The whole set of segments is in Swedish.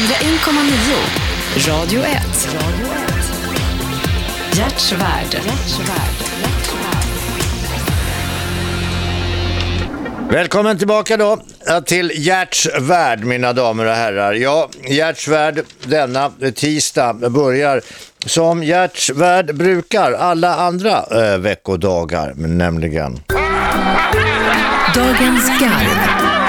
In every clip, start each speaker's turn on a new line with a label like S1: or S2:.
S1: 101,9. Radio 1. Hjärtsvärd.
S2: Välkommen tillbaka då till Gerts värld mina damer och herrar. Ja, Gerts värld denna tisdag börjar som Gerts värld brukar alla andra äh, veckodagar nämligen.
S1: Dagens Garv.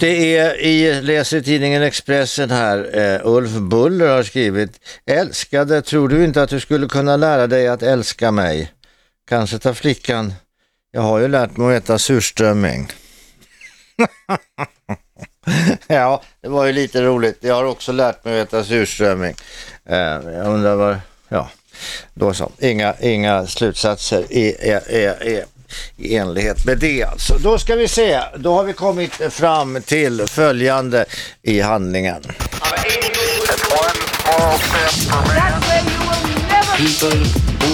S2: Det är i, läser tidningen Expressen här, eh, Ulf Buller har skrivit Älskade, tror du inte att du skulle kunna lära dig att älska mig? Kanske tar flickan jag har ju lärt mig att äta surströmming. ja, det var ju lite roligt. Jag har också lärt mig att äta surströmming. Eh, jag undrar var, ja, då så. Inga, inga slutsatser i, i, i, i enlighet med det alltså. Då ska vi se, då har vi kommit fram till följande i handlingen.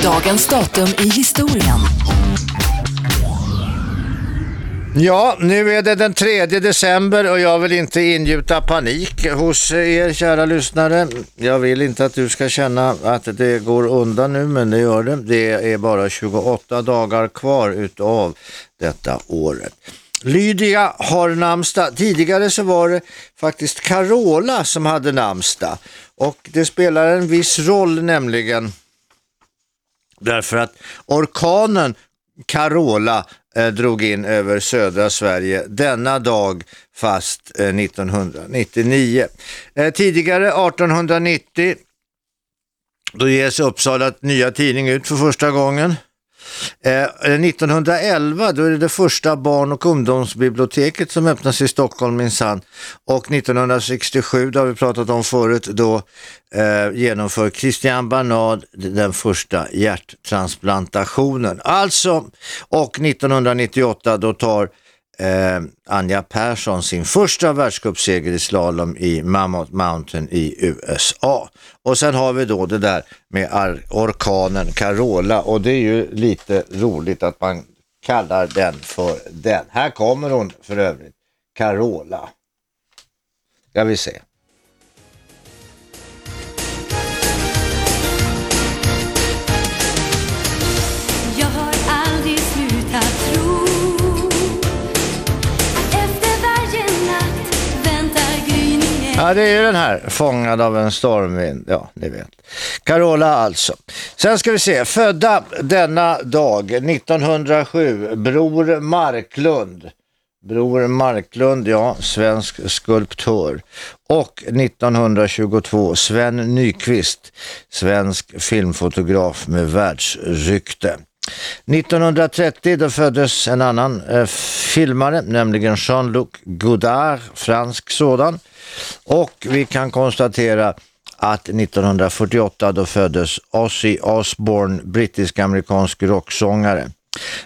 S1: Dagens datum i historien.
S2: Ja, nu är det den 3 december och jag vill inte ingjuta panik hos er kära lyssnare. Jag vill inte att du ska känna att det går undan nu, men det gör det. Det är bara 28 dagar kvar utav detta året. Lydia har namnsdag. Tidigare så var det faktiskt Carola som hade namnsdag och det spelar en viss roll nämligen därför att orkanen Carola eh, drog in över södra Sverige denna dag fast eh, 1999. Eh, tidigare 1890 då ges Uppsala nya tidning ut för första gången. Eh, eh, 1911 då är det det första barn- och ungdomsbiblioteket som öppnas i Stockholm minsann. Och 1967, det har vi pratat om förut, då eh, genomför Christian Barnard den första hjärttransplantationen. Alltså, och 1998 då tar eh, Anja Persson sin första världscupseger i slalom i Mammoth Mountain i USA. Och sen har vi då det där med orkanen Carola och det är ju lite roligt att man kallar den för den. Här kommer hon för övrigt, Carola. Ska vi se. Ja, det är ju den här, fångad av en stormvind. Ja, ni vet. Carola alltså. Sen ska vi se, födda denna dag 1907, Bror Marklund. Bror Marklund, ja, svensk skulptör. Och 1922, Sven Nyqvist, svensk filmfotograf med världsrykte. 1930 då föddes en annan eh, filmare, nämligen Jean-Luc Godard, fransk sådan. Och vi kan konstatera att 1948 då föddes Ozzy Osbourne, brittisk-amerikansk rocksångare.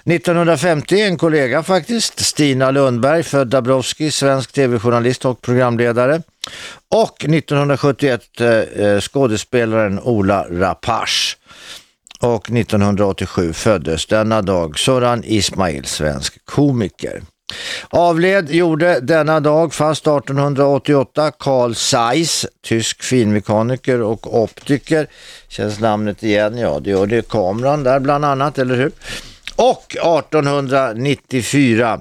S2: 1950 en kollega faktiskt, Stina Lundberg, född Dabrowski, svensk tv-journalist och programledare. Och 1971 eh, eh, skådespelaren Ola Rapace. Och 1987 föddes denna dag Soran Ismail, svensk komiker. Avled gjorde denna dag fast 1888 Carl Zeiss, tysk finmekaniker och optiker. Känns namnet igen? Ja, det gör det. Kameran där bland annat, eller hur? Och 1894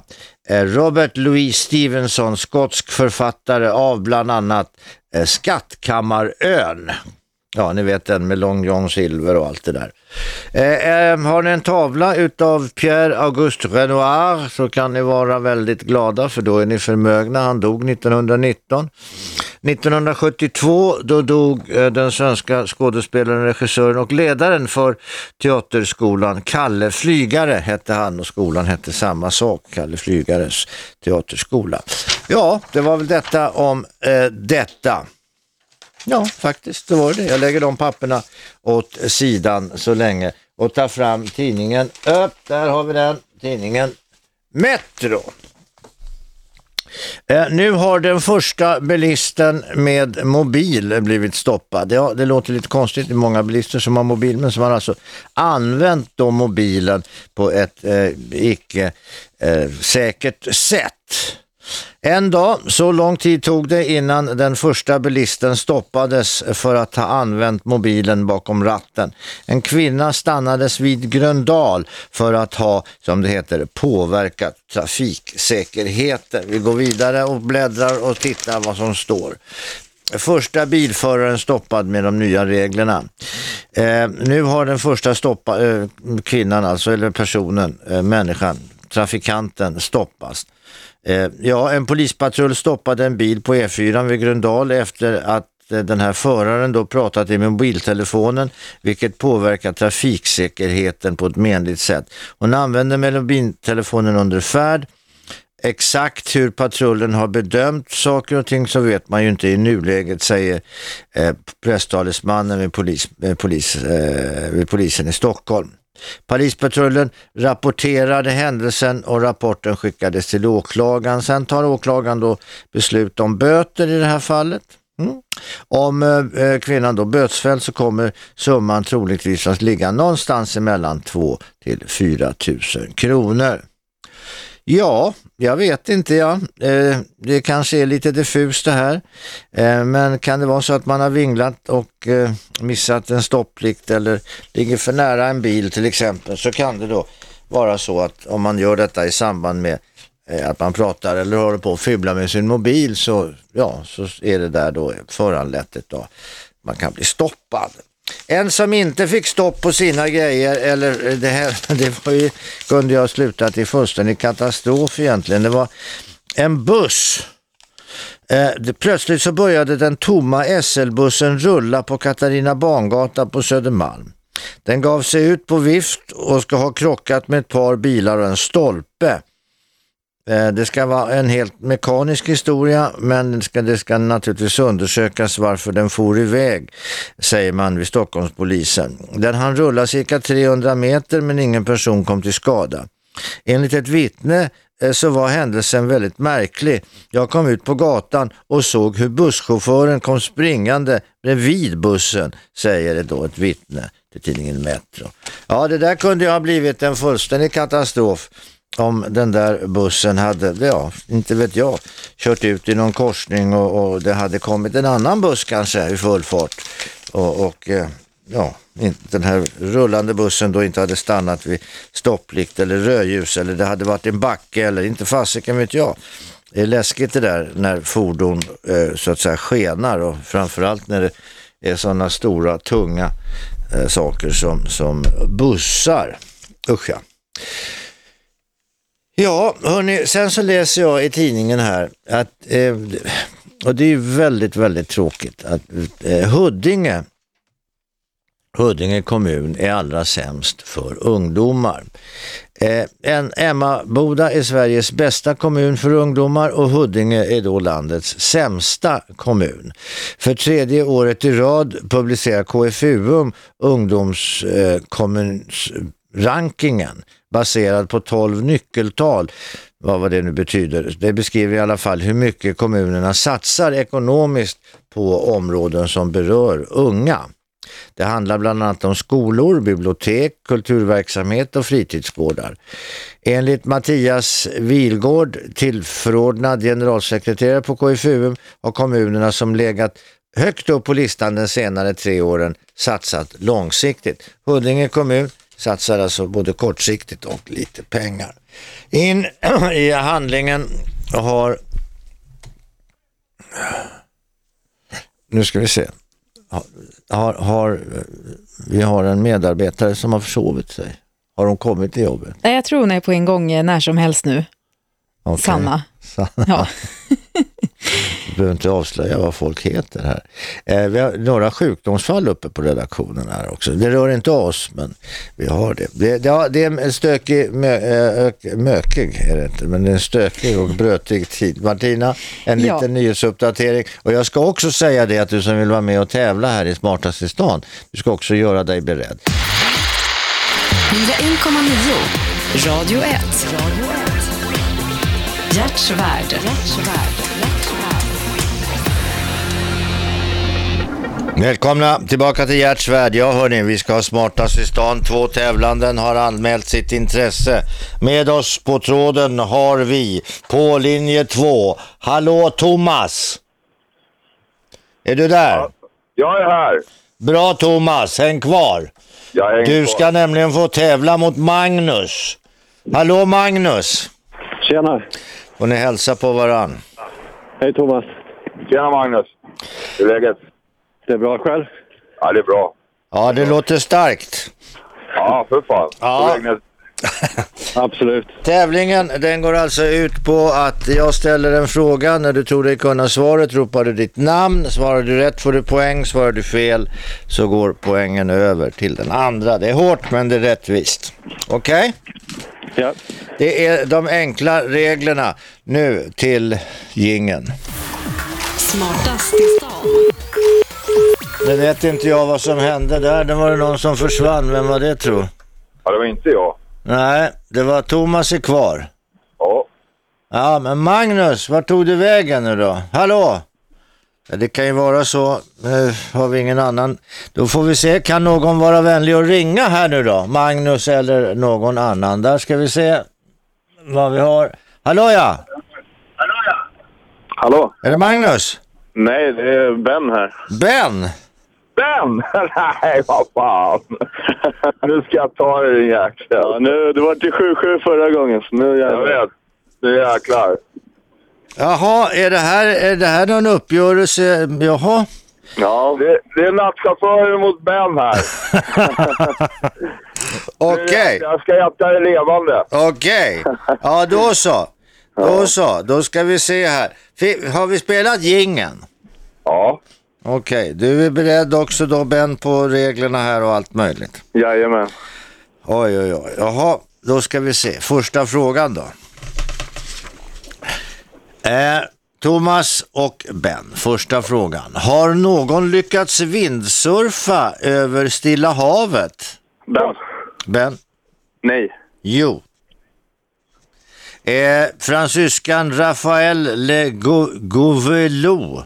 S2: Robert Louis Stevenson, skotsk författare av bland annat eh, Skattkammarön. Ja, ni vet den med Long John Silver och allt det där. Eh, eh, har ni en tavla utav Pierre Auguste Renoir så kan ni vara väldigt glada för då är ni förmögna. Han dog 1919. 1972 då dog eh, den svenska skådespelaren, regissören och ledaren för teaterskolan Kalle Flygare hette han och skolan hette samma sak, Kalle Flygares teaterskola. Ja, det var väl detta om eh, detta. Ja, faktiskt, det var det. Jag lägger de papperna åt sidan så länge och tar fram tidningen. Upp, där har vi den, tidningen Metro. Eh, nu har den första bilisten med mobil blivit stoppad. Ja, det låter lite konstigt, det är många bilister som har mobil men som har alltså använt då mobilen på ett eh, icke eh, säkert sätt. En dag, så lång tid tog det innan den första bilisten stoppades för att ha använt mobilen bakom ratten. En kvinna stannades vid Gröndal för att ha, som det heter, påverkat trafiksäkerheten. Vi går vidare och bläddrar och tittar vad som står. Första bilföraren stoppad med de nya reglerna. Eh, nu har den första stoppa, eh, kvinnan, alltså, eller personen, eh, människan, trafikanten stoppas. Eh, ja, en polispatrull stoppade en bil på E4 vid Gröndal efter att eh, den här föraren då pratat i mobiltelefonen vilket påverkar trafiksäkerheten på ett menligt sätt. Hon använde mobiltelefonen under färd. Exakt hur patrullen har bedömt saker och ting så vet man ju inte i nuläget säger eh, presstalesmannen vid, polis, eh, polis, eh, vid polisen i Stockholm. Polispatrullen rapporterade händelsen och rapporten skickades till åklagaren. Sen tar åklagaren då beslut om böter i det här fallet. Mm. Om eh, eh kvinnan då bötsfälld så kommer summan troligtvis att ligga någonstans mellan 2 till 4 000 kronor. Ja, jag vet inte. Ja. Eh, det kanske är lite diffust det här. Eh, men kan det vara så att man har vinglat och eh, missat en stopplikt eller ligger för nära en bil till exempel så kan det då vara så att om man gör detta i samband med att man pratar eller håller på att fibbla med sin mobil så, ja, så är det där då föranlett då. Man kan bli stoppad. En som inte fick stopp på sina grejer, eller eh, det här det var ju, kunde jag ha slutat i fullständig katastrof egentligen. Det var en buss. Eh, det, plötsligt så började den tomma SL-bussen rulla på Katarina Bangata på Södermalm. Den gav sig ut på vift och ska ha krockat med ett par bilar och en stolpe. Eh, det ska vara en helt mekanisk historia men det ska, det ska naturligtvis undersökas varför den for iväg, säger man vid Stockholmspolisen. Den han rulla cirka 300 meter men ingen person kom till skada. Enligt ett vittne eh, så var händelsen väldigt märklig. Jag kom ut på gatan och såg hur busschauffören kom springande bredvid bussen, säger det då ett vittne till tidningen Metro. Ja, det där kunde ju ha blivit en fullständig katastrof om den där bussen hade, ja, inte vet jag, kört ut i någon korsning och, och det hade kommit en annan buss kanske i full fart och, och eh, ja, den här rullande bussen då inte hade stannat vid stopplikt eller rödljus eller det hade varit en backe eller inte fasiken vet jag. Det är läskigt det där när fordon eh, så att säga skenar och framförallt när det är sådana stora tunga eh, saker som, som bussar. Usch ja. Ja, hörni, sen så läser jag i tidningen här att, eh, och det är väldigt, väldigt tråkigt, att eh, Huddinge, Huddinge kommun är allra sämst för ungdomar. Eh, en Emmaboda är Sveriges bästa kommun för ungdomar och Huddinge är då landets sämsta kommun. För tredje året i rad publicerar KFUM rankingen baserad på 12 nyckeltal. Vad, vad det nu betyder. Det beskriver i alla fall hur mycket kommunerna satsar ekonomiskt på områden som berör unga. Det handlar bland annat om skolor, bibliotek, kulturverksamhet och fritidsgårdar. Enligt Mattias Vilgård, tillförordnad generalsekreterare på KFUM, har kommunerna som legat högt upp på listan de senare tre åren satsat långsiktigt. Huddinge kommun satsar alltså både kortsiktigt och lite pengar. In i handlingen har nu ska vi se har, har, vi har en medarbetare som har försovit sig. Har de kommit till jobbet?
S3: Nej, jag tror hon är på en gång när som helst nu. Okay. Sanna.
S2: Sanna. Ja. Behöver inte avslöja vad folk heter här. Eh, vi har några sjukdomsfall uppe på redaktionen här också. Det rör inte oss, men vi har det. Det, det, det är en stökig, mö, ö, mökig är det inte, men det är en stökig och brötig tid. Martina, en liten ja. nyhetsuppdatering. Och jag ska också säga det att du som vill vara med och tävla här i Smartaste stan, du ska också göra dig beredd.
S1: 101,9 Radio 1. Radio 1. Hjärtsvärd.
S2: Välkomna tillbaka till Gerts värld. Ja hörni, vi ska ha smartast i stan. Två tävlanden har anmält sitt intresse. Med oss på tråden har vi på linje två. Hallå Thomas! Är du där?
S4: Jag är här.
S2: Bra Thomas, häng kvar.
S4: Jag är
S2: Du ska nämligen få tävla mot Magnus. Hallå Magnus!
S5: Tjena.
S2: Får ni hälsa på varann.
S5: Hej Thomas.
S4: Tjena Magnus. Hur är läget?
S5: Det är bra själv?
S4: Ja, det är bra.
S2: Ja, det låter starkt.
S4: Ja, för fan.
S2: Ja.
S5: Absolut.
S2: Tävlingen den går alltså ut på att jag ställer en fråga. När du tror dig kunna svaret ropar du ditt namn. Svarar du rätt får du poäng. Svarar du fel så går poängen över till den andra. Det är hårt men det är rättvist. Okej?
S5: Ja.
S2: Det är de enkla reglerna. Nu till gingen.
S1: Smartast i stan.
S2: Nu vet inte jag vad som hände där. Det var det någon som försvann. Vem var det tror?
S4: Ja, det var inte jag.
S2: Nej, det var Thomas är kvar.
S4: Ja.
S2: Ja, men Magnus, vart tog du vägen nu då? Hallå? Ja, det kan ju vara så. Eh, har vi ingen annan? Då får vi se. Kan någon vara vänlig och ringa här nu då? Magnus eller någon annan. Där ska vi se vad vi har. Hallå ja!
S5: Hallå?
S2: Är det Magnus?
S5: Nej, det är Ben här.
S2: Ben?
S4: Ben! Nej, vad fan. nu ska jag ta dig din jäkel.
S5: Ja, nu, det var till 7-7 förra gången, så nu
S4: Jag
S5: jävlar.
S4: vet. Nu jäklar.
S2: Jaha, är det här, är det här någon uppgörelse? Jaha?
S5: Ja,
S4: Det, det är nattchauffören mot Ben här.
S2: Okej,
S4: Jag ska äta dig levande.
S2: okej. Ja, då så. Då så. Då ska vi se här. Har vi spelat gingen?
S4: Ja.
S2: Okej, du är beredd också då Ben på reglerna här och allt möjligt.
S5: jajamän.
S2: Oj, oj, oj. Jaha, då ska vi se. Första frågan då. Eh, Thomas och Ben, första frågan. Har någon lyckats vindsurfa över Stilla havet?
S5: Ben.
S2: Ben?
S5: Nej.
S2: Jo. Eh, fransyskan Rafael Le Gou- Gouvelo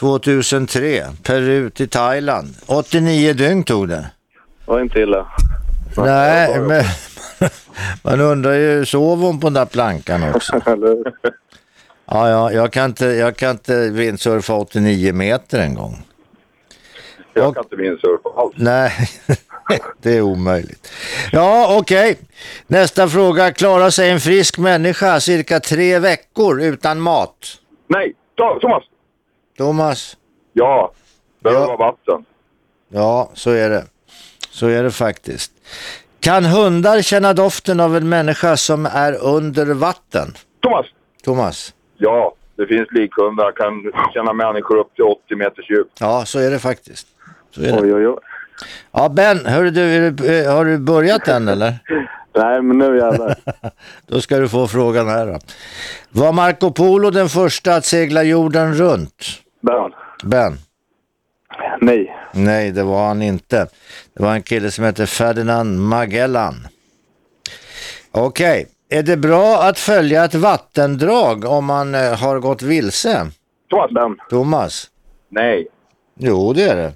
S2: 2003, Peru till Thailand. 89 dygn tog det.
S5: Var inte illa.
S2: Nej, men man undrar ju, sov hon på den där plankan också? Ja, ja, jag kan inte, jag kan inte vindsurfa 89 meter en gång.
S4: Jag
S2: Och-
S4: kan inte vindsurfa alls.
S2: Nej, det är omöjligt. Ja, okej. Nästa fråga. Klarar sig en frisk människa cirka tre veckor utan mat?
S4: Nej, Thomas.
S2: Thomas?
S4: Ja. Behöver
S2: Ja.
S4: vatten.
S2: Ja, så är det. Så är det faktiskt. Kan hundar känna doften av en människa som är under vatten?
S4: Thomas.
S2: Thomas?
S4: Ja, det finns likhundar. Kan känna människor upp till 80 meters djup.
S2: Ja, så är det faktiskt. Så är det.
S5: Oj, oj, oj.
S2: Ja, Ben, hörru du, du, eh, har du börjat än eller?
S5: Nej, men nu jävlar.
S2: Då ska du få frågan här då. Var Marco Polo den första att segla jorden runt?
S5: Ben.
S2: Ben?
S5: Nej.
S2: Nej, det var han inte. Det var en kille som hette Ferdinand Magellan. Okej, är det bra att följa ett vattendrag om man eh, har gått vilse?
S4: Thomas.
S5: Ben.
S2: Thomas?
S4: Nej.
S2: Jo, det är det.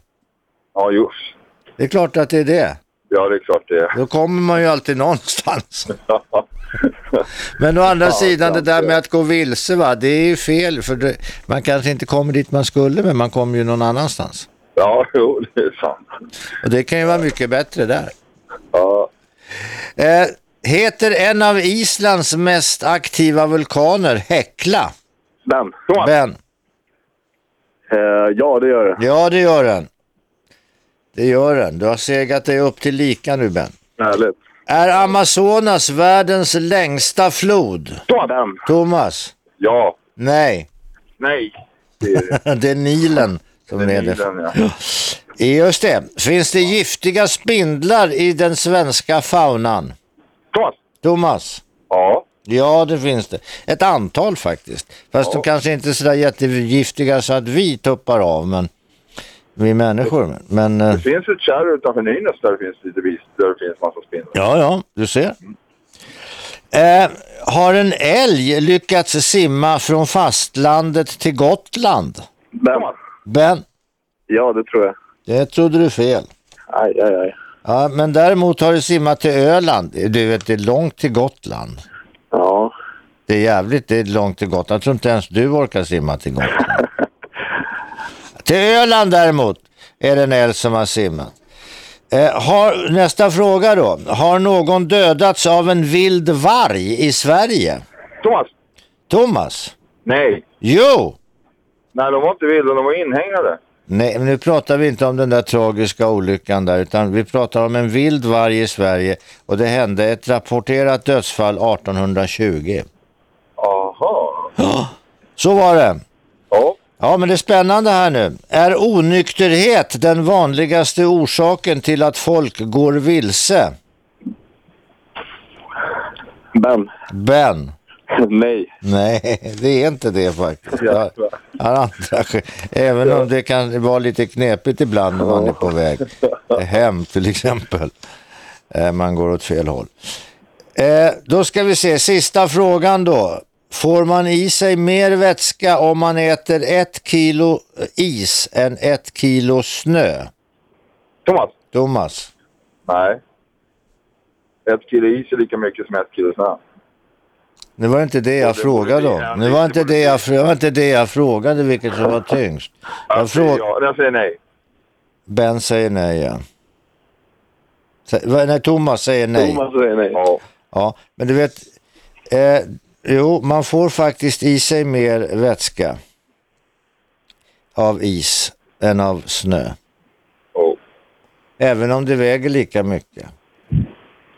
S4: Ja, just.
S2: Det är klart att det är det.
S4: Ja, det är klart det.
S2: Då kommer man ju alltid någonstans. Men å andra
S4: Ja,
S2: sidan, det där med att gå vilse, va? det är ju fel. För det, man kanske inte kommer dit man skulle, men man kommer ju någon annanstans.
S4: ja, jo, det är sant.
S2: Och det kan ju vara mycket bättre där.
S4: Ja.
S2: Eh, heter en av Islands mest aktiva vulkaner Hekla?
S5: Ben.
S2: Ben?
S5: Eh, ja, det gör det.
S2: Ja, det gör den. Det gör den. Du har segat dig upp till lika nu, Ben.
S5: Härligt.
S2: Är Amazonas världens längsta flod?
S5: Ben.
S2: Thomas?
S4: Ja.
S2: Nej,
S4: Nej. Det är
S2: det är Nilen som
S4: den
S2: är det.
S4: bilen, ja.
S2: Just det. Finns det giftiga spindlar i den svenska faunan?
S4: Thomas.
S2: Thomas?
S4: Ja.
S2: Ja, det finns det. Ett antal faktiskt. Fast de kanske inte är sådär jättegiftiga så att vi tuppar av, men vi människor. Men eh,
S4: Det finns ett kärr utanför Nynäs där det finns lite vis, där det finns massa spindlar.
S2: ja, ja, du ser. Eh, har en älg lyckats simma från fastlandet till Gotland?
S5: Ben.
S2: Ben?
S5: Ja, det tror jag.
S2: Det trodde du fel.
S5: Aj, aj, aj.
S2: Ja, men däremot har du simmat till Öland. Du vet, det är långt till Gotland.
S5: Ja.
S2: Det är jävligt det är långt till Gotland. Jag tror inte ens du orkar simma till Gotland. till Öland däremot är det en älg som har simmat. Eh, har, nästa fråga då. Har någon dödats av en vild varg i Sverige?
S4: Thomas?
S2: Thomas?
S4: Nej.
S2: Jo!
S4: Nej, de var inte vilda, de var inhägnade.
S2: Nej, men nu pratar vi inte om den där tragiska olyckan där utan vi pratar om en vild varg i Sverige och det hände ett rapporterat dödsfall 1820.
S4: Aha.
S2: Så var det.
S4: Ja.
S2: Men det är spännande här nu. Är onykterhet den vanligaste orsaken till att folk går vilse?
S5: Ben.
S2: Ben.
S5: Nej.
S2: Nej, det är inte det faktiskt. Ja, andra, även om det kan vara lite knepigt ibland när man är på väg hem till exempel. Eh, man går åt fel håll. Eh, då ska vi se, sista frågan då. Får man i sig mer vätska om man äter ett kilo is än ett kilo snö?
S4: Thomas?
S2: Thomas?
S4: Nej. Ett kilo is är lika mycket som ett kilo snö.
S2: Nu var inte det jag frågade om. Nu var inte det jag, det var inte det jag frågade vilket som var tyngst. Jag, fråg...
S4: ja, jag säger nej.
S2: Ben säger nej, ja. Nej, Thomas säger nej.
S5: Thomas säger nej.
S4: Ja.
S2: Ja, men du vet, eh, jo, man får faktiskt i sig mer vätska av is än av snö.
S4: Oh.
S2: Även om det väger lika mycket.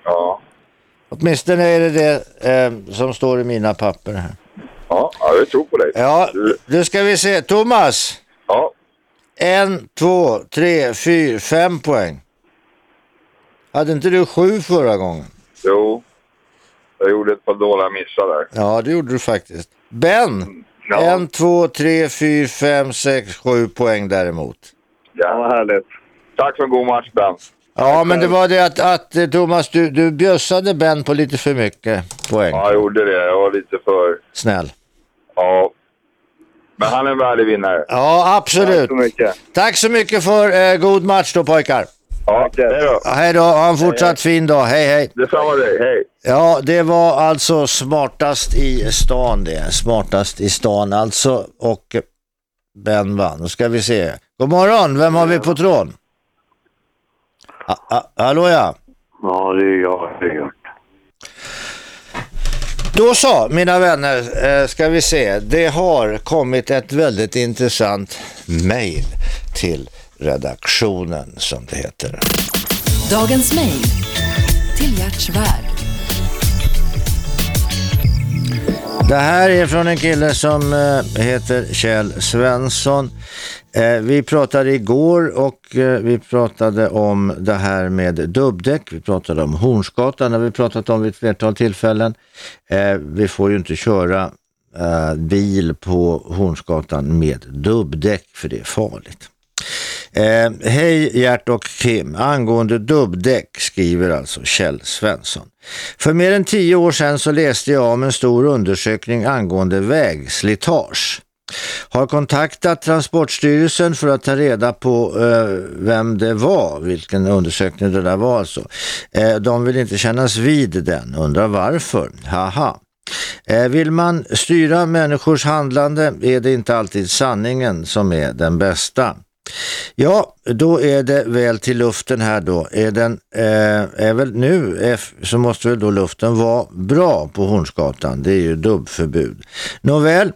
S4: Ja.
S2: Åtminstone är det det eh, som står i mina papper här.
S4: Ja, ja, jag tror på dig.
S2: Ja, nu ska vi se. Thomas,
S4: Ja.
S2: en, två, tre, fyra, fem poäng. Hade inte du sju förra gången?
S4: Jo. Jag gjorde ett par dåliga missar där.
S2: Ja, det gjorde du faktiskt. Ben,
S4: Ja.
S2: en, två, tre, fyra, fem, sex, sju poäng däremot.
S4: Ja, vad härligt. Tack för en god match, Ben.
S2: Ja, men det var det att, att eh, Thomas, du, du bjössade Ben på lite för mycket poäng.
S4: Ja, jag gjorde det. Jag var lite för...
S2: Snäll.
S4: Ja. Men han är en värdig vinnare.
S2: Ja, absolut.
S4: Tack så mycket.
S2: Tack så mycket för eh, god match då pojkar.
S4: Ja, hej då.
S2: Hej då, ha en fortsatt fin dag. Hej, hej.
S4: Detsamma dig. Hej.
S2: Ja, det var alltså smartast i stan det. Smartast i stan alltså. Och Ben vann. Nu ska vi se. God morgon, vem har vi på tråden? Ah, ah, hallå ja.
S5: Ja, det är jag. Det är jag.
S2: Då så, mina vänner, eh, ska vi se. Det har kommit ett väldigt intressant mejl till redaktionen som det heter.
S1: Dagens mejl. Till Gerts värld.
S2: Det här är från en kille som eh, heter Kjell Svensson. Eh, vi pratade igår och eh, vi pratade om det här med dubbdäck. Vi pratade om Hornsgatan, det har vi pratat om vid ett flertal tillfällen. Vi får ju inte köra bil på Hornsgatan med dubbdäck för det är farligt. Eh, Hej Gert och Kim, angående dubbdäck skriver alltså Kjell Svensson. För mer än tio år sedan så läste jag om en stor undersökning angående vägslitage. Har kontaktat Transportstyrelsen för att ta reda på eh, vem det var, vilken undersökning det där var alltså. Eh, de vill inte kännas vid den, undrar varför. Haha. Eh, vill man styra människors handlande är det inte alltid sanningen som är den bästa. Ja, då är det väl till luften här då. Är den, eh, är väl nu eh, så måste väl då luften vara bra på Hornsgatan. Det är ju dubbförbud. Nåväl,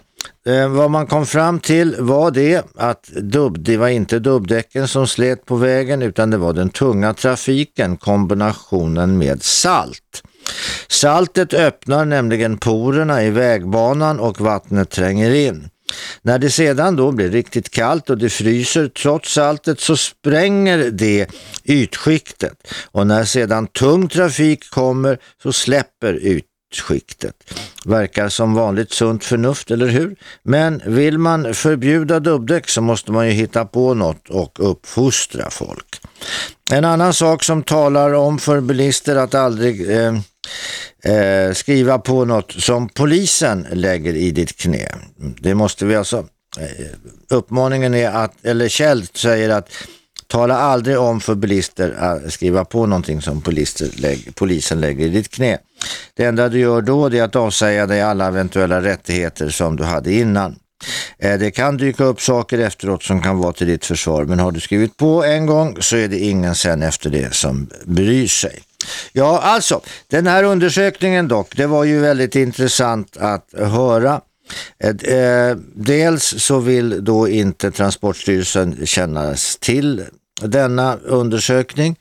S2: eh, vad man kom fram till var det att dubb, det var inte dubbdäcken som slet på vägen utan det var den tunga trafiken, kombinationen med salt. Saltet öppnar nämligen porerna i vägbanan och vattnet tränger in. När det sedan då blir riktigt kallt och det fryser trots saltet så spränger det ytskiktet och när sedan tung trafik kommer så släpper ytskiktet. Verkar som vanligt sunt förnuft, eller hur? Men vill man förbjuda dubbdäck så måste man ju hitta på något och uppfostra folk. En annan sak som talar om för bilister att aldrig eh, eh, skriva på något som polisen lägger i ditt knä. Det måste vi alltså eh, uppmaningen är att, eller Kjell säger att tala aldrig om för bilister att skriva på någonting som lägger, polisen lägger i ditt knä. Det enda du gör då är att avsäga dig alla eventuella rättigheter som du hade innan. Eh, det kan dyka upp saker efteråt som kan vara till ditt försvar, men har du skrivit på en gång så är det ingen sen efter det som bryr sig. Ja, alltså, den här undersökningen dock, det var ju väldigt intressant att höra. Eh, eh, dels så vill då inte Transportstyrelsen kännas till denna undersökning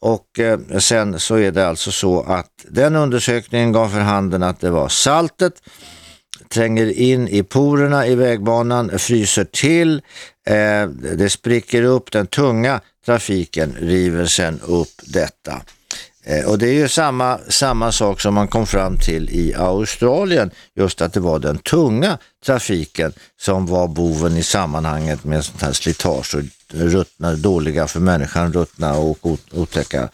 S2: och eh, sen så är det alltså så att den undersökningen gav för handen att det var saltet tränger in i porerna i vägbanan, fryser till, det spricker upp, den tunga trafiken river sen upp detta. Eh, och det är ju samma, samma sak som man kom fram till i Australien, just att det var den tunga trafiken som var boven i sammanhanget med sånt här slitage och ruttna, dåliga för människan, ruttna och otäcka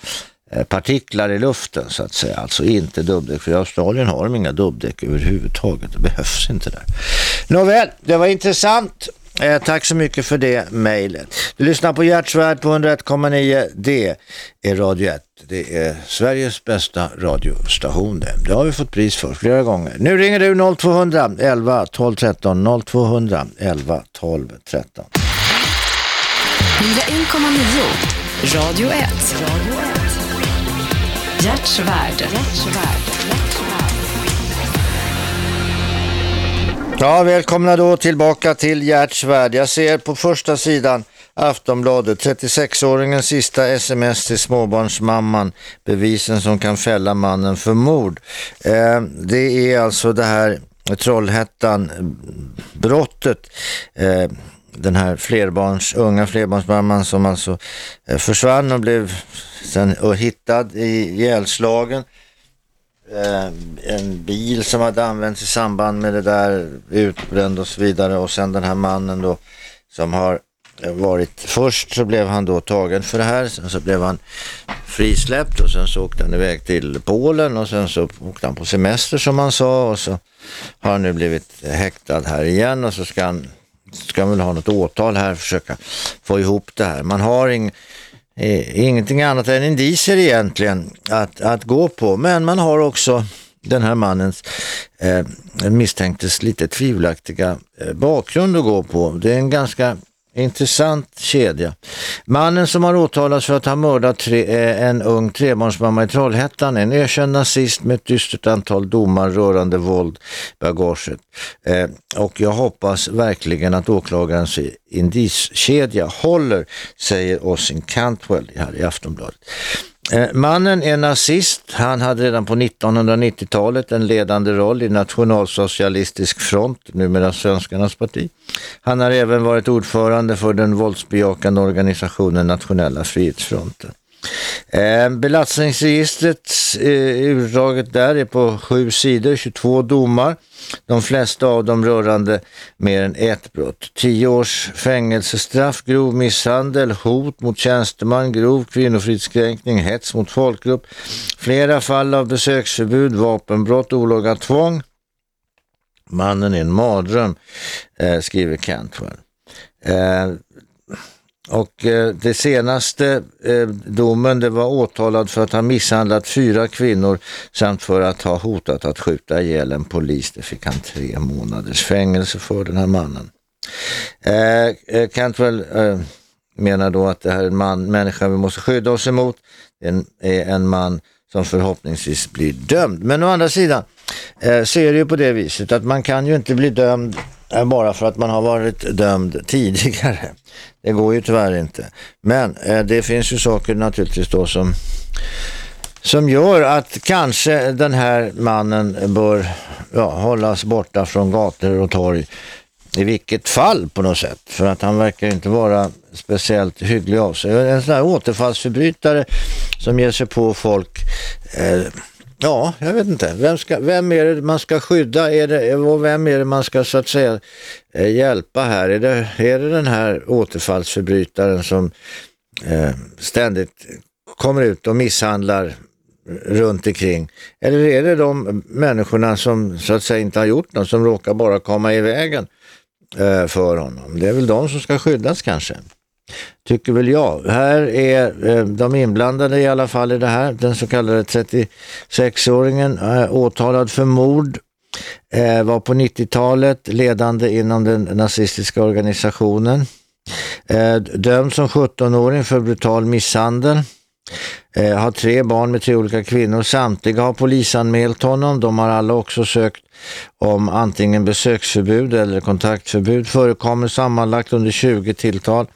S2: eh, partiklar i luften så att säga, alltså inte dubbdäck. För i Australien har de inga dubbdäck överhuvudtaget, det behövs inte där. Nåväl, det var intressant. Eh, tack så mycket för det mejlet. Du lyssnar på Hjärtsvärd på 101,9. Det är Radio 1. Det är Sveriges bästa radiostation. Det, det har vi fått pris för flera gånger. Nu ringer du 0200 11 12 13 0200 11 12 13.
S1: 1,9 Radio 1. Radio 1. Hjärtsvärd. Hjärtsvärd.
S2: Ja, välkomna då tillbaka till Hjärtsvärd. Jag ser på första sidan Aftonbladet, 36-åringens sista sms till småbarnsmamman, bevisen som kan fälla mannen för mord. Eh, det är alltså det här Trollhättan eh, brottet. Eh, den här flerbarns, unga flerbarnsmamman som alltså eh, försvann och blev sen och hittad i ihjälslagen. Eh, en bil som hade använts i samband med det där utbränd och så vidare och sen den här mannen då som har varit först så blev han då tagen för det här sen så blev han frisläppt och sen så åkte han iväg till Polen och sen så åkte han på semester som han sa och så har han nu blivit häktad här igen och så ska han ska man väl ha något åtal här och försöka få ihop det här. Man har ingen Eh, ingenting annat än indicier egentligen att, att gå på, men man har också den här mannens eh, misstänktes lite tvivelaktiga eh, bakgrund att gå på. Det är en ganska Intressant kedja. Mannen som har åtalats för att ha mördat tre, eh, en ung trebarnsmamma i Trollhättan, en erkänd nazist med ett dystert antal domar rörande våld bagaget. Eh, och jag hoppas verkligen att åklagarens indiskedja håller, säger Ossin Cantwell här i Aftonbladet. Eh, mannen är nazist. Han hade redan på 1990-talet en ledande roll i Nationalsocialistisk front, numera Svenskarnas parti. Han har även varit ordförande för den våldsbejakande organisationen Nationella Frihetsfronten. Eh, belastningsregistret, eh, urdraget där är på sju sidor, 22 domar. De flesta av dem rörande mer än ett brott. 10 års fängelsestraff, grov misshandel, hot mot tjänsteman, grov kvinnofridskränkning, hets mot folkgrupp, flera fall av besöksförbud, vapenbrott, olaga tvång. Mannen är en mardröm, eh, skriver Cantwell. Och eh, det senaste eh, domen det var åtalad för att ha misshandlat fyra kvinnor samt för att ha hotat att skjuta ihjäl en polis. Det fick han tre månaders fängelse för den här mannen. Eh, eh, Cantwell eh, menar då att det här är en man, människa vi måste skydda oss emot. Det är en man som förhoppningsvis blir dömd. Men å andra sidan eh, så är det ju på det viset att man kan ju inte bli dömd eh, bara för att man har varit dömd tidigare. Det går ju tyvärr inte. Men eh, det finns ju saker naturligtvis då som, som gör att kanske den här mannen bör ja, hållas borta från gator och torg i vilket fall på något sätt. För att han verkar inte vara speciellt hygglig av sig. En sån här återfallsförbrytare som ger sig på folk eh, Ja, jag vet inte. Vem, ska, vem är det man ska skydda? Är det, och vem är det man ska så att säga eh, hjälpa här? Är det, är det den här återfallsförbrytaren som eh, ständigt kommer ut och misshandlar runt omkring? Eller är det de människorna som så att säga inte har gjort något, som råkar bara komma i vägen eh, för honom. Det är väl de som ska skyddas kanske. Tycker väl jag. Här är eh, de inblandade i alla fall i det här. Den så kallade 36-åringen eh, åtalad för mord. Eh, var på 90-talet ledande inom den nazistiska organisationen. Dömd som 17-åring för brutal misshandel. Har tre barn med tre olika kvinnor. Samtliga har polisanmält honom. De har alla också sökt om antingen besöksförbud eller kontaktförbud. Förekommer sammanlagt under 20 tilltal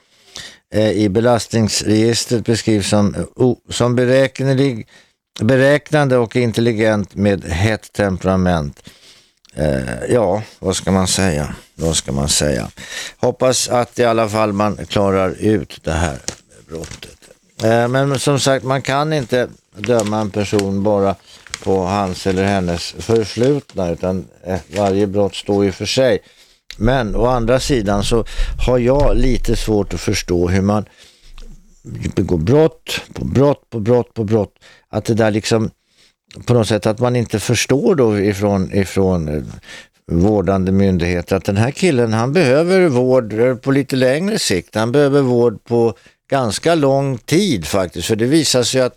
S2: Eh, i belastningsregistret beskrivs som, som beräknelig, beräknande och intelligent med hett temperament. Eh, ja, vad ska man säga? Vad ska man säga? Hoppas att i alla fall man klarar ut det här brottet. Eh, men som sagt, man kan inte döma en person bara på hans eller hennes förflutna utan eh, varje brott står ju för sig. Men å andra sidan så har jag lite svårt att förstå hur man begår brott på brott på brott på brott. Att det där liksom på något sätt att man inte förstår då ifrån, ifrån eh, vårdande myndigheter att den här killen han behöver vård eh, på lite längre sikt. Han behöver vård på ganska lång tid faktiskt. För det visar sig att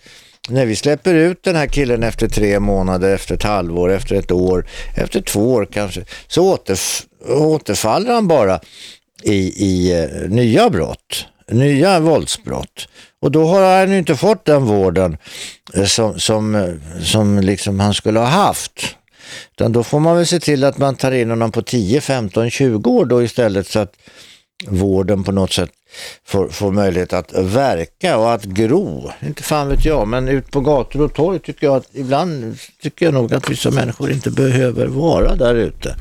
S2: när vi släpper ut den här killen efter tre månader, efter ett halvår, efter ett år, efter två år kanske, så återf återfaller han bara i, i eh, nya brott, nya våldsbrott. Och då har han ju inte fått den vården eh, som, som, eh, som liksom han skulle ha haft. Utan då får man väl se till att man tar in honom på 10, 15, 20 år då istället så att vården på något sätt får, får möjlighet att verka och att gro. Inte fan vet jag, men ut på gator och torg tycker jag att ibland tycker jag nog att vissa människor inte behöver vara där ute.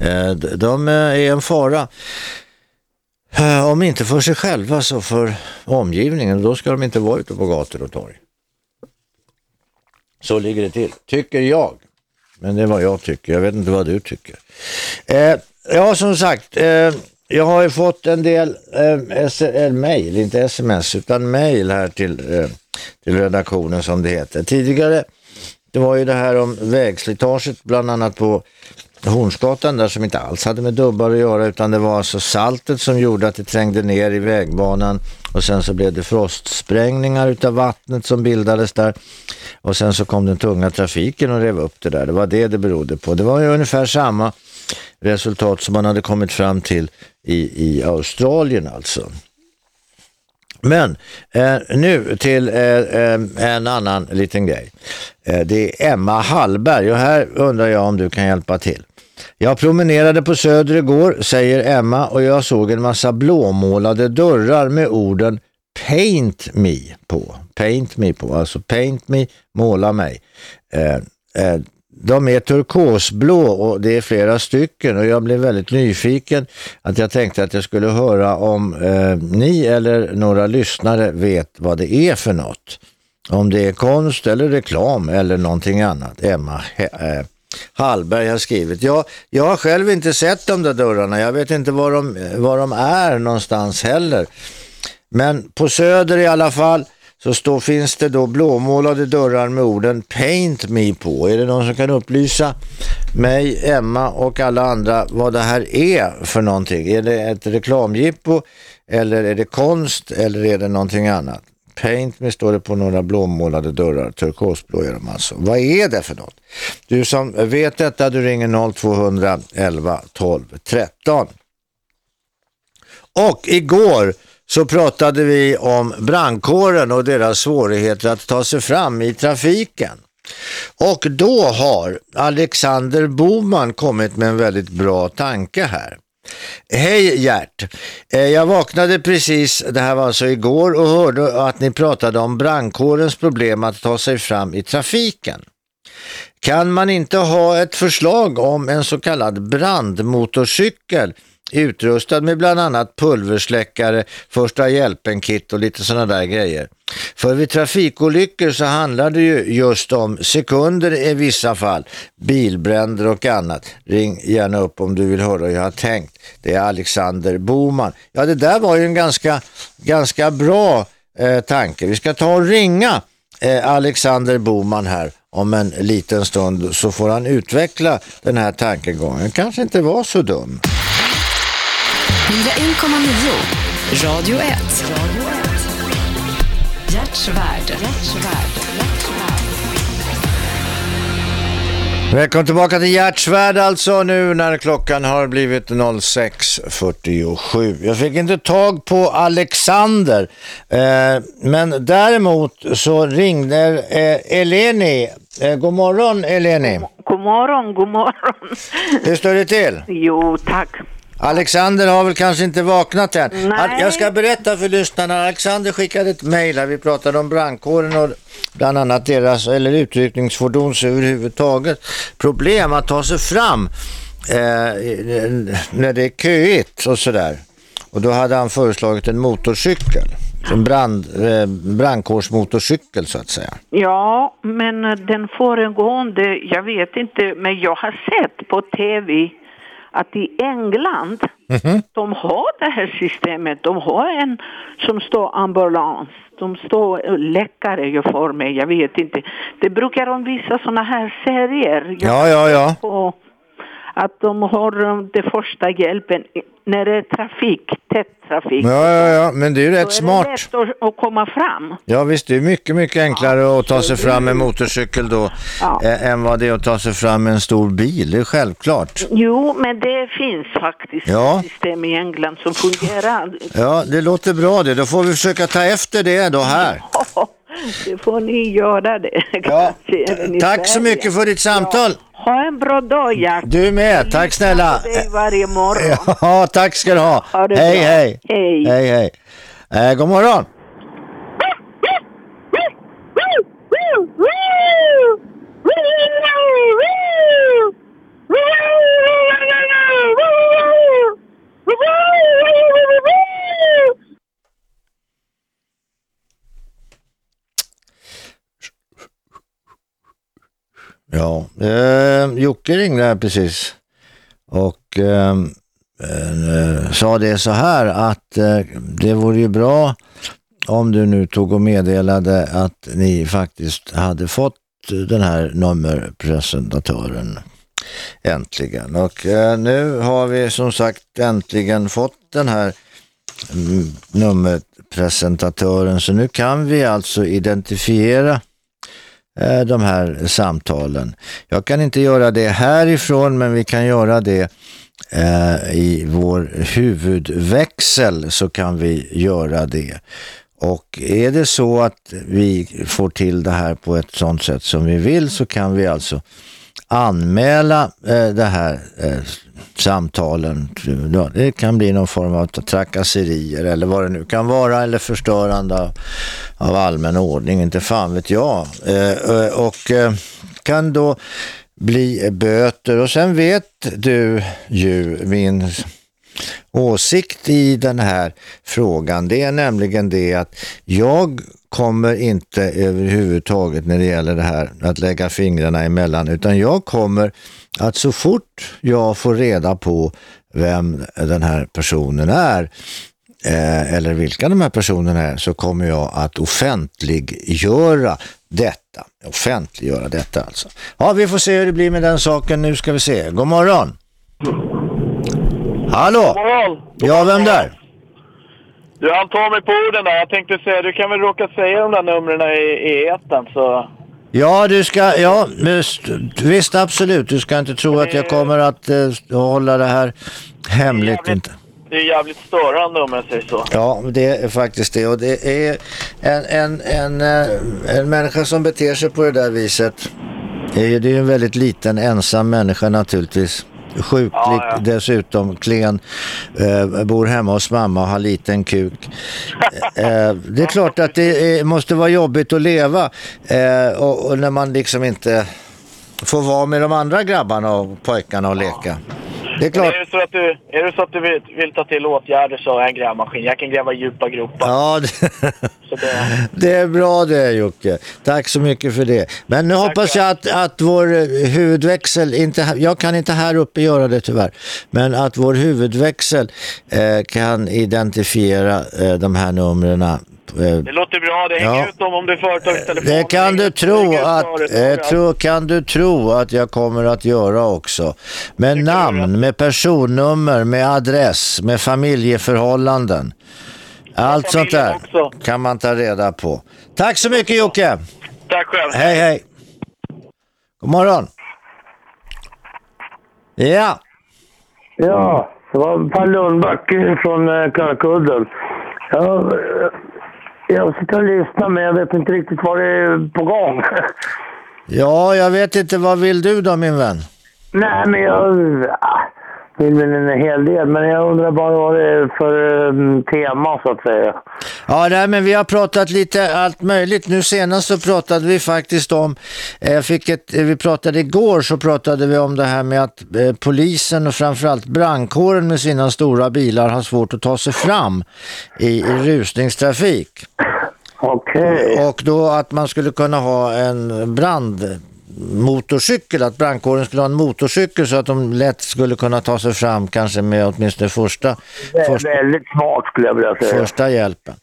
S2: Eh, de eh, är en fara. Eh, om inte för sig själva så för omgivningen. Då ska de inte vara ute på gator och torg. Så ligger det till, tycker jag. Men det är vad jag tycker. Jag vet inte vad du tycker. Eh, ja, som sagt. Eh, jag har ju fått en del eh, eh mejl, inte sms utan mejl här till, eh, till redaktionen som det heter. Tidigare, det var ju det här om vägslitaget bland annat på Hornsgatan där som inte alls hade med dubbar att göra utan det var alltså saltet som gjorde att det trängde ner i vägbanan och sen så blev det frostsprängningar utav vattnet som bildades där och sen så kom den tunga trafiken och rev upp det där. Det var det det berodde på. Det var ju ungefär samma resultat som man hade kommit fram till i, i Australien alltså. Men eh, nu till eh, eh, en annan liten grej. Eh, det är Emma Hallberg och här undrar jag om du kan hjälpa till. Jag promenerade på Söder igår, säger Emma, och jag såg en massa blåmålade dörrar med orden Paint me på. Paint me på, alltså paint me, måla mig. Eh, eh, de är turkosblå och det är flera stycken och jag blev väldigt nyfiken att jag tänkte att jag skulle höra om eh, ni eller några lyssnare vet vad det är för något. Om det är konst eller reklam eller någonting annat. Emma eh, Hallberg har skrivit. Jag, jag har själv inte sett de där dörrarna. Jag vet inte var de, var de är någonstans heller. Men på Söder i alla fall så står, finns det då blåmålade dörrar med orden Paint Me på. Är det någon som kan upplysa mig, Emma och alla andra vad det här är för någonting? Är det ett reklamgippo eller är det konst eller är det någonting annat? Paint Me står det på några blåmålade dörrar, turkosblå är de alltså. Vad är det för något? Du som vet detta, du ringer 0211 12 13. Och igår så pratade vi om brandkåren och deras svårigheter att ta sig fram i trafiken. Och då har Alexander Boman kommit med en väldigt bra tanke här. Hej Gert, eh, jag vaknade precis, det här var alltså igår och hörde att ni pratade om brandkårens problem att ta sig fram i trafiken. Kan man inte ha ett förslag om en så kallad brandmotorcykel utrustad med bland annat pulversläckare, första hjälpen-kit och lite sådana där grejer. För vid trafikolyckor så handlar det ju just om sekunder i vissa fall, bilbränder och annat. Ring gärna upp om du vill höra hur jag har tänkt. Det är Alexander Boman. Ja, det där var ju en ganska, ganska bra eh, tanke. Vi ska ta och ringa eh, Alexander Boman här om en liten stund så får han utveckla den här tankegången. Kanske inte var så dum.
S1: 101,9. Radio 1. Hjärtsvärd.
S2: Välkommen tillbaka till Hjärtsvärd alltså nu när klockan har blivit 06.47. Jag fick inte tag på Alexander eh, men däremot så ringde eh, Eleni. Eh, god morgon Eleni.
S6: God morgon, god morgon.
S2: Hur står det till?
S6: Jo, tack.
S2: Alexander har väl kanske inte vaknat än.
S6: Nej.
S2: Jag ska berätta för lyssnarna. Alexander skickade ett mejl här. Vi pratade om brandkåren och bland annat deras, eller utryckningsfordons överhuvudtaget, problem att ta sig fram eh, när det är köigt och sådär. Och då hade han föreslagit en motorcykel. En brand, eh, brandkårsmotorcykel så att säga.
S6: Ja, men den föregående, jag vet inte, men jag har sett på tv att i England, de har det här systemet. De har en som står ambulans. De står läkare ju för mig, jag vet inte. Det brukar de visa sådana här serier. Jag
S2: Ja, ja, ja.
S6: på att de har det första hjälpen när det är trafik, tätt trafik.
S2: Ja, ja, ja, men det är ju rätt
S6: är
S2: smart.
S6: det lätt att, komma fram.
S2: Ja visst, det är mycket, mycket enklare att ta sig fram med motorcykel då
S6: Ja.
S2: än vad det är att ta sig fram med en stor bil, det är självklart.
S6: Jo, men det finns faktiskt
S2: Ja.
S6: system i England som fungerar.
S2: Ja, det låter bra det. Då får vi försöka ta efter det då här.
S6: Det får ni göra det.
S2: Ja. Tack så
S6: Sverige.
S2: mycket för ditt samtal.
S6: Ha en bra dag, Jack.
S2: Du med, tack snälla.
S6: Jag dig varje morgon.
S2: Ja, tack ska du ha.
S6: Ha
S2: hej, hej.
S6: Hej.
S2: Hej, hej. Eh, god morgon. Ja, eh, Jocke ringde här precis. Och eh, eh, sa det så här att eh, det vore ju bra om du nu tog och meddelade att ni faktiskt hade fått den här nummerpresentatören äntligen. Och eh, nu har vi som sagt äntligen fått den här mm, nummerpresentatören så nu kan vi alltså identifiera Eh, de här samtalen. Jag kan inte göra det härifrån men vi kan göra det eh, i vår huvudväxel så kan vi göra det. Och är det så att vi får till det här på ett sådant sätt som vi vill så kan vi alltså anmäla eh, det här eh, samtalen. Det kan bli någon form av trakasserier eller vad det nu kan vara eller förstörande av, av allmän ordning, inte fan vet jag. Eh, eh och eh, kan då bli böter och sen vet du ju min åsikt i den här frågan. Det är nämligen det att jag kommer inte överhuvudtaget när det gäller det här att lägga fingrarna emellan utan jag kommer att så fort jag får reda på vem den här personen är eh, eller vilka de här personerna är så kommer jag att offentliggöra detta. Offentliggöra detta alltså. Ja, vi får se hur det blir med den saken. Nu ska vi se. God morgon. Hallå?
S7: morgon!
S2: Ja, vem där?
S7: Du han tar mig på orden där. Jag tänkte säga, du kan väl råka säga de där numren i, i etern så...
S2: Ja, du ska, ja, visst, visst absolut. Du ska inte tro att jag kommer att eh, hålla det här hemligt.
S7: Jävligt.
S2: Inte.
S7: Det är jävligt störande om jag säger så.
S2: Ja, det är faktiskt det. Och det är en, en, en, eh, en människa som beter sig på det där viset. Det det är ju en väldigt liten ensam människa naturligtvis. Sjuklig
S7: Ja, ja.
S2: dessutom, klen, eh, bor hemma hos mamma och har liten kuk. Eh, det är klart att det är, måste vara jobbigt att leva eh, och, och när man liksom inte får vara med de andra grabbarna och pojkarna och leka. Det är
S7: Men
S2: klart.
S7: är det så att du, är det så att du vill, vill ta till åtgärder så har jag en grävmaskin. Jag kan gräva djupa gropar.
S2: Ja, det,
S7: Så det,
S2: det är bra det Jocke. Tack så mycket för det. Men nu hoppas jag att, att vår eh, huvudväxel, inte, jag kan inte här uppe göra det tyvärr, men att vår huvudväxel eh, kan identifiera eh, de här numren
S7: Det låter bra. Det hänger
S2: Ja.
S7: ut dem om det är företagstelefon.
S2: det kan du tro att, eh, tro, kan du tro att jag kommer att göra också. Med
S7: du
S2: namn, med personnummer, med adress, med familjeförhållanden. Allt sånt där
S7: också.
S2: kan man ta reda på. Tack så mycket Jocke.
S7: Tack själv.
S2: Hej hej. God morgon. Ja,
S8: Ja, det var Per Lundback från eh, Klarkudden. Jag, sitter och lyssnar men jag vet inte riktigt vad det är på gång.
S2: ja, jag vet inte vad vill du då min vän?
S8: Nej, men jag vill väl en hel del. Men jag undrar bara vad det är för eh, tema så att säga.
S2: Ja, nej, men vi har pratat lite allt möjligt. Nu senast så pratade vi faktiskt om, eh, fick ett, eh, vi pratade igår så pratade vi om det här med att eh, polisen och framförallt brandkåren med sina stora bilar har svårt att ta sig fram i, i rusningstrafik.
S8: Okej.
S2: Och då att man skulle kunna ha en brandmotorcykel, att brandkåren skulle ha en motorcykel så att de lätt skulle kunna ta sig fram kanske med åtminstone första, första,
S8: väldigt smart skulle jag vilja säga.
S2: första hjälpen.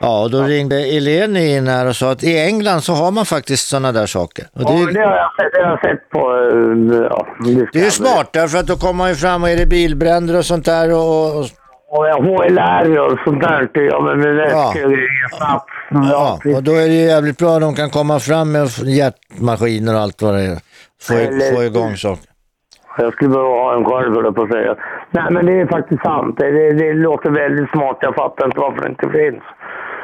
S2: Ja, och då ringde Eleni in här och sa att i England så har man faktiskt sådana där saker. Och det,
S8: Ja, det har jag sett, det har jag sett på... eh, Ja,
S2: det är ju smart därför att då kommer man ju fram och är det bilbränder och sånt där och, och,
S8: Och HLR och sånt där. Ja, men med väskor
S2: Ja.
S8: och grejer. snabbt.
S2: ja, och då är det ju jävligt bra att de kan komma fram med hjärtmaskiner och allt vad det är. Få,
S8: Eller-
S2: få igång saker.
S8: Jag skulle behöva ha en själv, höll på att säga. Nej, men det är faktiskt sant. Det, det, det låter väldigt smart. Jag fattar inte varför det inte finns.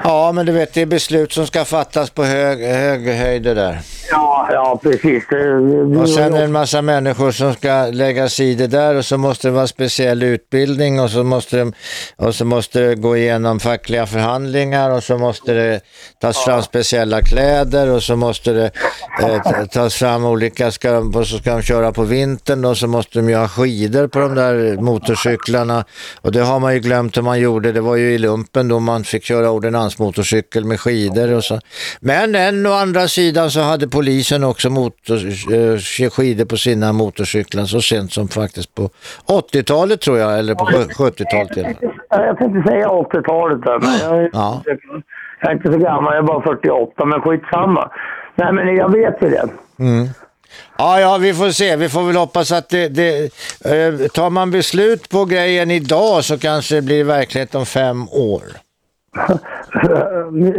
S2: Ja, men du vet, det är beslut som ska fattas på hög, hög höjd det där.
S8: Ja, ja precis. Det, det,
S2: Och sen är det en massa människor som ska lägga sig i det där och så måste det vara speciell utbildning och så måste de, och så måste det gå igenom fackliga förhandlingar och så måste det tas fram speciella kläder och så måste det eh, tas fram olika, ska, och så ska de köra på vintern och så måste de ha skidor på de där motorcyklarna. Och det har man ju glömt hur man gjorde, det var ju i lumpen då man fick köra ordinansmotorcykel med skidor och så. Men en å andra sidan så hade polisen också motor, eh, skidor på sina motorcyklar så sent som faktiskt på 80-talet tror jag, eller på 70-talet. till och med.
S8: Ja, Jag tänkte säga 80-talet där, men jag,
S2: Ja.
S8: jag är inte så gammal. Jag är bara 48, men skitsamma. Nej, men jag vet ju det.
S2: Ja, ja, vi får se. Vi får väl hoppas att det, det eh, tar man beslut på grejen idag så kanske det blir verklighet om fem år.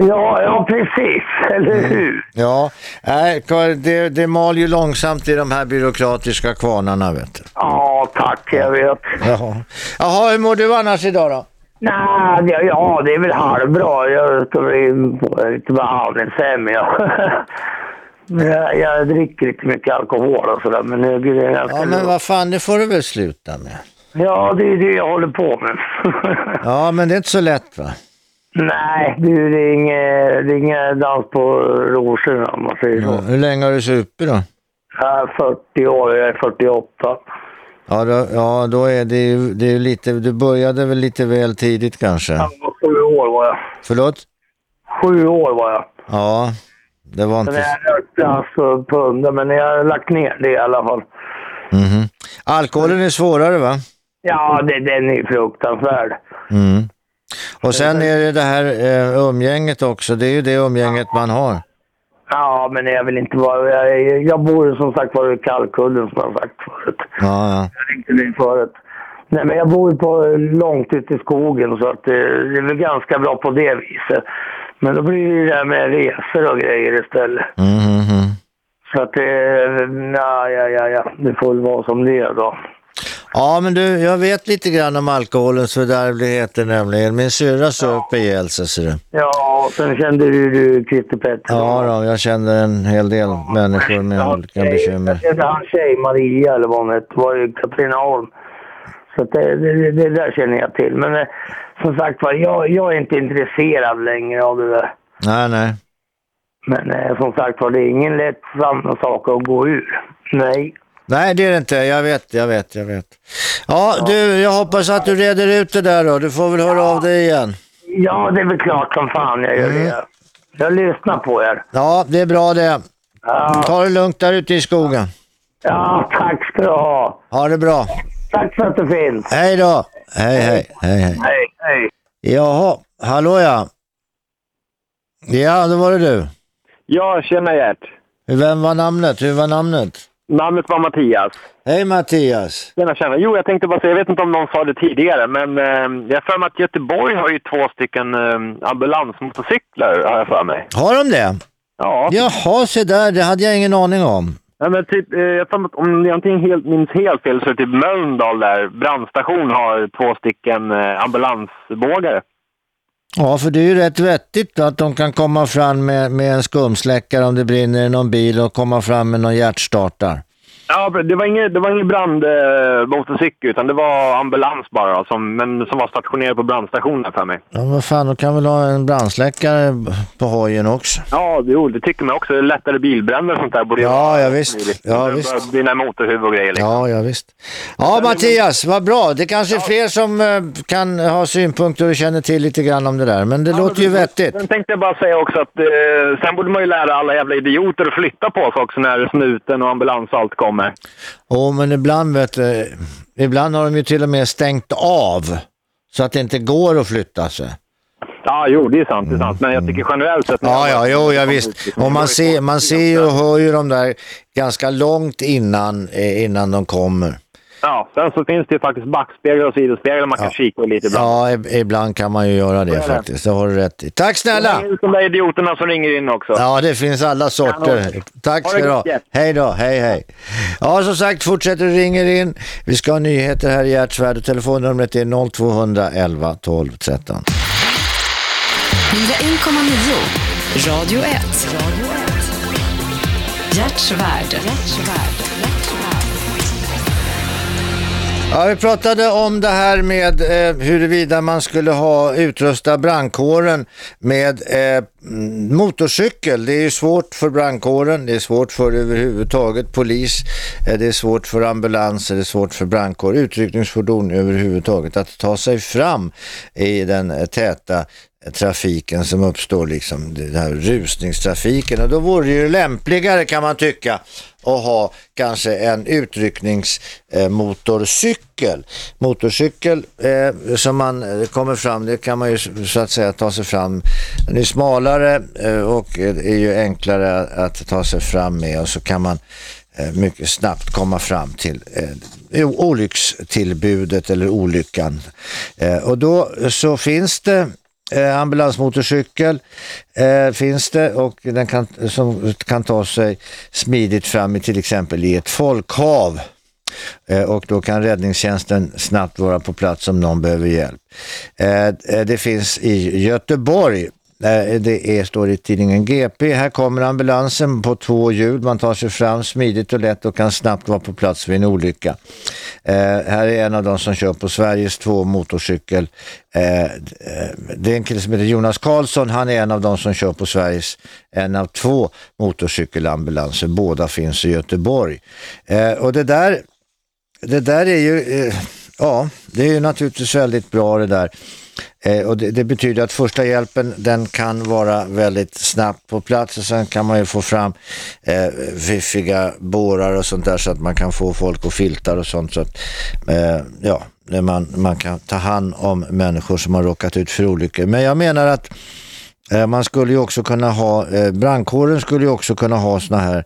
S8: Ja, ja precis. Eller hur?
S2: Ja, nej, det, det mal ju långsamt i de här byråkratiska kvarnarna, vet du.
S8: Ja, tack. Jag vet.
S2: Jaha, Jaha hur mår du annars idag då?
S8: Nej, det- ja, det är väl halvbra. Jag ska på lite behandlingshem. Ja. Men Jag, jag dricker inte mycket alkohol och sådär, men det är ganska
S2: Ja, men vad fan, det får du väl sluta med.
S8: Ja, det är det jag håller på med.
S2: Ja, men det är inte så lätt va?
S8: Nej, du, det är inget, det är inget dans på rosorna om man säger så.
S2: Ja, hur länge har du supit då?
S8: Jag är 40 år, jag är 48.
S2: Ja, då, ja, då är det ju det är lite, du började väl lite väl tidigt kanske?
S8: Ja, Sju år var jag.
S2: Förlåt?
S8: Sju år var jag.
S2: Ja, det var
S8: Men
S2: inte...
S8: jag rökte alltså pundar, men jag har lagt ner det i alla fall.
S2: Mhm. Alkoholen är svårare va?
S8: Ja, det, den är fruktansvärd.
S2: Mm. Och sen är det det här eh, umgänget också, det är ju det umgänget man har.
S8: Ja, men jag vill inte vara... Jag, jag bor som sagt var i Kallkullen som jag sagt förut.
S2: Ja, ja.
S8: Jag ringde dig förut. Nej, men jag bor på långt ute i skogen så att det, det är väl ganska bra på det viset. Men då blir det det här med resor och grejer istället.
S2: Mm, mm, mm.
S8: Så att det... Ja, ja, ja, ja. Det får väl vara som det är då.
S2: Ja, men du, jag vet lite grann om alkoholens fördärvligheter nämligen. Min syrra söp ihjäl sig, ser du.
S8: Ja, sen kände du, du Christer Pettersson.
S2: Ja, då, jag känner en hel del människor med olika bekymmer.
S8: Jag kände hans tjej Maria eller vad hon hette, var ju Katrineholm. Så att det, det, det där känner jag till. Men eh, som sagt var, jag, jag är inte intresserad längre av det där.
S2: Nej, nej.
S8: Men eh, som sagt var, det är ingen lätt sak att gå ur. Nej.
S2: Nej, det är det inte. Jag vet, jag vet, jag vet. Ja, du, jag hoppas att du reder ut det där då. Du får väl höra av dig igen.
S8: Ja, det är väl klart som fan jag gör
S2: Mm.
S8: det. Jag lyssnar på er.
S2: Ja, det är bra det.
S8: Ja,
S2: Ta det lugnt där ute i skogen.
S8: ja tack ska du ha.
S2: Ha det bra.
S8: Tack för att du finns.
S2: Hej då. Hej, hej, hej, hej.
S8: Hej, hej.
S2: Jaha, hallå ja. Ja, det var det du.
S7: Ja, tjena Gert.
S2: Vem var namnet? Hur var namnet?
S7: Namnet var Mattias.
S2: Hej Mattias.
S7: Tjena, tjena. Jo, jag tänkte bara säga, jag vet inte om någon sa det tidigare, men eh, jag har för mig att Göteborg har ju två stycken eh, ambulansmotorcyklar, har jag för mig.
S2: Har de det?
S7: Ja.
S2: Jaha, se där. Det hade jag ingen aning om.
S7: Ja, men typ, eh, jag att om jag inte helt, minns helt fel så är det typ Mölndal där, brandstation har två stycken eh, ambulansbågare.
S2: Ja, för det är ju rätt vettigt att de kan komma fram med, med en skumsläckare om det brinner i någon bil och komma fram med någon hjärtstartare.
S7: Ja, det var ingen, det var ingen brandmotorcykel utan det var ambulans bara, då, som, men som var stationerad på brandstationen för mig.
S2: Ja, vad fan, då kan väl ha en brandsläckare på hojen också.
S7: Ja, jo, det tycker man också. Det är lättare bilbränder och sånt där. Borde
S2: Ja, ja, visst. Ja, visst.
S7: Brinna motorhuvud och grejer. Liksom.
S2: Ja, ja visst. Ja, Mattias, vad bra. Det kanske är fler som eh, kan ha synpunkter och känner till lite grann om det där. Men det låter ju vettigt.
S7: Sen tänkte jag bara säga också att eh, sen borde man ju lära alla jävla idioter att flytta på sig också när snuten och ambulans och allt kommer.
S2: Oh, men ibland vet du, ibland har de ju till och med stängt av så att det inte går att flytta sig.
S7: Ja, jo, det är sant. Det är sant. Men jag tycker generellt sett...
S2: Ja, ja, jo, ja visst. Och man ser, man ser ju och hör ju de där ganska långt innan, eh, innan de kommer.
S7: Ja, sen så finns det ju faktiskt backspeglar och sidospeglar man kan kika på lite ibland.
S2: Ja, ib- ibland kan man ju göra det
S7: det.
S2: faktiskt. Det har du rätt i. Tack snälla!
S7: Det är de där idioterna som ringer in också.
S2: Ja, det finns alla sorter. Tack ska du ha. Hej då, hej hej. Ja, som sagt, fortsätter du ringer in. Vi ska ha nyheter här i Hjärtsvärd telefonnumret är 0211 12 13.
S1: 101,9. Radio 1. Hjärtsvärd.
S2: Ja, vi pratade om det här med eh, huruvida man skulle ha utrusta brandkåren med eh, motorcykel. Det är ju svårt för brandkåren, det är svårt för överhuvudtaget polis, eh, det är svårt för ambulanser, det är svårt för brandkår, utryckningsfordon överhuvudtaget att ta sig fram i den eh, täta trafiken som uppstår, liksom den här rusningstrafiken. Och då vore det ju lämpligare kan man tycka att ha kanske en utryckningsmotorcykel. Motorcykel eh, som man kommer fram, det kan man ju så att säga ta sig fram. Den är smalare eh, och är ju enklare att ta sig fram med och så kan man eh, mycket snabbt komma fram till eh, olyckstillbudet eller olyckan. Eh, och då så finns det eh, ambulansmotorcykel eh, finns det och den kan, som kan ta sig smidigt fram i till exempel i ett folkhav. Eh, och då kan räddningstjänsten snabbt vara på plats om någon behöver hjälp. Eh, eh, det finns i Göteborg det är, står i tidningen GP. Här kommer ambulansen på två hjul. Man tar sig fram smidigt och lätt och kan snabbt vara på plats vid en olycka. Eh, här är en av de som kör på Sveriges två motorcykel. Eh, eh, det är en kille som heter Jonas Karlsson. Han är en av de som kör på Sveriges en av två motorcykelambulanser. Båda finns i Göteborg. Eh, och det där, det där är ju, eh, ja, det är ju naturligtvis väldigt bra det där. Eh, och det, det betyder att första hjälpen den kan vara väldigt snabbt på plats och sen kan man ju få fram eh, fiffiga bårar och sånt där så att man kan få folk och filtar och sånt så att eh, ja, man, man kan ta hand om människor som har råkat ut för olyckor. Men jag menar att Eh, man skulle ju också kunna ha, eh, brandkåren skulle ju också kunna ha såna här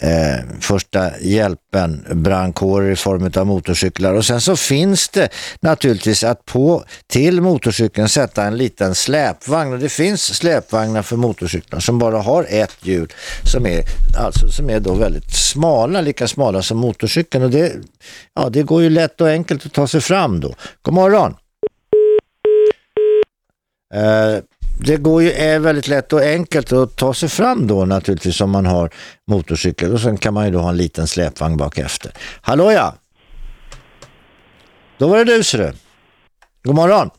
S2: eh, första hjälpen brandkårer i form av motorcyklar och sen så finns det naturligtvis att på till motorcykeln sätta en liten släpvagn och det finns släpvagnar för motorcyklar som bara har ett hjul som är, alltså, som är då väldigt smala, lika smala som motorcykeln och det, ja, det går ju lätt och enkelt att ta sig fram då. God morgon! Eh, det går ju, är väldigt lätt och enkelt att ta sig fram då naturligtvis om man har motorcykel och sen kan man ju då ha en liten släpvagn bak efter. Hallå ja! Då var det du ser du. God morgon!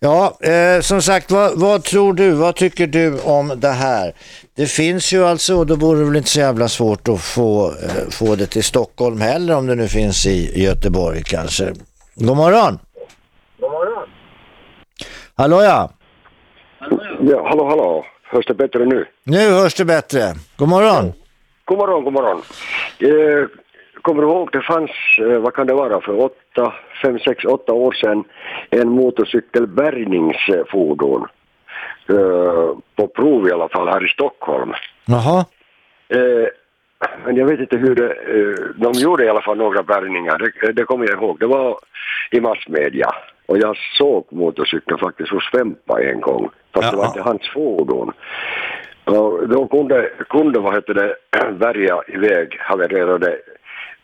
S2: Ja, eh, som sagt, vad, vad tror du, vad tycker du om det här? Det finns ju alltså, och då vore det väl inte så jävla svårt att få, eh, få det till Stockholm heller om det nu finns i Göteborg kanske. God morgon! Hallå ja!
S5: Ja, hallå, hallå. Hörs det bättre nu?
S2: Nu hörs det bättre. God morgon!
S5: God morgon, god morgon. Eh, kommer ihåg, det fanns, eh, vad kan det vara, för åtta, fem, sex, åtta år sedan en motorcykelbärgningsfordon. Eh, på prov i alla fall här i Stockholm.
S2: Jaha.
S5: Eh, men jag vet inte hur det... Eh, de gjorde i alla fall några bärgningar, det, det kommer jag ihåg. Det var i massmedia. Och jag såg motorcykeln faktiskt hos Fempa en gång. Fast det var inte hans fordon. Och då kunde, kunde vad heter det, bärga iväg havererade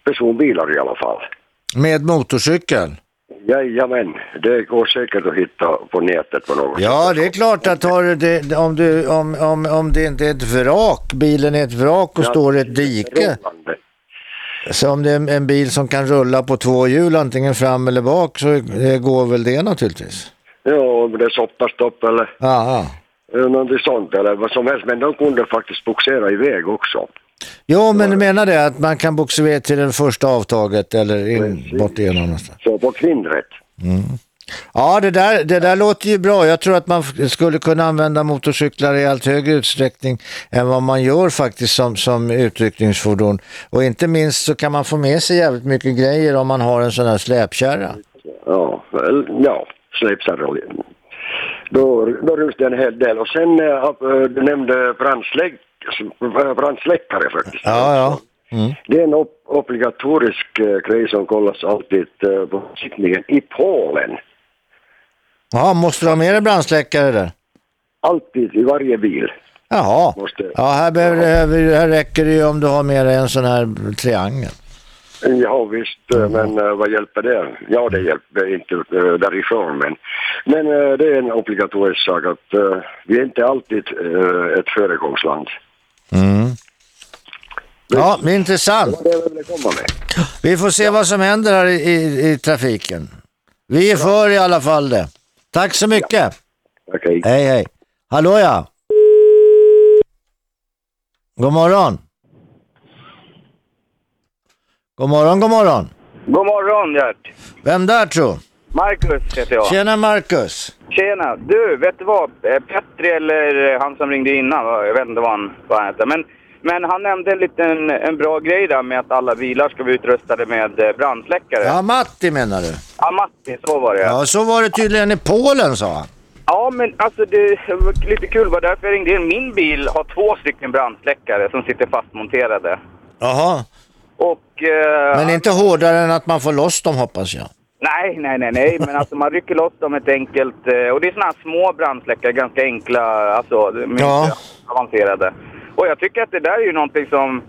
S5: personbilar i alla fall.
S2: Med motorcykel?
S5: Jajamän, det går säkert att hitta på nätet på något
S2: Ja,
S5: sätt.
S2: det är klart att har du det, om, du, om, om, om det inte är ett vrak, bilen är ett vrak och
S5: Ja,
S2: står i ett dike.
S5: Rullande.
S2: Så om det är en- bil som kan rulla på två hjul, antingen fram eller bak, så det går väl det naturligtvis.
S5: Ja, om det är soppastopp eller
S2: Ja,
S5: eh, någonting sånt eller vad som helst. Men de kunde faktiskt boxera iväg också.
S2: Jo, men du menar det att man kan boxa till det första avtaget eller in, bort igenom någonstans.
S5: Så på kvinnrätt.
S2: Ja, det där, det där låter ju bra. Jag tror att man skulle kunna använda motorcyklar i allt högre utsträckning än vad man gör faktiskt som, som utryckningsfordon. Och inte minst så kan man få med sig jävligt mycket grejer om man har en sån här släpkärra.
S5: Ja, ja släpkärra. Då, då det en hel del. Och sen, eh, eh, du nämnde brandsläck, eh, brandsläckare faktiskt.
S2: Ja, ja.
S5: Det är en obligatorisk grej som kollas alltid på besiktningen i Polen.
S2: Ja, måste du ha med dig brandsläckare där?
S5: Alltid i varje bil.
S2: Jaha.
S5: Måste.
S2: Ja, här, behöver, här räcker det ju om du har med dig en sån här triangel.
S5: Ja visst, eh, men eh, vad hjälper det? Ja, det hjälper inte eh, därifrån, men, men det är en obligatorisk sak att vi är inte alltid ett föregångsland.
S2: Mm. Ja, men intressant.
S5: Det var det jag ville komma med.
S2: Vi får se vad som händer här i, i, i trafiken. Vi är för i alla fall det. Tack så mycket.
S5: Okej.
S2: Hej, hej. Hallå ja. God morgon. God morgon, god morgon.
S9: God morgon Gert.
S2: Vem där tro?
S9: Marcus heter jag.
S2: Tjena Marcus.
S9: Tjena. Du, vet du vad? Eh, Petri eller eh, han som ringde innan, jag vet inte vad han, vad han heter. Men, men han nämnde en liten en bra grej där med att alla bilar ska vara utrustade med eh, brandsläckare.
S2: Ja, Matti menar du?
S9: Ja, Matti, så var det.
S2: Ja, så var det tydligen i Polen sa han.
S9: Ja, men alltså det var lite kul. Var därför jag ringde in. Min bil har två stycken brandsläckare som sitter fastmonterade.
S2: Jaha.
S9: Och... Eh,
S2: Men inte hårdare än att man får loss dem hoppas jag.
S9: Nej, nej, nej, nej. Men alltså man rycker loss dem ett enkelt... eh, Och det är såna här små brandsläckare, ganska enkla, alltså
S2: Ja.
S9: inte avancerade. Och jag tycker att det där är ju någonting som...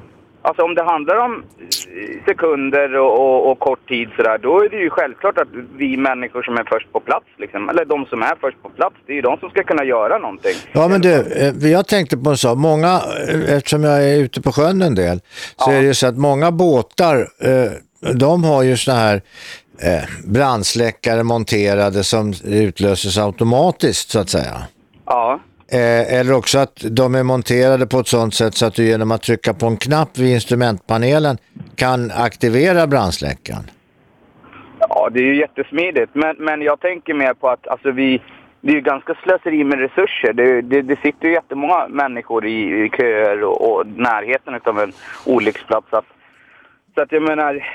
S9: Alltså om det handlar om eh, sekunder och, och, och kort tid sådär, då är det ju självklart att vi människor som är först på plats, liksom, eller de som är först på plats, det är ju de som ska kunna göra någonting.
S2: Ja men du, eh, jag tänkte på en sak. Många, eh, eftersom jag är ute på sjön en del, så är det ju så att många båtar, de har ju såna här brandsläckare monterade som utlöses automatiskt så att säga.
S9: Ja.
S2: Eh, eller också att de är monterade på ett sådant sätt så att du genom att trycka på en knapp vid instrumentpanelen kan aktivera brandsläckaren.
S9: Ja, det är ju jättesmidigt. Men, men jag tänker mer på att alltså, vi, det är ju ganska slöseri med resurser. Det, det, det sitter ju jättemånga människor i, i köer och, och närheten av en olycksplats. Att, så att jag menar...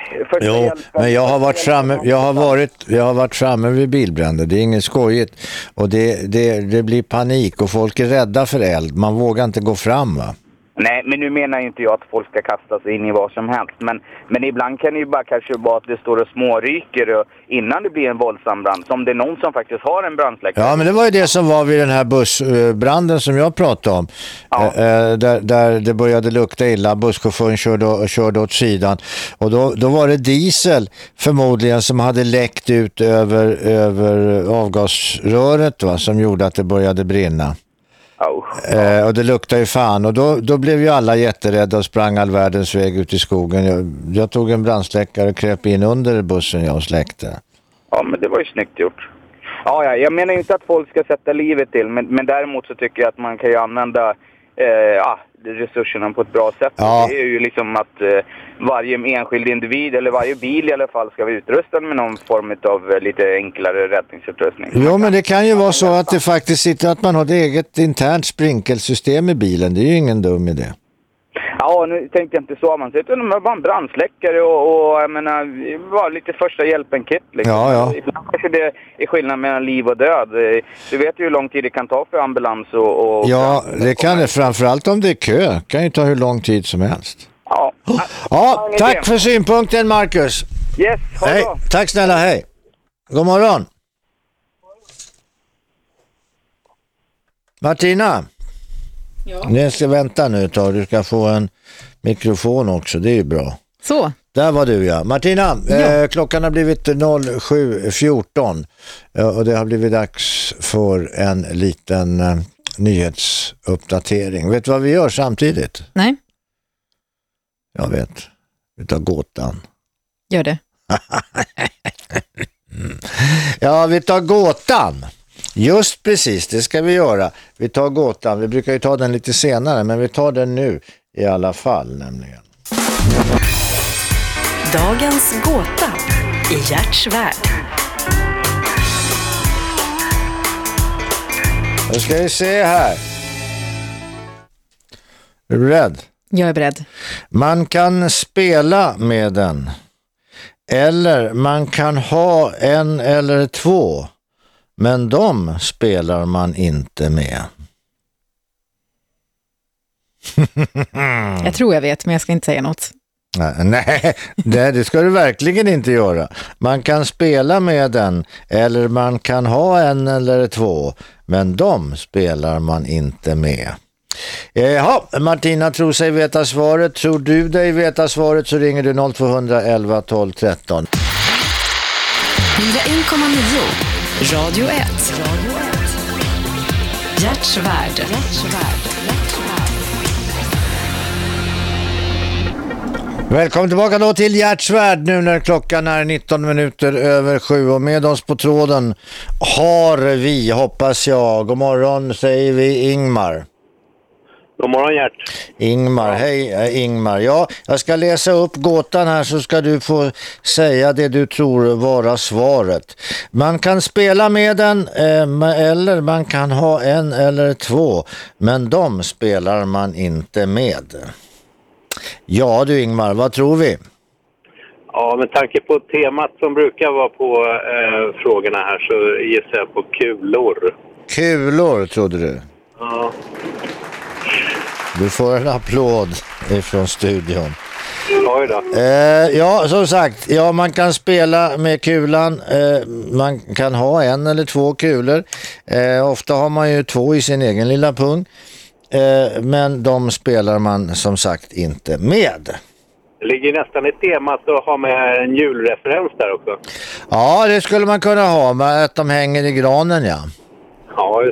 S2: Jo,
S9: hjälpen-
S2: men jag har varit framme, jag har varit, jag har varit framme vid bilbränder. Det är inget skojigt. Och det, det, det blir panik och folk är rädda för eld. Man vågar inte gå fram va?
S9: Nej, men nu menar inte jag att folk ska kasta sig in i vad som helst. Men, men ibland kan det ju bara kanske vara att det står och småryker och, innan det blir en våldsam brand. Så om det är någon som faktiskt har en brandsläckare.
S2: Ja, men det var ju det som var vid den här bussbranden som jag pratade om. Eh, eh, där, där det började lukta illa. Busschauffören körde, körde åt sidan. Och då, då var det diesel förmodligen som hade läckt ut över, över avgasröret va, som gjorde att det började brinna. Eh, och det luktade ju fan och då, då blev ju alla jätterädda och sprang all världens väg ut i skogen. Jag, jag tog en brandsläckare och kröp in under bussen jag och släckte.
S9: Ja, men det var ju snyggt gjort. Ja, ja, jag menar inte att folk ska sätta livet till, men, men däremot så tycker jag att man kan ju använda eh, ja, resurserna på ett bra sätt.
S2: Ja.
S9: Det är ju liksom att eh, varje enskild individ, eller varje bil i alla fall, ska vara utrustad med någon form av eh, lite enklare räddningsutrustning.
S2: Jo, men det kan ju vara så att det faktiskt sitter att man har ett eget internt sprinkelsystem i bilen. Det är ju ingen dum idé.
S9: Ja, nu tänkte jag inte så avancerat, utan det var en brandsläckare och, och jag menar, var lite första hjälpen-kit liksom.
S2: Ja, ja.
S9: Ibland kanske det är skillnad mellan liv och död. Du vet ju hur lång tid det kan ta för ambulans och... och
S2: Ja, det kan det. Framförallt om det är kö. kan ju ta hur lång tid som helst.
S9: Ja.
S2: Ja, tack för synpunkten Marcus.
S9: Yes,
S2: Hej, tack snälla, hej. God morgon. Martina.
S3: Ja.
S2: Jag ska vänta nu ett tag. Du ska få en mikrofon också. Det är ju bra.
S3: Så,
S2: Där var du ja. Martina, eh, klockan har blivit 07.14 eh, och det har blivit dags för en liten eh, nyhetsuppdatering. Vet du vad vi gör samtidigt?
S3: nej,
S2: Jag vet. Vi tar gåtan.
S3: gör det.
S2: Ja, vi tar gåtan. Just precis, det ska vi göra. Vi tar gåtan. Vi brukar ju ta den lite senare, men vi tar den nu i alla fall nämligen.
S1: Dagens gåta i Gerts värld.
S2: Nu ska vi se här. Är du beredd?
S3: Jag är beredd.
S2: Man kan spela med den. Eller man kan ha en eller två. Men de spelar man inte med.
S3: Jag tror jag vet, men jag ska inte säga något.
S2: Nej, Nej, det, ska du verkligen inte göra. Man kan spela med den eller man kan ha en eller två, men de spelar man inte med. Jaha, Martina tror sig veta svaret. Tror du dig veta svaret så ringer du 0211 12 13.
S1: 101,9 Radio 1. Gerts värld.
S2: Välkommen tillbaka då till Hjärtsvärd nu när klockan är 19 minuter över sju och med oss på tråden har vi, hoppas jag, god morgon säger vi Ingmar.
S7: God morgon Gert.
S2: Ingmar, hej eh, Ingmar. Ja, jag ska läsa upp gåtan här så ska du få säga det du tror vara svaret. Man kan spela med den eh, eller man kan ha en eller två, men de spelar man inte med. Ja du Ingmar, vad tror vi?
S10: Ja, med tanke på temat som brukar vara på eh, frågorna här så gissar jag på kulor.
S2: Kulor trodde du.
S10: Ja.
S2: Du får en applåd ifrån studion. Eh, ja, som sagt, ja, man kan spela med kulan. Eh, man kan ha en eller två kulor. Eh, ofta har man ju två i sin egen lilla pung. Eh, men de spelar man som sagt inte med.
S10: Det ligger nästan i temat att ha med en julreferens där också.
S2: Ja, det skulle man kunna ha med att de hänger i granen, ja.
S10: Ja,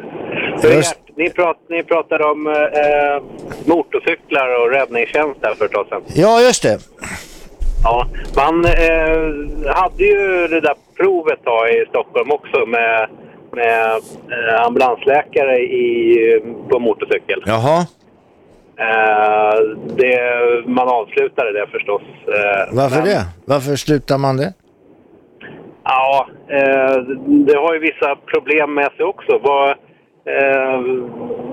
S2: Just-
S10: ni, prat, ni pratade om eh, motorcyklar och räddningstjänst där för ett tag sedan.
S2: Ja, just det.
S10: Ja, man eh, hade ju det där provet då i Stockholm också med, med eh, ambulansläkare i, på motorcykel.
S2: Jaha,
S10: Eh, det, man avslutade det förstås. Eh,
S2: varför
S10: men-
S2: det? Varför slutar man det?
S10: Ja, eh, det har ju vissa problem med sig också. Vad, eh,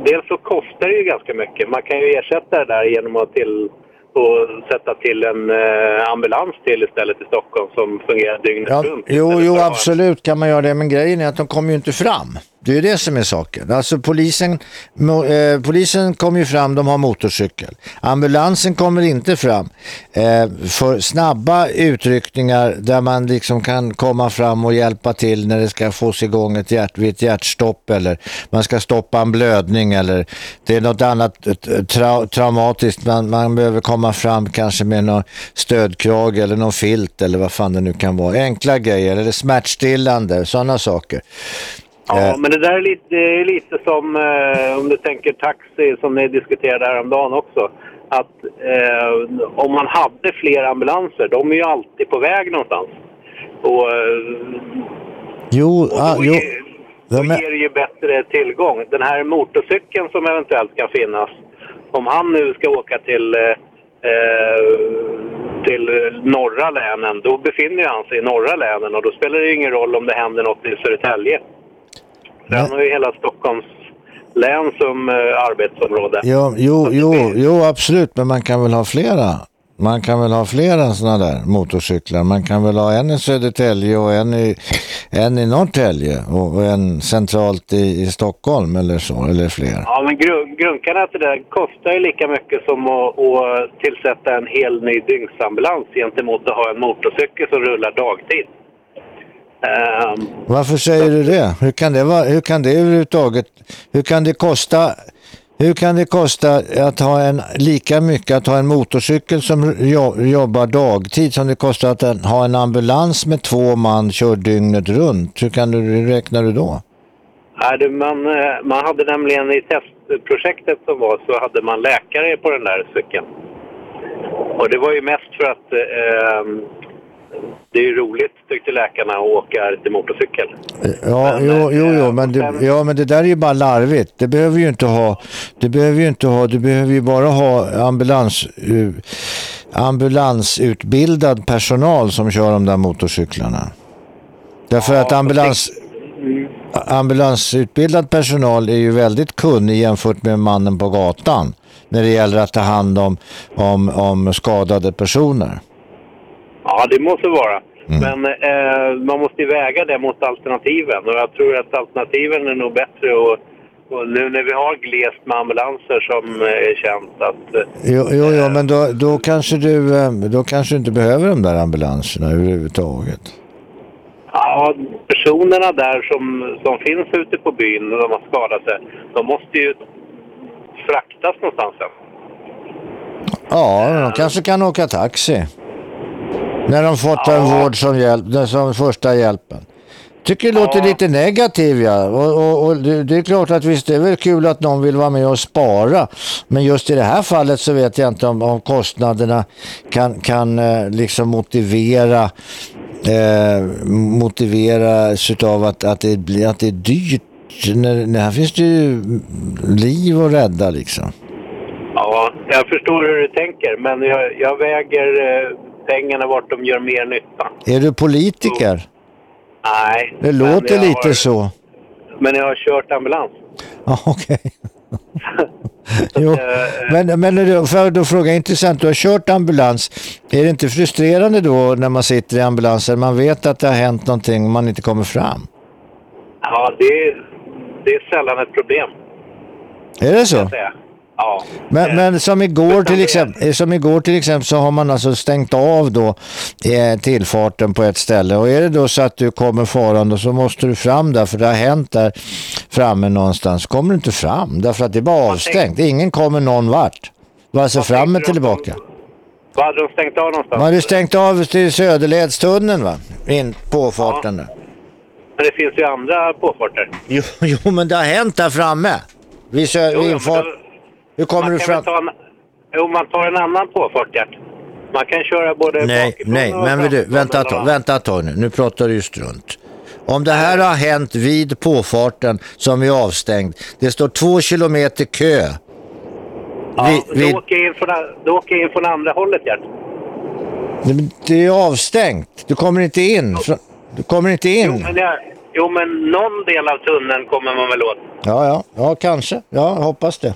S10: dels så kostar det ju ganska mycket. Man kan ju ersätta det där genom att till, och sätta till en eh, ambulans till istället i Stockholm som fungerar dygnet
S2: Ja,
S10: runt.
S2: jo, jo, absolut kan man göra det, men grejen är att de kommer ju inte fram. Det är det som är saken. Alltså polisen, eh, polisen kommer ju fram, de har motorcykel. Ambulansen kommer inte fram. Eh, för snabba utryckningar där man liksom kan komma fram och hjälpa till när det ska fås igång ett, hjärt, vid ett hjärtstopp eller man ska stoppa en blödning eller det är något annat eh, tra, traumatiskt. Man, man behöver komma fram kanske med någon stödkrag eller någon filt eller vad fan det nu kan vara. Enkla grejer eller smärtstillande, sådana saker.
S10: Ja,
S2: Eh,
S10: men det där är lite, det är lite som eh, om du tänker taxi som ni diskuterade häromdagen också. Att eh, om man hade fler ambulanser, de är ju alltid på väg någonstans. Och eh,
S2: Jo, ah, jo.
S10: då
S2: är,
S10: ger det ju bättre tillgång. Den här motorcykeln som eventuellt kan finnas, om han nu ska åka till, eh, eh, till norra länen, då befinner han sig i norra länen och då spelar det ju ingen roll om det händer något i Södertälje. Sen har ju hela Stockholms län som eh, arbetsområde.
S2: Jo, jo, jo, jo, absolut, men man kan väl ha flera. Man kan väl ha flera sådana där motorcyklar. Man kan väl ha en i Södertälje och en i, en i Norrtälje och, och en centralt i, i Stockholm eller så, eller fler.
S10: Ja, men gru- grundkan är att det där kostar ju lika mycket som att, att tillsätta en hel ny dygnsambulans gentemot att ha en motorcykel som rullar dagtid. Ehm,
S2: Varför säger du det? Hur kan det vara, hur kan det överhuvudtaget, hur kan det kosta, hur kan det kosta att ha en, lika mycket att ha en motorcykel som jo, jobbar dagtid som det kostar att ha en ambulans med två man kör dygnet runt? Hur kan du, hur räknar du då?
S10: Man, eh, man hade nämligen i testprojektet som var så hade man läkare på den där cykeln. Och det var ju mest för att eh, det är ju roligt tyckte läkarna att åka till motorcykel.
S2: Ja, jo, jo, jo men, det, ja, men det där är ju bara larvigt. Det behöver ju inte ha, det behöver ju inte ha, du behöver ju bara ha ambulans, ambulansutbildad personal som kör de där motorcyklarna. Därför att ambulans, ambulansutbildad personal är ju väldigt kunnig jämfört med mannen på gatan när det gäller att ta hand om, om, om skadade personer.
S10: Ja, det måste vara. Men eh, man måste väga det mot alternativen och jag tror att alternativen är nog bättre och, och nu när vi har glest med ambulanser som eh, är känt att eh,
S2: Jo, jo, jo men då, då, kanske du, eh, då kanske du inte behöver de där ambulanserna överhuvudtaget.
S10: ja, personerna där som, som finns ute på byn när de har skadat sig, de måste ju fraktas någonstans.
S2: Ja, de kanske kan åka taxi. När de fått en vård som, hjälp, som första hjälpen. Tycker det låter lite negativ ja. Och, och, och det, är klart att visst det är väl kul att någon vill vara med och spara. Men just i det här fallet så vet jag inte om, om kostnaderna kan, kan eh, liksom motivera eh, motiveras utav att, att, det, blir- att det är dyrt. När, när här finns det ju liv att rädda liksom.
S10: Ja, jag förstår hur du tänker men jag, jag väger eh, pengarna vart de gör mer nytta.
S2: Är du politiker?
S10: Nej.
S2: Det
S10: men
S2: låter lite
S10: har,
S2: så.
S10: Men jag har kört ambulans.
S2: Ja, okej. jo, men, men får jag då fråga, intressant, du har kört ambulans. Är det inte frustrerande då när man sitter i ambulansen, man vet att det har hänt någonting och man inte kommer fram?
S10: Ja, det, är- det är sällan ett problem.
S2: Är det så?
S10: Säga. Ja.
S2: Men, men som, igår till exempel, som igår till exempel så har man alltså stängt av då eh, tillfarten på ett ställe och är det då så att du kommer farande så måste du fram där för det har hänt där framme någonstans kommer du inte fram därför att det är bara avstängt. Ingen kommer någon vart. Vare sig fram eller tillbaka.
S10: Vad hade de stängt av någonstans?
S2: Man hade stängt av till Söderledstunneln va? In påfarten där.
S10: Men det finns ju andra påfarter.
S2: Jo, jo men det har hänt där framme. Vid
S10: ja,
S2: infart.
S10: men
S2: Hur kommer
S10: man
S2: du fram?
S10: Ta en, jo, man tar en annan påfart, Gert. Man kan köra både
S2: Nej,
S10: bakifrån
S2: nej,
S10: och
S2: men vill du, vänta, ett tag, vänta ett tag nu. Nu pratar du ju strunt. Om det här har hänt vid påfarten som är avstängd, det står två kilometer kö.
S10: Ja,
S2: Vid- vid-
S10: då, åker jag in från, då åker jag in från andra hållet, Gert.
S2: Det är avstängt. Du kommer inte in. Du kommer inte
S10: Jo
S2: in.
S10: men, jag, jo, men någon del av tunneln kommer man väl åt.
S2: Ja, ja, ja, kanske. Ja, jag hoppas det.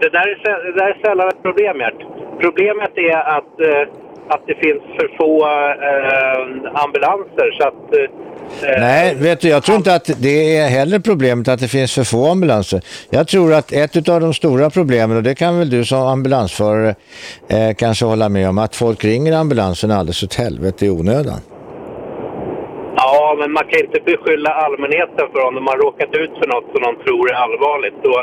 S10: Det där, är, det där är sällan ett problem, Gert. Problemet är att, eh, att det finns för få eh, ambulanser. Så att, eh,
S2: Nej, vet du, jag tror inte att det är heller problemet att det finns för få ambulanser. Jag tror att ett av de stora problemen, och det kan väl du som ambulansförare eh, kanske hålla med om, att folk ringer ambulansen alldeles åt helvete i onödan.
S10: Ja, men man kan inte beskylla allmänheten för om de har råkat ut för något som de tror är allvarligt. Då,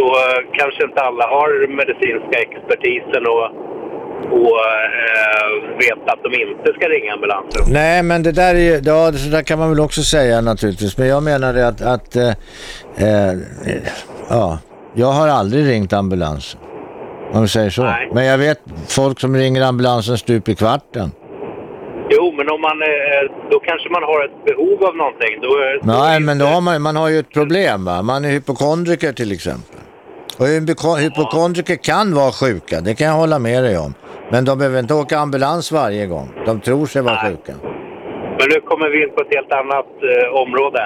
S10: då eh, kanske inte alla har medicinska expertisen och, och eh, vet att de inte ska ringa ambulansen.
S2: Nej, men det där är ju, ja, så där kan man väl också säga naturligtvis. Men jag menar det att, att eh, eh, ja, jag har aldrig ringt ambulansen. Om vi säger så.
S10: Nej.
S2: Men jag vet folk som ringer ambulansen stup i kvarten.
S10: Jo, men om man, eh, då kanske man har ett behov av någonting. Då,
S2: Nej, men då har man, man har ju ett problem va. Man är hypokondriker till exempel. Och hypoko- hypokondriker kan vara sjuka, det kan jag hålla med dig om. Men de behöver inte åka ambulans varje gång. De tror sig vara sjuka.
S10: Men nu kommer vi in på ett helt annat eh, område.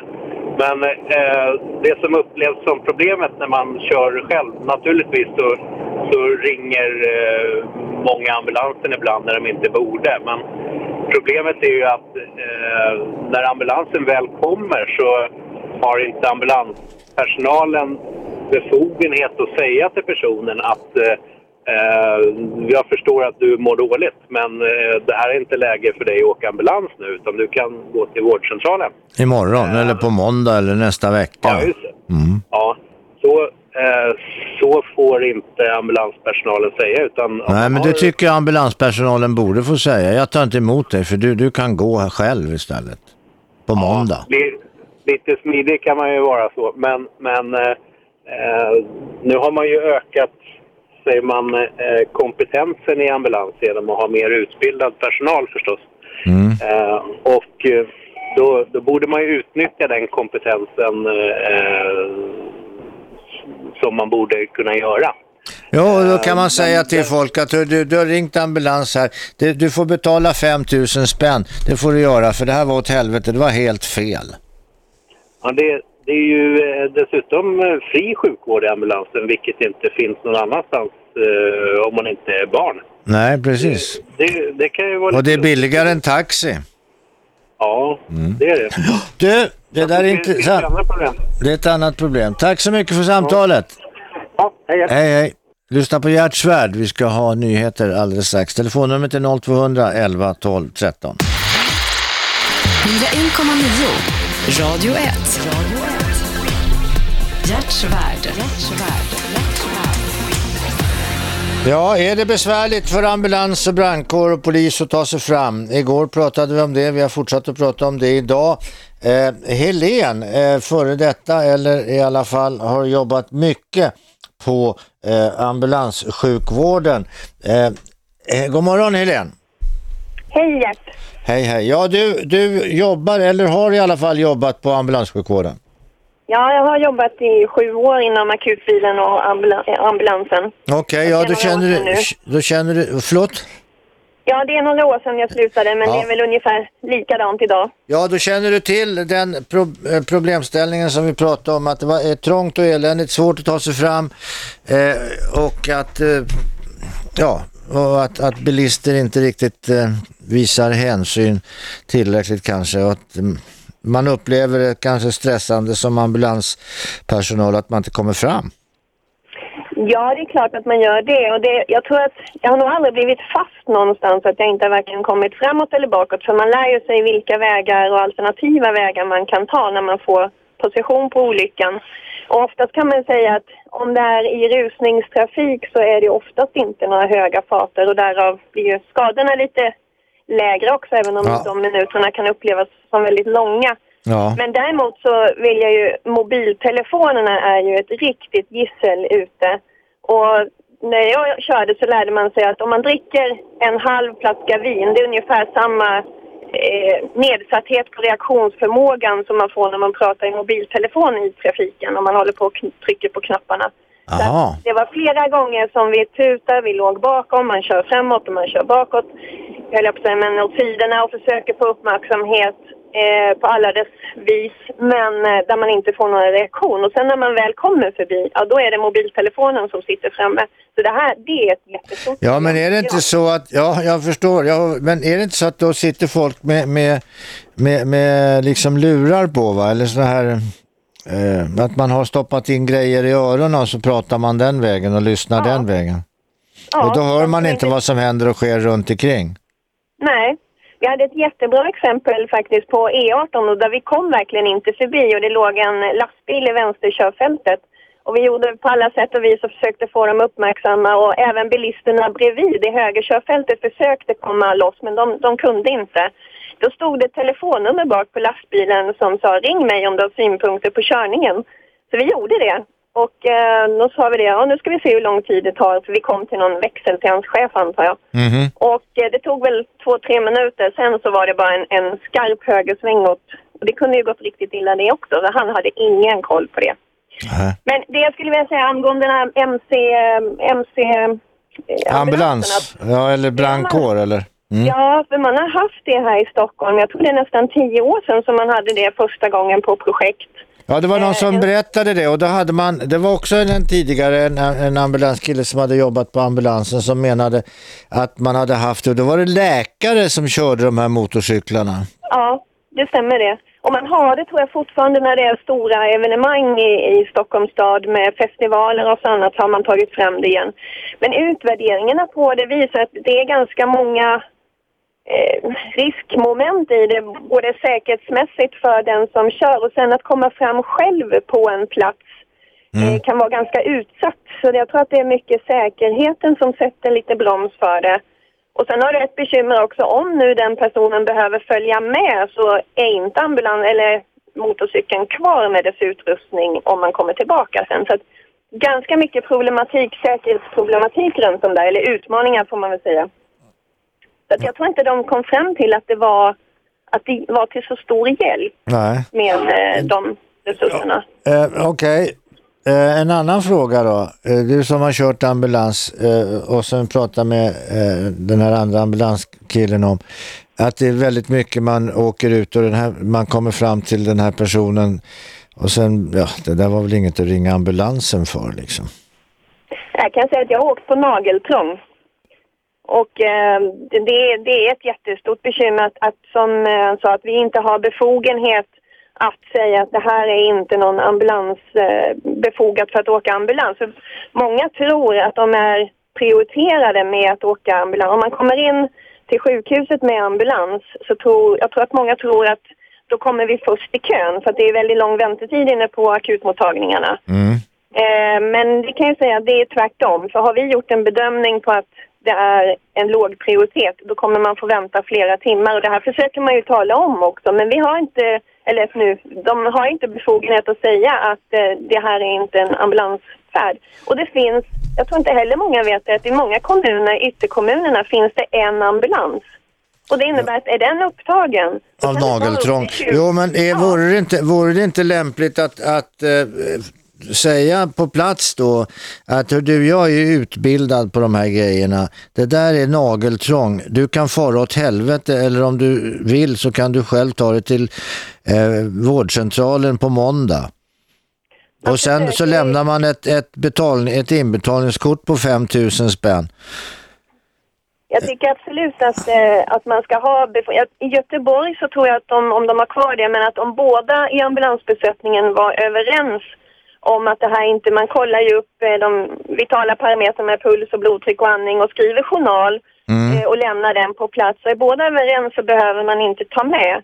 S10: Men eh, det som upplevs som problemet när man kör själv, naturligtvis så, så ringer eh, många ambulansen ibland när de inte borde. Men problemet är ju att eh, när ambulansen väl kommer så har inte ambulanspersonalen befogenhet att säga till personen att eh, Eh, jag förstår att du mår dåligt, men eh, det här är inte läge för dig att åka ambulans nu, utan du kan gå till vårdcentralen.
S2: Imorgon, eh, eller på måndag, eller nästa vecka.
S10: Ja, just det. Mm. Ja, så, eh, så får inte ambulanspersonalen säga, utan...
S2: Nej, men det tycker jag ambulanspersonalen borde få säga. Jag tar inte emot dig, för du, du kan gå här själv istället. På måndag.
S10: Ja, lite smidig kan man ju vara så, men, men eh, nu har man ju ökat säger man, eh, kompetensen i ambulans genom att ha mer utbildad personal förstås. Mm. Eh, och eh, då, då, borde man ju utnyttja den kompetensen eh, som man borde kunna göra.
S2: Ja, då kan man säga till folk att du, du har ringt ambulans här. Du, du får betala 5 000 spänn. Det får du göra för det här var åt helvete. Det var helt fel.
S10: Ja, det, det är ju eh, dessutom eh, fri sjukvård i ambulansen, vilket inte finns någon annanstans eh, om man inte är barn.
S2: Nej, precis.
S10: Det, det kan ju vara
S2: Och det är billigare än taxi.
S10: Ja, mm. det är det.
S2: Du, det där är inte... Det är ett annat problem. Tack så mycket för samtalet.
S10: Ja, hej.
S2: Hej, hej. Lyssna på Gert Svärd. Vi ska ha nyheter alldeles strax. Telefonnumret är 0200 11 12 13.
S1: 101,9 Radio 1. Radio 1.
S2: Ja, är det besvärligt för ambulans och brandkår och polis att ta sig fram? Igår pratade vi om det, vi har fortsatt att prata om det idag. Eh, Helen, eh, före detta eller i alla fall har jobbat mycket på eh, ambulanssjukvården. Eh, eh, god morgon Helen.
S11: Hej Gert.
S2: Hej hej. Ja du, du jobbar eller har i alla fall jobbat på ambulanssjukvården?
S11: Ja, jag har jobbat i sju år inom akutbilen och ambulansen.
S2: Okej, okay, ja då känner, du, då känner du... Förlåt?
S11: Ja, det är några år sedan jag slutade, men ja. det är väl ungefär likadant idag.
S2: Ja, då känner du till den pro eh, problemställningen som vi pratade om, att det var trångt och eländigt, svårt att ta sig fram eh, och att, eh, ja, och att, att bilister inte riktigt eh, visar hänsyn tillräckligt kanske och att mm, man upplever det kanske stressande som ambulanspersonal att man inte kommer fram?
S11: Ja, det är klart att man gör det. Och det, jag tror att jag har nog aldrig blivit fast någonstans att jag inte har varken kommit framåt eller bakåt. För man lär ju sig vilka vägar och alternativa vägar man kan ta när man får position på olyckan. Och oftast kan man säga att om det är i rusningstrafik så är det oftast inte några höga farter och därav blir ju skadorna lite lägre också, även om ja. de minuterna kan upplevas som väldigt långa. Ja. Men däremot så vill jag ju, mobiltelefonerna är ju ett riktigt gissel ute. Och när jag körde så lärde man sig att om man dricker en halv flaska vin, det är ungefär samma eh, nedsatthet på reaktionsförmågan som man får när man pratar i mobiltelefon i trafiken, om man håller på och trycker på knapparna. Det var flera gånger som vi tutar, vi låg bakom, man kör framåt och man kör bakåt. Jag höll på sig, men åt sidorna och försöker få uppmärksamhet eh, på alla dess vis, men eh, där man inte får någon reaktion. Och sen när man väl kommer förbi, ja då är det mobiltelefonen som sitter framme. Så det här, det är ett jättestort
S2: Ja, men är det inte så att, ja jag förstår, ja, men är det inte så att då sitter folk med, med, med, med liksom lurar på va, eller så här Eh, att man har stoppat in grejer i öronen och så pratar man den vägen och lyssnar ja. den vägen. Ja, och då hör man inte vad som händer och sker runt omkring.
S11: Nej, vi hade ett jättebra exempel faktiskt på E18 och där vi kom verkligen inte förbi och det låg en lastbil i vänsterkörfältet. Och vi gjorde på alla sätt och vis och försökte få dem uppmärksamma och även bilisterna bredvid i högerkörfältet försökte komma loss men de, de kunde inte. Då stod det ett telefonnummer bak på lastbilen som sa ring mig om du har synpunkter på körningen. Så vi gjorde det. Och eh, då sa vi det, ja nu ska vi se hur lång tid det tar för vi kom till någon växel till hans chef antar jag. Mm. Och eh, det tog väl två, tre minuter, sen så var det bara en, en skarp högersväng åt, och det kunde ju gått riktigt illa det också, så han hade ingen koll på det. Mm. Men det jag skulle vilja säga angående den här MC... MC
S2: eh, Ambulans, ja eller brandkår eller? Mm.
S11: Ja, för man har haft det här i Stockholm. Jag tror det är nästan tio år sedan som man hade det första gången på projekt.
S2: Ja, det var någon
S11: Eh,
S2: som
S11: en-
S2: berättade det och då hade man, det var också en, tidigare en, en ambulanskille som hade jobbat på ambulansen som menade att man hade haft det. Då var det läkare som körde de här motorcyklarna.
S11: Ja, det stämmer det. Och man har det tror jag fortfarande när det är stora evenemang i, i Stockholms stad med festivaler och så annat har man tagit fram det igen. Men utvärderingarna på det visar att det är ganska många eh, riskmoment i det, både säkerhetsmässigt för den som kör och sen att komma fram själv på en plats eh, kan vara ganska utsatt. Så jag tror att det är mycket säkerheten som sätter lite broms för det. Och sen har du ett bekymmer också om nu den personen behöver följa med så är inte ambulans eller motorcykeln kvar med dess utrustning om man kommer tillbaka sen. Så att ganska mycket problematik, säkerhetsproblematik runt om där, eller utmaningar får man väl säga. Så att jag tror inte de kom fram till att det var, att det var till så stor hjälp
S2: Nej.
S11: med eh, de resurserna.
S2: Eh, Okej, eh, en annan fråga då. Eh, du som har kört ambulans eh, och som pratar med den här andra ambulanskillen om att det är väldigt mycket man åker ut och den här, man kommer fram till den här personen och sen, ja, det där var väl inget att ringa ambulansen för liksom.
S11: Jag kan säga att jag har åkt på nageltrång. Och eh, det, det är ett jättestort bekymmer att, att som eh, han sa, att vi inte har befogenhet att säga att det här är inte någon ambulans eh, befogat för att åka ambulans. För många tror att de är prioriterade med att åka ambulans. Om man kommer in till sjukhuset med ambulans så tror jag tror att många tror att då kommer vi först i kön för att det är väldigt lång väntetid inne på akutmottagningarna. Eh, men det kan jag säga att det är tvärtom. För har vi gjort en bedömning på att det är en låg prioritet, då kommer man få vänta flera timmar. Och det här försöker man ju tala om också, men vi har inte, eller nu, de har inte befogenhet att säga att eh, det här är inte en ambulansfärd. Och det finns, jag tror inte heller många vet det, att i många kommuner, ytterkommunerna, finns det en ambulans. Och det innebär att är den upptagen
S2: Av nageltrång. Jo, men är, vore, det inte, vore det inte lämpligt att, att eh, säga på plats då att du, jag är utbildad på de här grejerna. Det där är nageltrång. Du kan fara åt helvete eller om du vill så kan du själv ta det till eh, vårdcentralen på måndag. Och sen så lämnar man ett, ett, betalning, ett inbetalningskort på 5 000 spänn.
S11: Jag tycker absolut att, eh, att man ska ha... I Göteborg så tror jag att de, om de har kvar det, men att om båda i ambulansbesättningen var överens om att det här inte... Man kollar ju upp eh, de vitala parametrarna med puls och blodtryck och andning och skriver journal eh, och lämnar den på plats. Så är båda överens så behöver man inte ta med.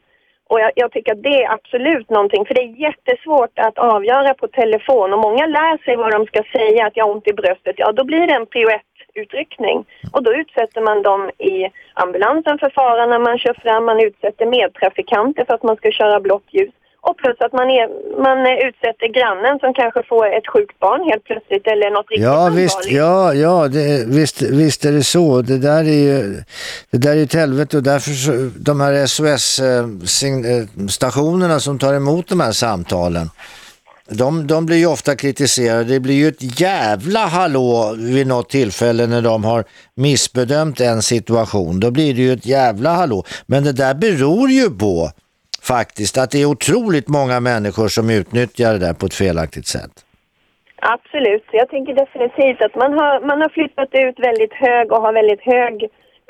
S11: Och jag, jag tycker att det är absolut någonting, för det är jättesvårt att avgöra på telefon och många lär sig vad de ska säga, att jag har ont i bröstet. Ja, då blir det en prio 1-utryckning och då utsätter man dem i ambulansen för fara när man kör fram, man utsätter medtrafikanter för att man ska köra blått ljus och plus att man, är, man eh, utsätter grannen som kanske får ett sjukt barn helt plötsligt eller något riktigt
S2: Ja
S11: allvarligt.
S2: visst, ja, ja det, visst, visst är det så. Det där är ju det där är ett helvete och därför så, de här SOS-stationerna som tar emot de här samtalen de, de blir ju ofta kritiserade. Det blir ju ett jävla hallå vid något tillfälle när de har missbedömt en situation. Då blir det ju ett jävla hallå. Men det där beror ju på faktiskt att det är otroligt många människor som utnyttjar det där på ett felaktigt sätt.
S11: Absolut. Jag tänker definitivt att man har, man har flyttat ut väldigt hög och har väldigt hög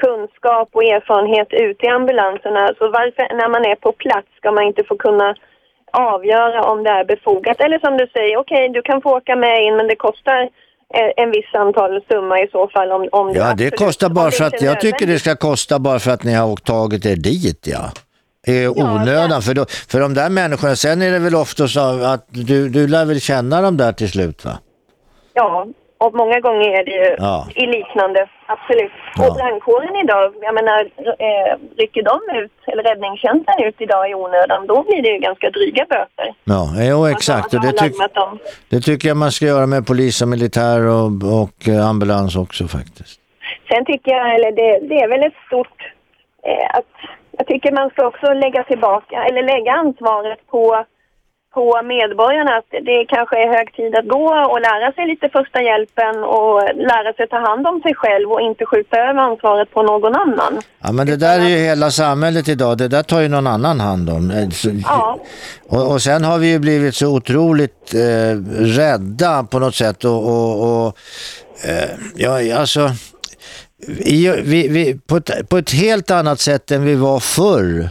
S11: kunskap och erfarenhet ute i ambulanserna. Så varför när man är på plats ska man inte få kunna avgöra om det är befogat? Eller som du säger, okej du kan få åka med in men det kostar eh, en viss antal summa i så fall om, om
S2: Ja, det kostar bara för att jag tycker det ska kosta bara för att ni har tagit er dit, ja. Är onödan, för, då, för de där människorna, sen är det väl ofta så att du, du lär väl känna dem där till slut va?
S11: Ja, och många gånger är det ju
S2: Ja.
S11: i liknande, absolut. Och brandkåren idag, jag menar, eh, rycker de ut, eller räddningstjänsten ut idag i onödan, då blir det ju ganska dryga böter.
S2: Ja, jo, exakt. Och det, tyck, det tycker jag man ska göra med polis och militär och, och eh, ambulans också faktiskt.
S11: Sen tycker jag, eller det, det är väl ett stort, eh, att jag tycker man ska också lägga tillbaka, eller lägga ansvaret på, på medborgarna att det kanske är hög tid att gå och lära sig lite första hjälpen och lära sig ta hand om sig själv och inte skjuta över ansvaret på någon annan.
S2: Ja, men det där är ju hela samhället idag. Det där tar ju någon annan hand om. Eh,
S11: Ja.
S2: Och, och sen har vi ju blivit så otroligt eh, rädda på något sätt och, och, och eh, ja, alltså vi, vi, vi, på, ett, på ett helt annat sätt än vi var förr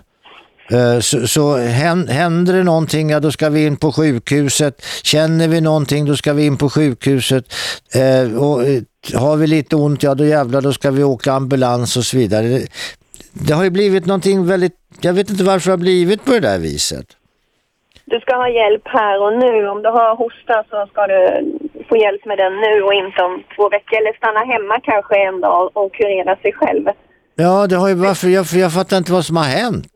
S2: eh, så, så händer det någonting, ja då ska vi in på sjukhuset. Känner vi någonting, då ska vi in på sjukhuset. Eh, och, eh, har vi lite ont, ja då jävlar, då ska vi åka ambulans och så vidare. Det, det har ju blivit någonting väldigt, jag vet inte varför det har blivit på det där viset.
S11: Du ska ha hjälp här och nu. Om du har hosta så ska du få hjälp med den nu och inte om två veckor. Eller stanna hemma kanske en dag och kurera sig själv.
S2: Ja, det har ju varför jag, för jag fattar inte vad som har hänt.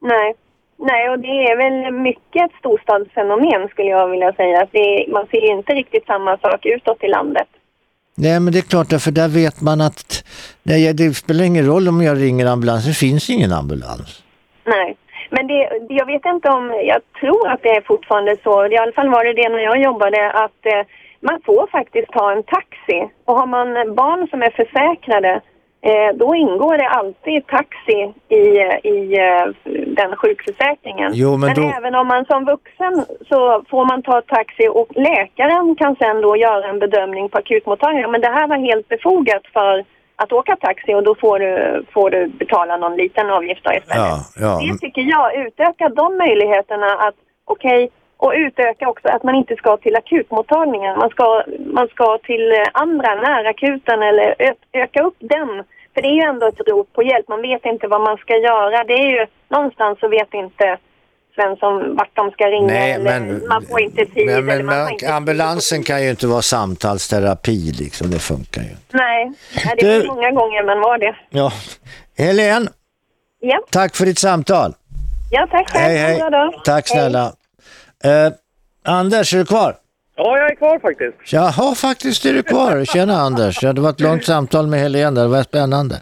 S11: Nej. Nej, och det är väl mycket ett storstadsfenomen skulle jag vilja säga. Det man ser ju inte riktigt samma sak utåt i landet.
S2: Nej, men det är klart, för där vet man att nej, det spelar ingen roll om jag ringer ambulans, det finns ingen ambulans.
S11: Nej. Men det, jag vet inte om, jag tror att det är fortfarande så, i alla fall var det det när jag jobbade, att eh, man får faktiskt ta en taxi. Och har man barn som är försäkrade, eh, då ingår det alltid taxi i, i eh, den sjukförsäkringen.
S2: Jo, men då-
S11: även om man som vuxen så får man ta taxi och läkaren kan sen då göra en bedömning på akutmottagningen. Men det här var helt befogat för att åka taxi och då får du, får du betala någon liten avgift då istället.
S2: Ja, ja.
S11: Det tycker jag, utöka de möjligheterna att, okej, och utöka också att man inte ska till akutmottagningen. Man ska, man ska till andra, närakuten eller ö, öka upp den. För det är ju ändå ett rop på hjälp. Man vet inte vad man ska göra. Det är ju, någonstans så vet inte Svensson vart de ska ringa.
S2: Nej, men-
S11: man får inte tid.
S2: Nej, men,
S11: man inte
S2: ambulansen kan ju inte vara samtalsterapi liksom, det funkar ju inte.
S11: Nej, Nej det är många gånger men var det.
S2: Ja, Helene,
S11: Ja,
S2: tack för ditt samtal.
S11: ja tack själv.
S2: Hej, hej. Tack snälla. Eh, Anders, är du kvar?
S10: Ja, jag är kvar faktiskt.
S2: Jaha, faktiskt är du kvar. Tjena Anders. Ja, det var ett långt samtal med Helene där, det var spännande.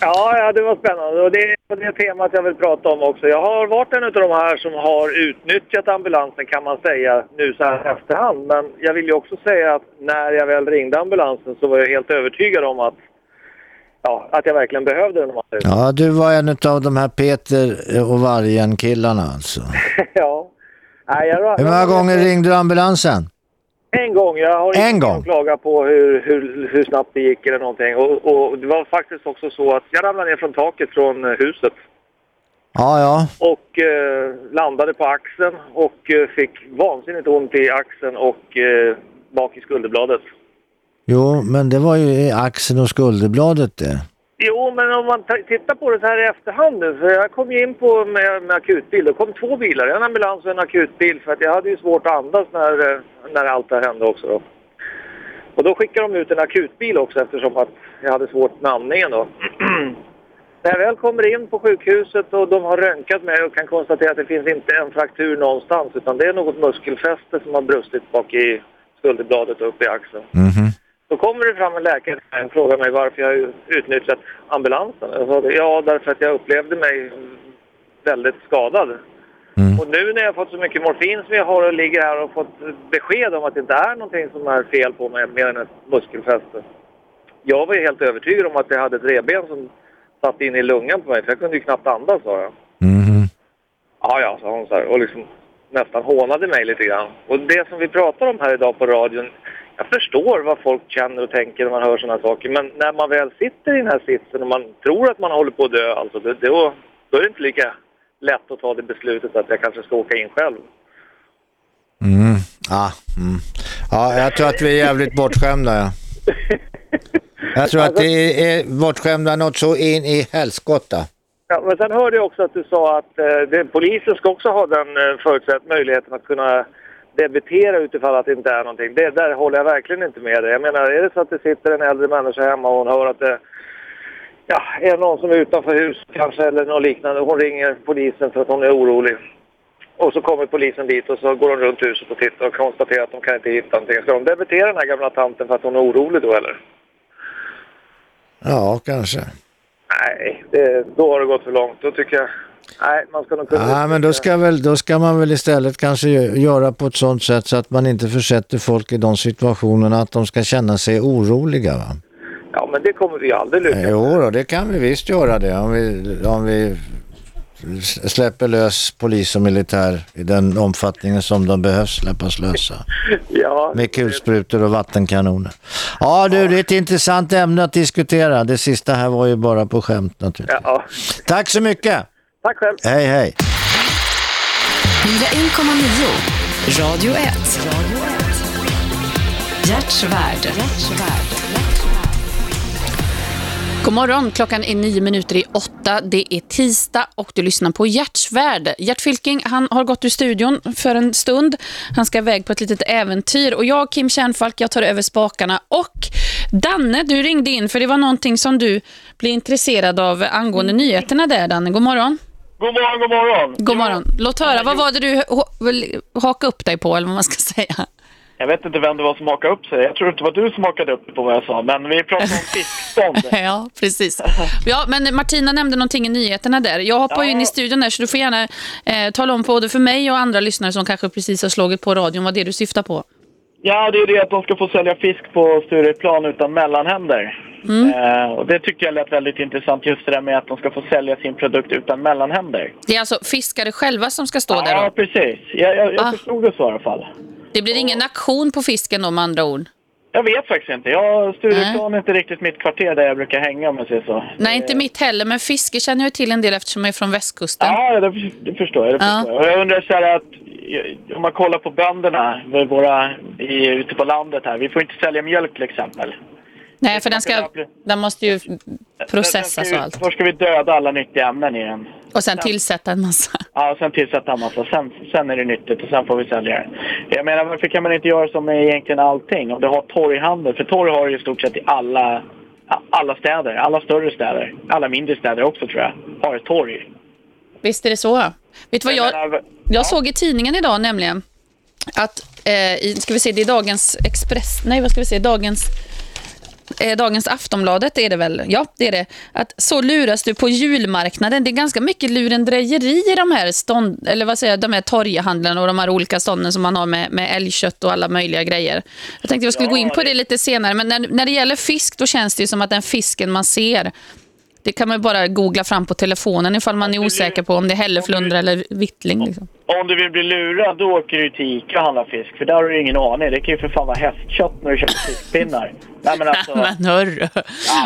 S10: Ja, ja, det var spännande och det är på det temat jag vill prata om också. Jag har varit en av de här som har utnyttjat ambulansen kan man säga nu så här efterhand. Men jag vill ju också säga att när jag väl ringde ambulansen så var jag helt övertygad om att, ja, att jag verkligen behövde den.
S2: Ja, du var en av de här Peter och Vargen-killarna alltså.
S10: ja. Nej, jag,
S2: Hur många gånger ringde du ambulansen?
S10: En gång. Jag har
S2: En
S10: att klaga på hur, hur, hur snabbt det gick eller någonting. Och, och det var faktiskt också så att jag ramlade ner från taket från eh, huset
S2: Ja, ja.
S10: och eh, landade på axeln och eh, fick vansinnigt ont i axeln och eh, bak i skulderbladet.
S2: Jo, men det var ju i axeln och skulderbladet det.
S10: Jo, men om man tittar på det så här i efterhand nu, för jag kom ju in på med, med akutbil. Det kom två bilar, en ambulans och en akutbil för att jag hade ju svårt att andas när, eh, när allt det här hände också då. Och då skickade de ut en akutbil också eftersom att jag hade svårt med andningen då. När jag väl kommer in på sjukhuset och de har röntgat mig och kan konstatera att det finns inte en fraktur någonstans utan det är något muskelfäste som har brustit bak i skulderbladet och upp i axeln. Mhm. Då kommer det fram en läkare och frågar mig varför jag utnyttjat ambulansen. Jag sa, ja, därför att jag upplevde mig väldigt skadad. Och nu när jag har fått så mycket morfin som jag har och ligger här och fått besked om att det inte är någonting som är fel på mig mer än ett muskelfäste. Jag var ju helt övertygad om att jag hade ett revben som satt in i lungan på mig för jag kunde ju knappt andas sa jag. Ja, ja, sa hon så här och liksom nästan hånade mig lite grann. Och det som vi pratar om här idag på radion, jag förstår vad folk känner och tänker när man hör sådana saker. Men när man väl sitter i den här sitsen och man tror att man håller på att dö, alltså, det, då, då är det inte lika lätt att ta det beslutet att jag kanske ska åka in själv.
S2: Mm. Ja, mm. ja, jag tror att vi är jävligt bortskämda. Ja. Jag tror att det är bortskämda något så in i helskotta.
S10: Ja, men sen hörde jag också att du sa att eh, det, polisen ska också ha den eh, förutsatt möjligheten att kunna debitera utifall att det inte är någonting. Det, där håller jag verkligen inte med dig. Jag menar, är det så att det sitter en äldre människa hemma och hon hör att det ja, är någon som är utanför huset kanske eller något liknande. Hon ringer polisen för att hon är orolig. Och så kommer polisen dit och så går de runt huset och tittar och konstaterar att de kan inte hitta någonting. Ska de debitera den här gamla tanten för att hon är orolig då eller?
S2: Ja, kanske.
S10: Nej, det, då har det gått för långt. Då tycker jag
S4: Nej, man ska nog kunna...
S2: Ja, men då ska, väl, då ska man väl istället kanske gö- göra på ett sånt sätt så att man inte försätter folk i de situationerna att de ska känna sig oroliga. Va?
S4: Ja, men det kommer vi aldrig lyckas med.
S2: Jo då, det kan vi visst göra det om vi, om vi släpper lös polis och militär i den omfattningen som de behövs släppas lösa.
S4: Ja,
S2: Med kulsprutor och vattenkanoner. Ja du, det är ett intressant ämne att diskutera. Det sista här var ju bara på skämt naturligtvis.
S4: ja.
S2: Tack så mycket!
S4: Tack själv!
S2: Hej hej!
S1: 101,9 Radio 1. Hjärtsvärd.
S12: God morgon, klockan är nio minuter i åtta. Det är tisdag och du lyssnar på Hjärtsvärd. Gert Fylking, han har gått ur studion för en stund. Han ska iväg på ett litet äventyr. Och jag, Kim Kärnfalk, jag tar över spakarna. Och Danne, du ringde in för det var någonting som du blev intresserad av angående nyheterna där, Danne. God morgon.
S13: God morgon, god morgon.
S12: God morgon. Låt höra, vad var det du ha- vill haka upp dig på, eller vad man ska säga?
S13: Jag vet inte vem det var som hakade upp sig. Jag tror inte det var du som hakade upp på vad jag sa. Men vi pratar om fiskstånd.
S12: Ja, precis. Ja, men Martina nämnde någonting i nyheterna där. Jag hoppar ju in i studion där, så du får gärna eh, tala om både för mig och andra lyssnare som kanske precis har slagit på radion vad det är du syftar på.
S13: Ja, det är det att de ska få sälja fisk på Stureplan utan mellanhänder.
S12: Mm.
S13: Eh, och det tyckte jag lät väldigt intressant, just det där med att de ska få sälja sin produkt utan mellanhänder.
S12: Det är alltså fiskare själva som ska stå där
S13: Ja,
S12: då?
S13: precis. Jag, jag, jag
S12: Ah.
S13: förstod det så i alla fall.
S12: Det blir ingen aktion på fisken med andra ord?
S13: Jag vet faktiskt inte. Jag, Stureplan är inte riktigt mitt kvarter där jag brukar hänga om jag säger så.
S12: Nej, inte mitt heller, men fiske känner jag till en del eftersom jag är från västkusten.
S13: Ja, det, det förstår jag. Det
S12: Ja.
S13: förstår jag. Och jag undrar så här att om man kollar på bönderna våra, i, ute på landet här. Vi får inte sälja mjölk till exempel.
S12: Nej, för den, ska, den måste ju processas
S13: Sen
S12: och allt.
S13: Först ska vi döda alla nyttiga ämnen i den.
S12: Och sen tillsätta en massa.
S13: Ja, och sen tillsätta en massa. Sen, sen är det nyttigt och sen får vi sälja det. Jag menar, varför kan man inte göra som med egentligen allting? Om du har torghandel. För torg har du i stort sett i alla, alla städer. Alla större städer. Alla mindre städer också tror jag. Har ett torg.
S12: Visst är det så. Vet vad jag, jag såg i tidningen idag nämligen att, eh, ska vi se, det är dagens Express, nej vad ska vi se, dagens Dagens Aftonbladet är det väl? Ja, det är det. Att så luras du på julmarknaden. Det är ganska mycket lurendrejeri i de här stånd, eller vad säger jag, de här torghandlarna och de här olika stånden som man har med, med älgkött och alla möjliga grejer. Jag tänkte jag skulle gå in på det lite senare, men när, när det gäller fisk då känns det ju som att den fisken man ser det kan man bara googla fram på telefonen ifall man är osäker på om det är hälleflundra eller vittling. Liksom.
S13: Om du vill bli lurad, då åker du till Ica och handlar fisk. För där har du ingen aning. Det kan ju för fan vara hästkött när du köper fiskpinnar. Nej, men alltså...
S12: Men hörru.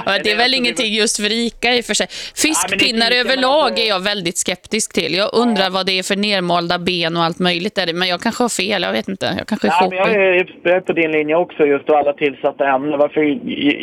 S13: men
S12: det är väl
S13: alltså,
S12: ingenting just för Ica i och för sig. Fiskpinnar
S13: men
S12: överlag är jag väldigt skeptisk till. Jag undrar vad det är för nermalda ben och allt möjligt där. Men jag kanske har fel, jag vet inte. Jag kanske är
S13: Nej, men jag är, jag är på din linje också, just då alla tillsatta ämnen. Varför,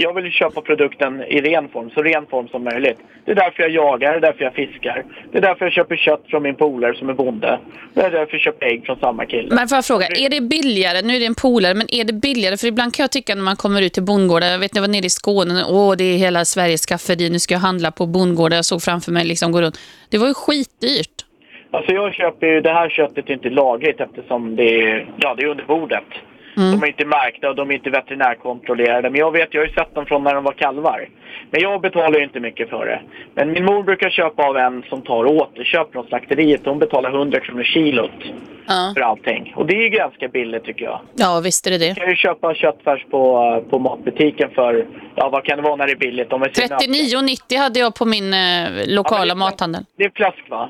S13: jag vill ju köpa produkten i ren form, så ren form som möjligt. Det är därför jag jagar, det är därför jag fiskar. Det är därför jag köper kött från min polare som är bonde. Det är därför jag köper ägg från samma kille.
S12: Men får jag fråga, är det billigare, nu är det en polare, men är det billigare? För ibland kan jag tycka när man kommer ut till bondgårdar, jag vet när jag var nere i Skåne, åh det är hela Sveriges skafferi, nu ska jag handla på bondgårdar, jag såg framför mig liksom gå runt. Det var ju skitdyrt.
S13: Alltså jag köper ju, det här köttet är inte lagligt eftersom det är, ja, det är under bordet.
S12: Mm.
S13: De är inte märkta och de är inte veterinärkontrollerade. Men jag vet, jag har ju sett dem från när de var kalvar. Men jag betalar ju inte mycket för det. Men min mor brukar köpa av en som tar återköp från slakteriet. Hon betalar 100 kronor kilot
S12: Ja.
S13: för allting. Och det är ju ganska billigt tycker jag.
S12: Ja, visst är det det.
S13: Jag kan ju köpa köttfärs på, på matbutiken för, ja vad kan det vara när det är billigt? Om jag ser nöt-
S12: 39,90 hade jag på min eh, lokala mathandel.
S13: Det är fläsk va?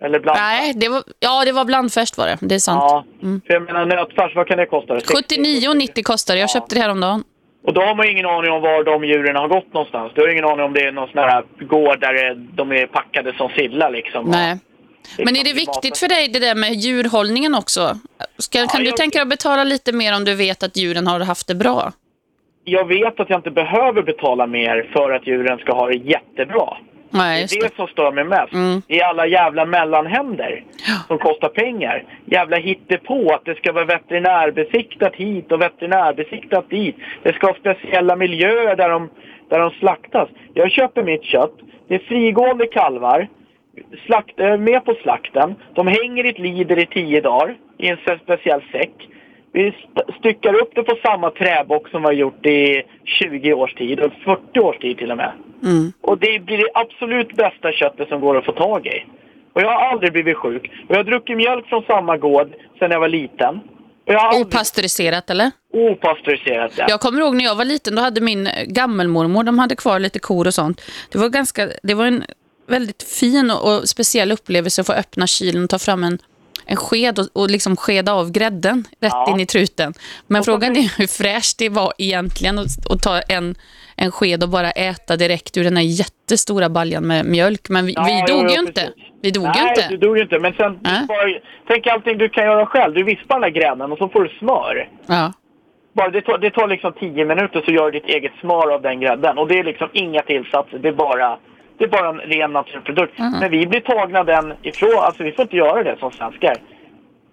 S13: Eller bland...
S12: Nej, det var, ja det var blandfärskt var det. Det är sant.
S13: Ja, för jag menar nötfärs, vad kan det kosta?
S12: 79,90 kostar det. Jag köpte det häromdagen.
S13: Och då har man ingen aning om var de djuren har gått någonstans. Du har ingen aning om det är någon sån här gård där de är packade som sillar liksom.
S12: Nej. Men är det viktigt för dig det där med djurhållningen också? Ska, kan du tänka dig att betala lite mer om du vet att djuren har haft det bra?
S13: Jag vet att jag inte behöver betala mer för att djuren ska ha det jättebra.
S12: Nej,
S13: det är det som stör mig mest. Det är alla jävla mellanhänder som kostar pengar. Jävla hittepå att det ska vara veterinärbesiktat hit och veterinärbesiktat dit. Det ska ha speciella miljöer där de, där de slaktas. Jag köper mitt kött. Det är frigående kalvar. Slakt, eh, med på slakten. De hänger i ett lider i tio dagar i en speciell säck. Vi st- styckar upp det på samma träbock som vi har gjort i 20 års tid och 40 års tid till och med.
S12: Mm.
S13: Och det blir det absolut bästa köttet som går att få tag i. Och jag har aldrig blivit sjuk. Och jag har druckit mjölk från samma gård sedan jag var liten. Aldrig...
S12: Opastöriserat eller?
S13: Opastöriserat, ja.
S12: Jag kommer ihåg när jag var liten, då hade min gammelmormor, de hade kvar lite kor och sånt. Det var, ganska, det var en väldigt fin och, och speciell upplevelse att få öppna kylen och ta fram en en sked och, och liksom skeda av grädden rätt ja. in i truten. Men frågan är hur fräscht det var egentligen att, att ta en, en sked och bara äta direkt ur den här jättestora baljan med mjölk. Men vi, ja, vi dog ju inte. Vi dog
S13: Nej,
S12: inte.
S13: du dog inte. Men sen, äh? bara, tänk allting du kan göra själv. Du vispar den där grädden och så får du smör.
S12: Ja.
S13: Bara, det, tar, det tar liksom tio minuter så gör du ditt eget smör av den grädden. Och det är liksom inga tillsatser. Det är bara det är bara en ren naturprodukt. Mm. Men vi blir tagna den ifrån, alltså vi får inte göra det som svenskar.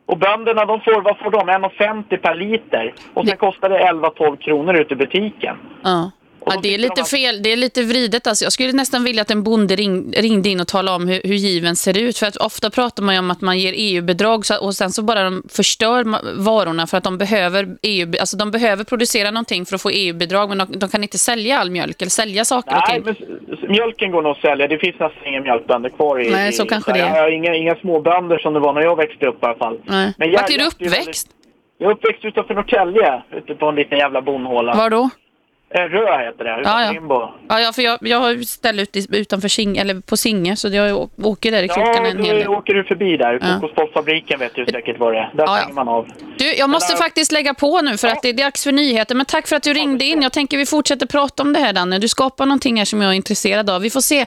S13: Och bönderna, de får, vad får de? 1,50 per liter. Och sen kostar det 11-12 kronor ute i butiken.
S12: Ja. Ja, det är lite fel, det är lite vridet. Alltså, jag skulle nästan vilja att en bonde ring, ringde in och talade om hur, hur given ser ut. För att ofta pratar man om att man ger EU-bidrag och sen så bara de förstör varorna för att de behöver, EU, alltså de behöver producera någonting för att få EU-bidrag men de, de, kan inte sälja all mjölk eller sälja saker
S13: Nej,
S12: och ting.
S13: Men, mjölken går nog att sälja. Det finns nästan inga mjölkbönder kvar i...
S12: Nej, så
S13: i,
S12: kanske det
S13: är. Jag har inga, inga småbönder som det var när jag växte upp i alla fall.
S12: Nej. Men Vart är du uppväxt?
S13: Jag är uppväxt utanför Norrtälje, ute på en liten jävla bonhåla.
S12: Var då?
S13: Eh, Rö heter det,
S12: ja, ja. Ja, ja, för jag, jag har ställe ut utanför Sing, eller på Singe, så jag åker där i klockan
S13: ja,
S12: en hel del.
S13: Ja, åker du förbi där. Ja. Kokosbollsfabriken vet du säkert vad det är. Där ja, ja. man av.
S12: Du, jag måste där... faktiskt lägga på nu för att det är dags för nyheter. Men tack för att du ringde in. Jag tänker vi fortsätter prata om det här, Danne. Du skapar någonting här som jag är intresserad av. Vi får se.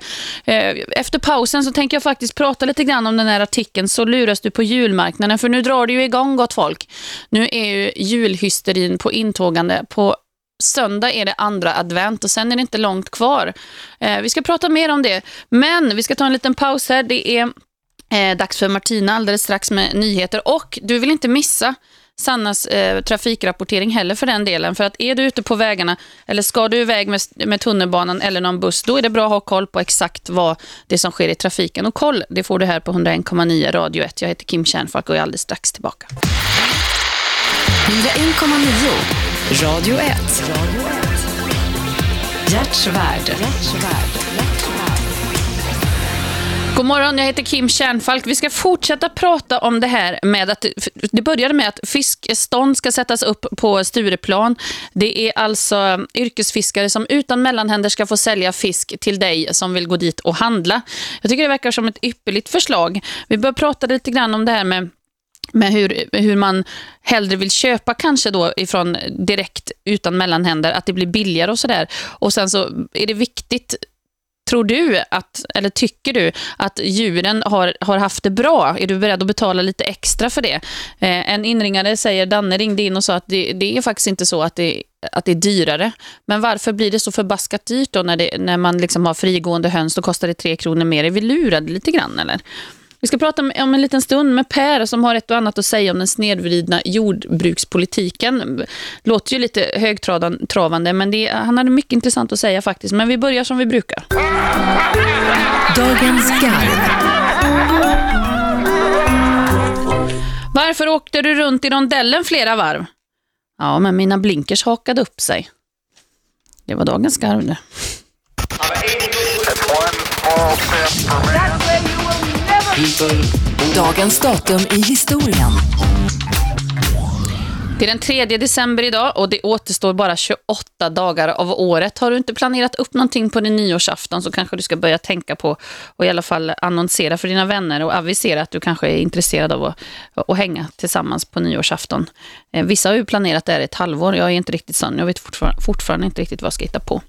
S12: Eh, efter pausen så tänker jag faktiskt prata lite grann om den här artikeln. Så luras du på julmarknaden. För nu drar det ju igång, gott folk. Nu är ju julhysterin på intågande på söndag är det andra advent och sen är det inte långt kvar. Eh, vi ska prata mer om det. Men vi ska ta en liten paus här. Det är eh, dags för Martina alldeles strax med nyheter. Och du vill inte missa Sannas eh, trafikrapportering heller för den delen. För att är du ute på vägarna eller ska du iväg med, med tunnelbanan eller någon buss, då är det bra att ha koll på exakt vad det är som sker i trafiken. Och koll, det får du här på 101,9 Radio 1. Jag heter Kim Kärnfalk och är alldeles strax tillbaka.
S1: 101,9 Radio 1. Hjärtsvärd.
S12: God morgon, jag heter Kim Kärnfalk. Vi ska fortsätta prata om det här med att det började med att fiskstånd ska sättas upp på Stureplan. Det är alltså yrkesfiskare som utan mellanhänder ska få sälja fisk till dig som vill gå dit och handla. Jag tycker det verkar som ett ypperligt förslag. Vi bör prata lite grann om det här med med hur, hur man hellre vill köpa kanske då ifrån direkt utan mellanhänder, att det blir billigare och sådär. Och sen så är det viktigt Tror du att, eller tycker du att djuren har, har haft det bra? Är du beredd att betala lite extra för det? Eh, en inringare säger, Danne ringde in och sa att det, det är faktiskt inte så att det, att det är dyrare. Men varför blir det så förbaskat dyrt då när, det, när man liksom har frigående höns? Då kostar det tre kronor mer. Är vi lurade lite grann eller? Vi ska prata om en liten stund med Per som har ett och annat att säga om den snedvridna jordbrukspolitiken. Låter ju lite högtravande men det, han hade mycket intressant att säga faktiskt. Men vi börjar som vi brukar.
S1: Dagens garv.
S12: Varför åkte du runt i rondellen flera varv? Ja, men mina blinkers hakade upp sig. Det var dagens garv det.
S1: Dagens datum i historien.
S12: Det är den 3 december idag och det återstår bara 28 dagar av året. Har du inte planerat upp någonting på din nyårsafton så kanske du ska börja tänka på och i alla fall annonsera för dina vänner och avisera att du kanske är intresserad av att, att hänga tillsammans på nyårsafton. Eh, vissa har ju planerat det här i ett halvår. Jag är inte riktigt sån. Jag vet fortfarande, fortfarande inte riktigt vad jag ska hitta på.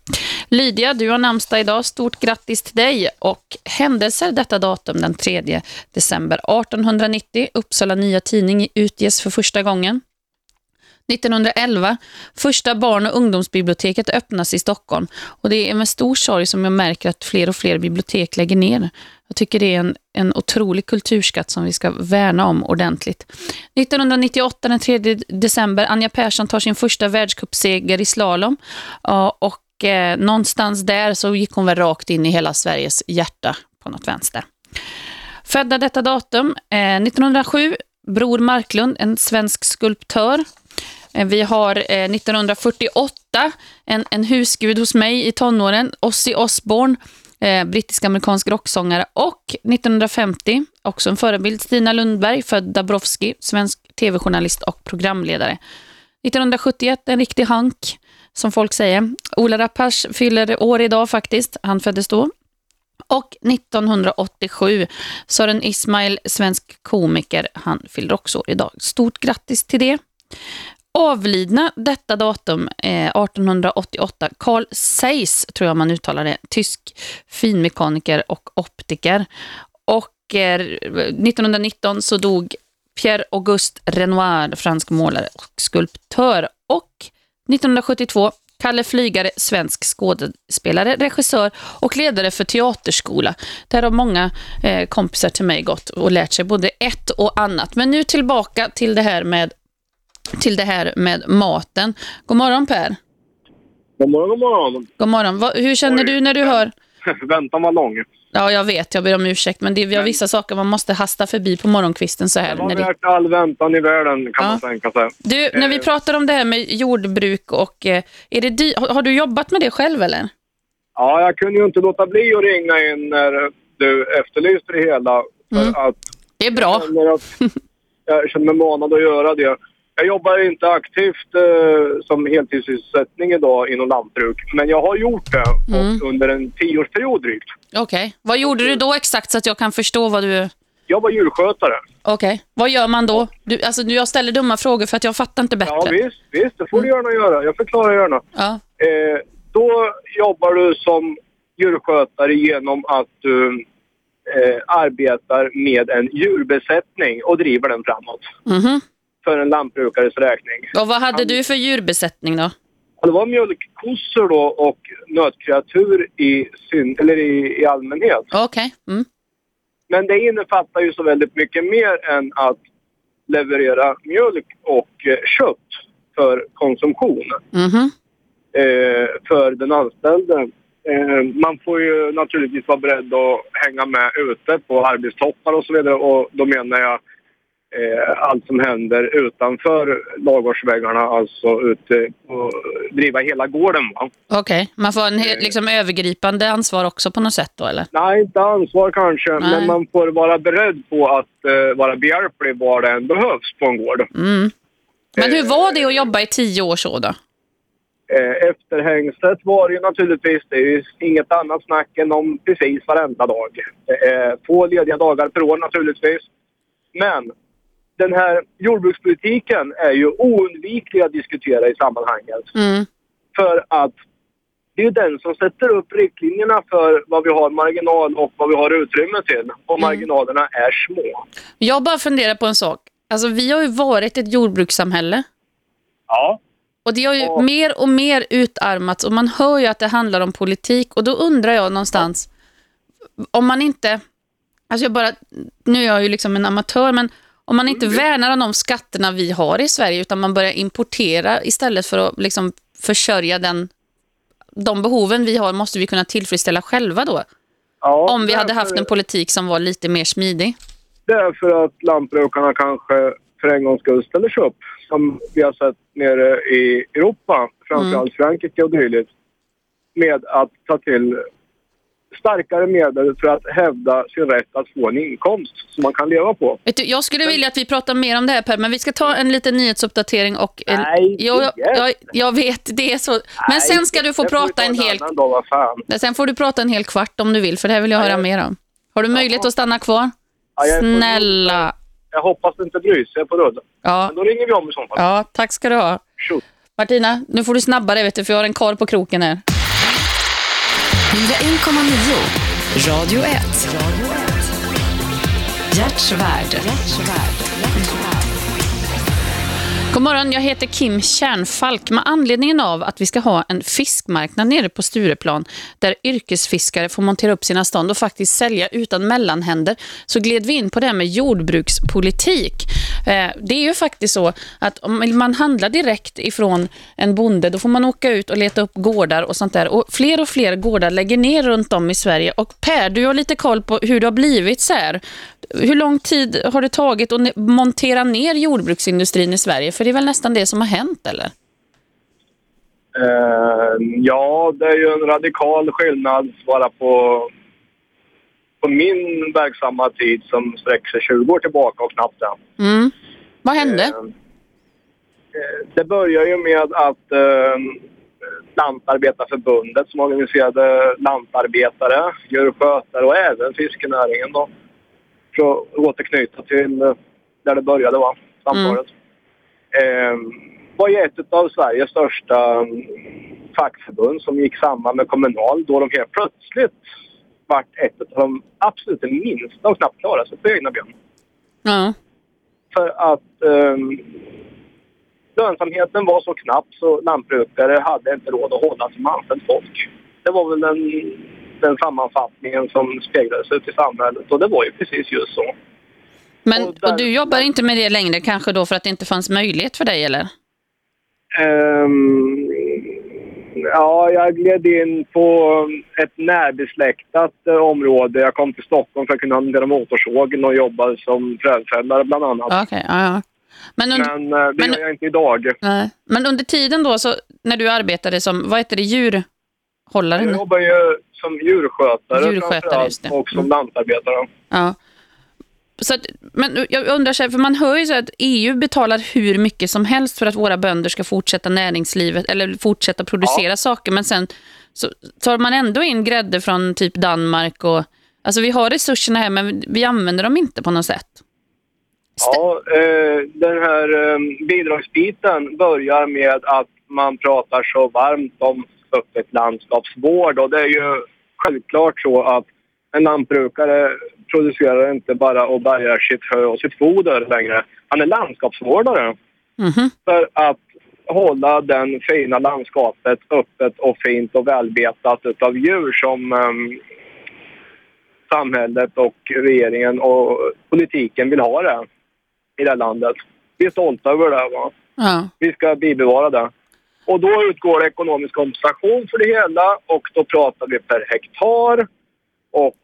S12: Lydia, du har namnsdag idag. Stort grattis till dig. Och händelser detta datum den 3 december 1890. Uppsala Nya Tidning utges för första gången. 1911, första barn- och ungdomsbiblioteket öppnas i Stockholm. Och det är med stor sorg som jag märker att fler och fler bibliotek lägger ner. Jag tycker det är en, en otrolig kulturskatt som vi ska värna om ordentligt. 1998, den 3 december, Anja Persson tar sin första världscupseger i slalom. Och eh, någonstans där så gick hon väl rakt in i hela Sveriges hjärta på något vänster. Födda detta datum, eh, 1907, Bror Marklund, en svensk skulptör, Eh, vi har eh, 1948 en, en husgud hos mig i tonåren, Ozzy Osbourne, eh, brittisk-amerikansk rocksångare. Och 1950, också en förebild. Stina Lundberg, född Dabrowski, svensk tv-journalist och programledare. 1971, en riktig hank, som folk säger. Ola Rapace fyller år idag faktiskt. Han föddes då. Och 1987, Sören Ismail, svensk komiker, han fyller också år idag. Stort grattis till det. Avlidna detta datum, eh, 1888, Carl Zeiss, tror jag man uttalar det, tysk finmekaniker och optiker. Och eh, 1919 så dog Pierre Auguste Renoir, fransk målare och skulptör. Och 1972 Kalle Flygare, svensk skådespelare, regissör och ledare för teaterskola. Där har många eh, kompisar till mig gått och lärt sig både ett och annat. Men nu tillbaka till det här med, till det här med maten. God morgon Per.
S14: God morgon, god morgon.
S12: God morgon. Va, hur känner du när du hör...
S14: Väntan var lång.
S12: Ja, jag vet. Jag ber om ursäkt. Men det, har vissa saker man måste hasta förbi på morgonkvisten så här.
S14: Det var
S12: när det-
S14: värt all väntan i världen kan
S12: Ja.
S14: man tänka sig.
S12: Du, när vi
S14: Eh,
S12: pratar om det här med jordbruk och... eh, Är det dy- har, du jobbat med det själv eller?
S14: Ja, jag kunde ju inte låta bli att ringa in när du efterlyste det hela. För
S12: Mm.
S14: att
S12: Det är bra.
S14: Jag känner, att jag känner mig manad att göra det. Jag jobbar inte aktivt eh, som heltidssysselsättning idag inom lantbruk. Men jag har gjort det
S12: Mm.
S14: under en tioårsperiod drygt.
S12: Okej. Vad gjorde du då exakt så att jag kan förstå vad du...
S14: Jag var djurskötare.
S12: Okej. Vad gör man då? Du, alltså, jag ställer dumma frågor för att jag fattar inte bättre.
S14: Ja, visst, visst, det får du gärna göra. Jag förklarar gärna.
S12: Ja.
S14: Eh, då jobbar du som djurskötare genom att du eh, arbetar med en djurbesättning och driver den framåt
S12: Mhm.
S14: För en lantbrukares räkning.
S12: Och vad hade du för djurbesättning då?
S14: Det var mjölkkossor då och nötkreatur i, syn, eller i, i allmänhet.
S12: Okej. Mm.
S14: Men det innefattar ju så väldigt mycket mer än att leverera mjölk och eh, kött för konsumtion.
S12: Mhm.
S14: eh, för den anställde. Eh, man får ju naturligtvis vara beredd att hänga med ute på arbetstoppar och så vidare. Och då menar jag allt som händer utanför ladugårdsväggarna, alltså ute och driva hela gården.
S12: Okej. Man får en he- liksom övergripande ansvar också på något sätt då eller?
S14: Nej, inte ansvar kanske,
S12: Nej.
S14: men man får vara beredd på att eh, vara behjälplig var det än behövs på en gård.
S12: Mm. Men hur var det att jobba i tio år så då?
S14: Eh, efterhängset var ju naturligtvis, det är ju inget annat snack än om precis varenda dag. Få lediga dagar per år naturligtvis. Men den här jordbrukspolitiken är ju oundviklig att diskutera i sammanhanget.
S12: Mm.
S14: För att det är ju den som sätter upp riktlinjerna för vad vi har marginal och vad vi har utrymme till. Och marginalerna är små.
S12: Jag bara funderar på en sak. Alltså vi har ju varit ett jordbrukssamhälle.
S14: Ja.
S12: Och det har ju mer och mer utarmats och man hör ju att det handlar om politik och då undrar jag någonstans om man inte, alltså jag bara, nu är jag ju liksom en amatör men om man inte värnar om de skatterna vi har i Sverige utan man börjar importera istället för att liksom försörja den, de behoven vi har måste vi kunna tillfredsställa själva då.
S14: Ja,
S12: om vi hade
S14: därför-
S12: haft en politik som var lite mer smidig.
S14: Det är för att lantbrukarna kanske för en gångs skull ställer sig upp. Som vi har sett nere i Europa, framförallt Frankrike och dylikt. Med att ta till starkare medel för att hävda sin rätt att få en inkomst som man kan leva på.
S12: Du, jag skulle vilja att vi pratar mer om det här Per, men vi ska ta en liten nyhetsuppdatering och...
S14: Nej,
S12: jag, jag, jag, vet, det är så. Men
S14: Nej,
S12: sen ska du få prata
S14: ta
S12: en hel...
S14: annan dag.
S12: Sen får du prata en hel kvart om du vill, för det här vill jag höra mer om. Har du möjlighet att stanna kvar? Snälla.
S14: Jag hoppas det inte bryts, jag är på rudden.
S12: Ja.
S14: Men då ringer vi om i så fall.
S12: Ja, tack ska du ha. Martina, nu får du snabbare vet du, för jag har en kar på kroken här.
S1: 101,9. Radio 1. Hjärtsvärd.
S12: God morgon, jag heter Kim Kärnfalk. Med anledningen av att vi ska ha en fiskmarknad nere på Stureplan där yrkesfiskare får montera upp sina stånd och faktiskt sälja utan mellanhänder så gled vi in på det här med jordbrukspolitik. Eh, det är ju faktiskt så att om man handlar direkt ifrån en bonde då får man åka ut och leta upp gårdar och sånt där. Och fler och fler gårdar lägger ner runt om i Sverige. Och Per, du har lite koll på hur det har blivit så här. Hur lång tid har det tagit att montera ner jordbruksindustrin i Sverige? För det är väl nästan det som har hänt, eller?
S14: Eh, ja, det är ju en radikal skillnad bara på på min verksamma tid som sträcker sig 20 år tillbaka och knappt än.
S12: Mm. Vad hände?
S14: Eh, Det börjar ju med att eh, Lantarbetarförbundet som organiserade lantarbetare, djurskötare och även fiskenäringen då. För att återknyta till där det började va, samtalet. Eh, var ju ett av Sveriges största mm, fackförbund som gick samman med Kommunal då de helt plötsligt vart ett av de absolut minsta och knappt klarade sig på egna ben.
S12: Ja.
S14: För att ehm, lönsamheten var så knapp så lantbrukare hade inte råd att hålla som anställt folk. Det var väl den, den sammanfattningen som speglades ut i samhället och det var ju precis just så.
S12: Men och du jobbar inte med det längre kanske då för att det inte fanns möjlighet för dig eller?
S14: Ehm, ja, jag gled in på ett närbesläktat eh, område. Jag kom till Stockholm för att kunna hantera motorsågen och jobba som trädfällare bland annat.
S12: Okej, ja, ja. Men, under,
S14: Men eh, det gör jag inte idag.
S12: nej. men under tiden då, så, när du arbetade som, vad heter det, djurhållare?
S14: Jag jobbar ju som djurskötare,
S12: Djurskötare. Mm.
S14: och som lantarbetare.
S12: Ja. Så att, men jag undrar, så här, för man hör ju så att EU betalar hur mycket som helst för att våra bönder ska fortsätta näringslivet eller fortsätta producera saker, men sen så tar man ändå in grädde från typ Danmark och alltså vi har resurserna här men vi använder dem inte på något sätt.
S14: Ja, eh, den här eh, bidragsbiten börjar med att man pratar så varmt om öppet landskapsvård och det är ju självklart så att en lantbrukare producerar inte bara och bärgar sitt hö och sitt foder längre. Han är landskapsvårdare för att hålla den fina landskapet öppet och fint och välbetat utav djur som ehm, samhället och regeringen och politiken vill ha det i det här landet. Vi är stolta över det. Va?
S12: Ja.
S14: Vi ska bibevara det. Och då utgår ekonomisk kompensation för det hela och då pratar vi per hektar och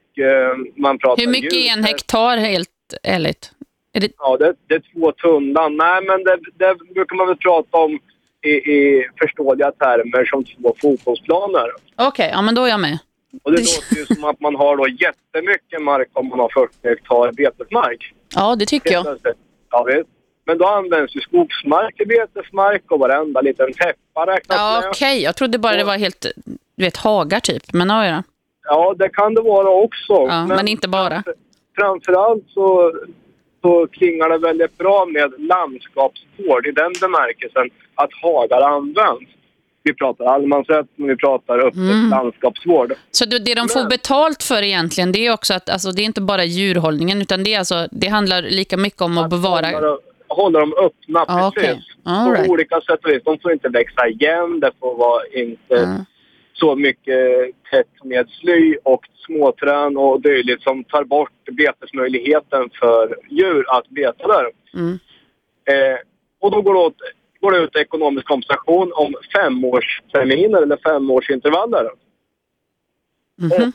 S14: man pratar
S12: Hur mycket är en hektar helt ärligt? Är det...
S14: Ja, det, det är två tunnland. Nej, men det, det brukar man väl prata om i, i förståeliga termer som två fotbollsplaner.
S12: Okej, ja men då är jag med.
S14: Och det låter ju som att man har då jättemycket mark om man har 40 hektar betesmark.
S12: Ja, det tycker jag.
S14: Ja, visst. Men då används ju skogsmark till betesmark och varenda liten täppa räknas
S12: Ja,
S14: med.
S12: Okej, jag trodde bara det var helt, du vet, hagar typ. Men ja, ja.
S14: Ja, det kan det vara också.
S12: ja men inte bara.
S14: Framförallt så, så klingar det väldigt bra med landskapsvård i den bemärkelsen att hagar används. Vi pratar allemansrätt, men vi pratar öppet
S12: Mm.
S14: landskapsvård.
S12: Så det det de får betalt för egentligen, det är också att alltså, det är inte bara djurhållningen, utan det, är alltså, det handlar lika mycket om att bevara...
S14: Hålla, hålla dem öppna,
S12: Ja,
S14: precis.
S12: All
S14: På
S12: right.
S14: olika sätt och vis. De får inte växa igen, det får vara inte
S12: Mm.
S14: Så mycket tätt med sly och småträn och dylikt som tar bort betesmöjligheten för djur att beta där.
S12: Mm.
S14: Eh, och då går det, åt, går det ut ekonomisk kompensation om femårsterminer eller femårsintervaller. Och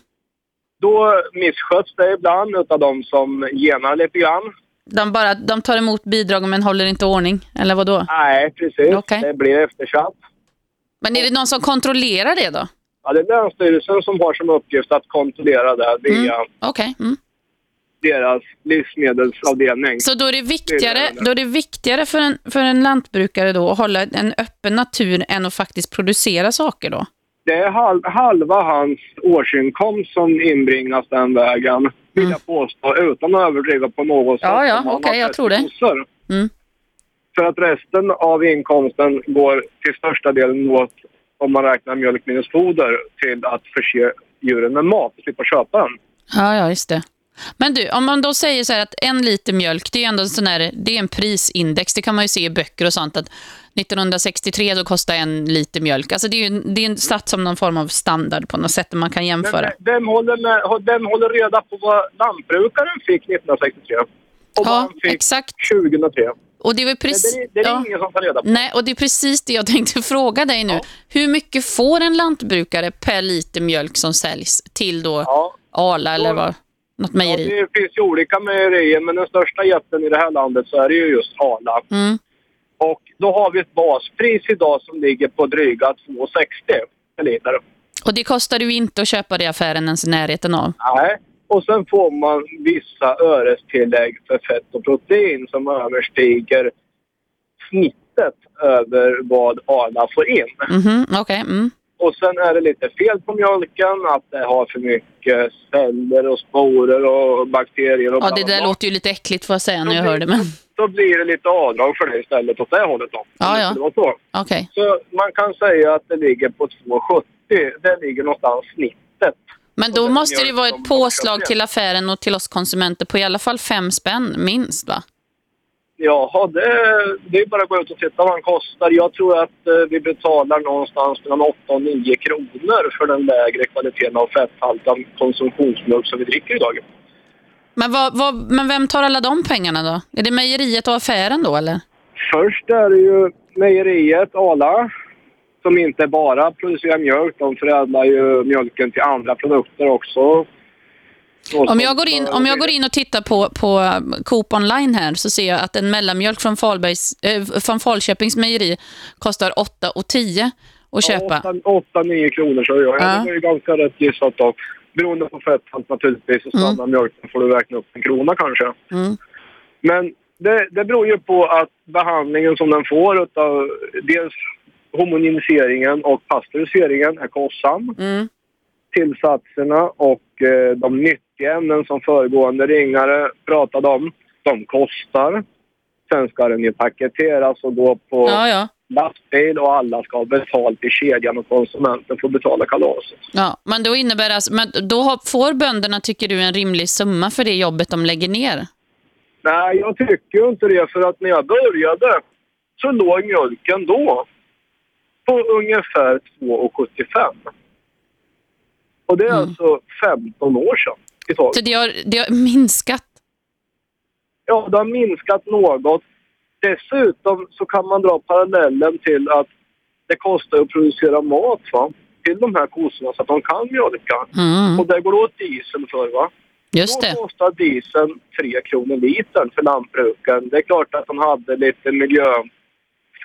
S14: då missköts det ibland av de som genar lite grann.
S12: De, bara, de tar emot bidrag men håller inte ordning, eller vad då?
S14: Nej, precis.
S12: Okej.
S14: Det blir eftersatt.
S12: Men är det någon som kontrollerar det då?
S14: Ja, det är Länsstyrelsen som har som uppgift att kontrollera det via
S12: Okej. Mm.
S14: deras livsmedelsavdelning.
S12: Så då är det viktigare, då är det viktigare för, en, för en lantbrukare då att hålla en öppen natur än att faktiskt producera saker då?
S14: Det är halv, halva hans årsinkomst som inbringas den vägen, vill jag påstå, utan att överdriva på något
S12: Mm. Ja,
S14: sätt.
S12: ja,
S14: man
S12: okej,
S14: har
S12: jag tror det.
S14: 30 kossor.
S12: Mm.
S14: För att resten av inkomsten går till största delen åt, om man räknar mjölk minus foder, till att förse djuren med mat och slippa köpa den.
S12: Ja, ja, just det. Men du, om man då säger så här att en liter mjölk, det är ändå en sån här, det är en prisindex, det kan man ju se i böcker och sånt, att 1963 då kostade en liter mjölk. Alltså det är ju det är en satt som någon form av standard på något sätt där man kan jämföra.
S14: Men vem håller, med, vem håller reda på vad lantbrukaren fick 1963? Och vad
S12: Ja,
S14: han fick
S12: exakt.
S14: 2003?
S12: Och det är precis...
S14: Det, det, det är ingen som tar reda på.
S12: Nej, och det är precis det jag tänkte fråga dig nu. Hur mycket får en lantbrukare per liter mjölk som säljs till då Arla eller vad? Något
S14: Ja,
S12: mejeri?
S14: det finns ju olika mejerier, men den största jätten i det här landet så är det ju just Arla.
S12: Mm.
S14: Och då har vi ett baspris idag som ligger på dryga 2,60 per liter.
S12: Och det kostar ju inte att köpa det i affären ens i närheten av.
S14: Nej, Och sen får man vissa örestillägg för fett och protein som överstiger snittet över vad Arla får in.
S12: Mhm, okej. Mm.
S14: Och sen är det lite fel på mjölken, att det har för mycket celler och sporer och bakterier och
S12: Ja, det där låter ju lite äckligt får jag säga när jag hör det, men
S14: Då blir det lite avdrag för det istället åt det hållet då.
S12: Ja, ja.
S14: Det så.
S12: okej.
S14: Så man kan säga att det ligger på 2,70. Det ligger någonstans snittet.
S12: Men då måste det vara ett påslag till affären och till oss konsumenter på i alla fall fem spänn minst va?
S14: Jaha, det, det är bara att gå ut och titta vad den kostar. Jag tror att eh, vi betalar någonstans mellan 8 och 9 kronor för den lägre kvaliteten av fetthaltig konsumtionsmjölk som vi dricker idag.
S12: Men, vad, vad, men vem tar alla de pengarna då? Är det mejeriet och affären då eller?
S14: Först är det ju mejeriet Arla som inte bara producerar mjölk. De förädlar ju mjölken till andra produkter också.
S12: Om jag går in, om jag går in och tittar på, på Coop online här så ser jag att en mellanmjölk från, Falbergs, eh, från Falköpings mejeri kostar 8 och 10 att köpa.
S14: 8-9 kronor så jag.
S12: Ja.
S14: Det är ju ganska rätt gissat då. Beroende på fetthalt naturligtvis och standardmjölken får du räkna upp en krona kanske.
S12: Mm.
S14: Men det, det beror ju på att behandlingen som den får utav dels homogeniseringen och pasteuriseringen är kostsam.
S12: Mm.
S14: Tillsatserna och eh, de nyttiga ämnen som föregående ringare pratade om, de kostar. Sen ska den ju paketeras och gå på
S12: Ja, ja.
S14: lastbil och alla ska ha betalt i kedjan och konsumenten får betala kalaset.
S12: Ja, men då innebär det alltså, men då får bönderna, tycker du, en rimlig summa för det jobbet de lägger ner?
S14: Nej, jag tycker inte det för att när jag började så låg mjölken då på ungefär 2,75. Och det är alltså 15 år sedan i taget.
S12: Så det har, det har minskat?
S14: Ja, det har minskat något. Dessutom så kan man dra parallellen till att det kostar att producera mat va? till de här kossorna så att de kan mjölka.
S12: Mm.
S14: Och det går åt diesel för va?
S12: Just
S14: Då
S12: det.
S14: kostar dieseln 3 kronor litern för lantbrukaren. Det är klart att de hade lite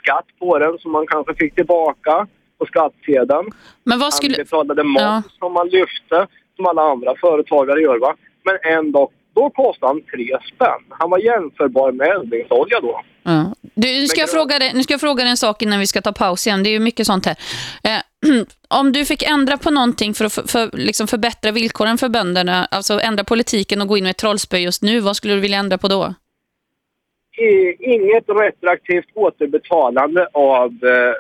S14: miljöskatt på den som man kanske fick tillbaka på skattsedeln.
S12: Men vad skulle...
S14: Han betalade moms
S12: Ja.
S14: som man lyfte, som alla andra företagare gör va. Men ändå, då kostade han 3 spänn. Han var jämförbar med eldningsolja då.
S12: Ja. Du, nu, ska jag fråga dig, nu ska jag fråga dig en sak innan vi ska ta paus igen. Det är ju mycket sånt här. Eh, om du fick ändra på någonting för att för, för, liksom förbättra villkoren för bönderna, alltså ändra politiken och gå in med ett trollspö just nu, vad skulle du vilja ändra på då?
S14: Inget retroaktivt återbetalande av eh,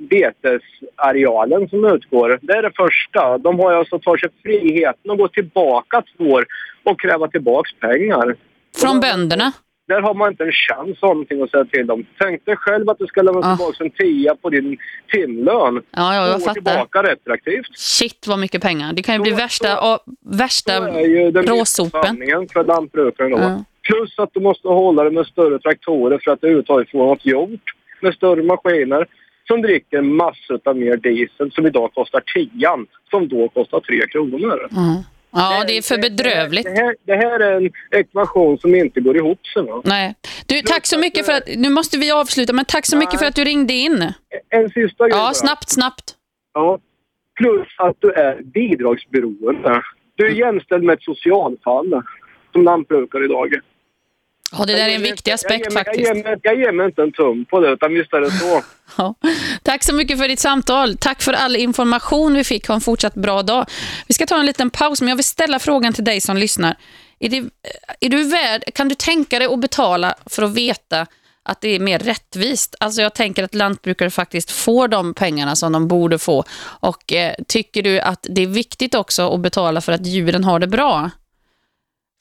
S14: betesarealen som utgår. Det är det första. De har ju alltså tagit sig friheten att gå tillbaka två år och kräva tillbaka pengar.
S12: Från bönderna?
S14: Där har man inte en chans någonting att säga till dem. Tänk dig själv att du ska lämna tillbaka en tia på din timlön.
S12: Ja, ja, jag fattar.
S14: tillbaka retroaktivt.
S12: Shit vad mycket pengar. Det kan ju bli värsta, och, värsta
S14: Det är ju den för lantbrukaren då.
S12: Ja.
S14: Plus att du måste hålla det med större traktorer för att du överhuvudtaget får något gjort. Med större maskiner som dricker massor av mer diesel som idag kostar tian, som då kostar tre kronor.
S12: Mm. Ja, det är för bedrövligt.
S14: Det här, det här är en ekvation som inte går ihop sig. Va?
S12: Nej. Du, tack så mycket för att, nu måste vi avsluta, men tack så mycket för att du ringde in.
S14: En sista grej
S12: Ja, snabbt, snabbt.
S14: Ja. Plus att du är bidragsberoende. Du är jämställd med ett socialfall som lantbrukare idag.
S12: Ja, det där är en viktig aspekt faktiskt.
S14: Jag ger, mig, jag ger mig inte en tum på det, utan visst är det så.
S12: Ja. Tack så mycket för ditt samtal. Tack för all information vi fick. Ha en fortsatt bra dag. Vi ska ta en liten paus, men jag vill ställa frågan till dig som lyssnar. Är, det, är du värd, kan du tänka dig att betala för att veta att det är mer rättvist? Alltså jag tänker att lantbrukare faktiskt får de pengarna som de borde få. Och eh, tycker du att det är viktigt också att betala för att djuren har det bra?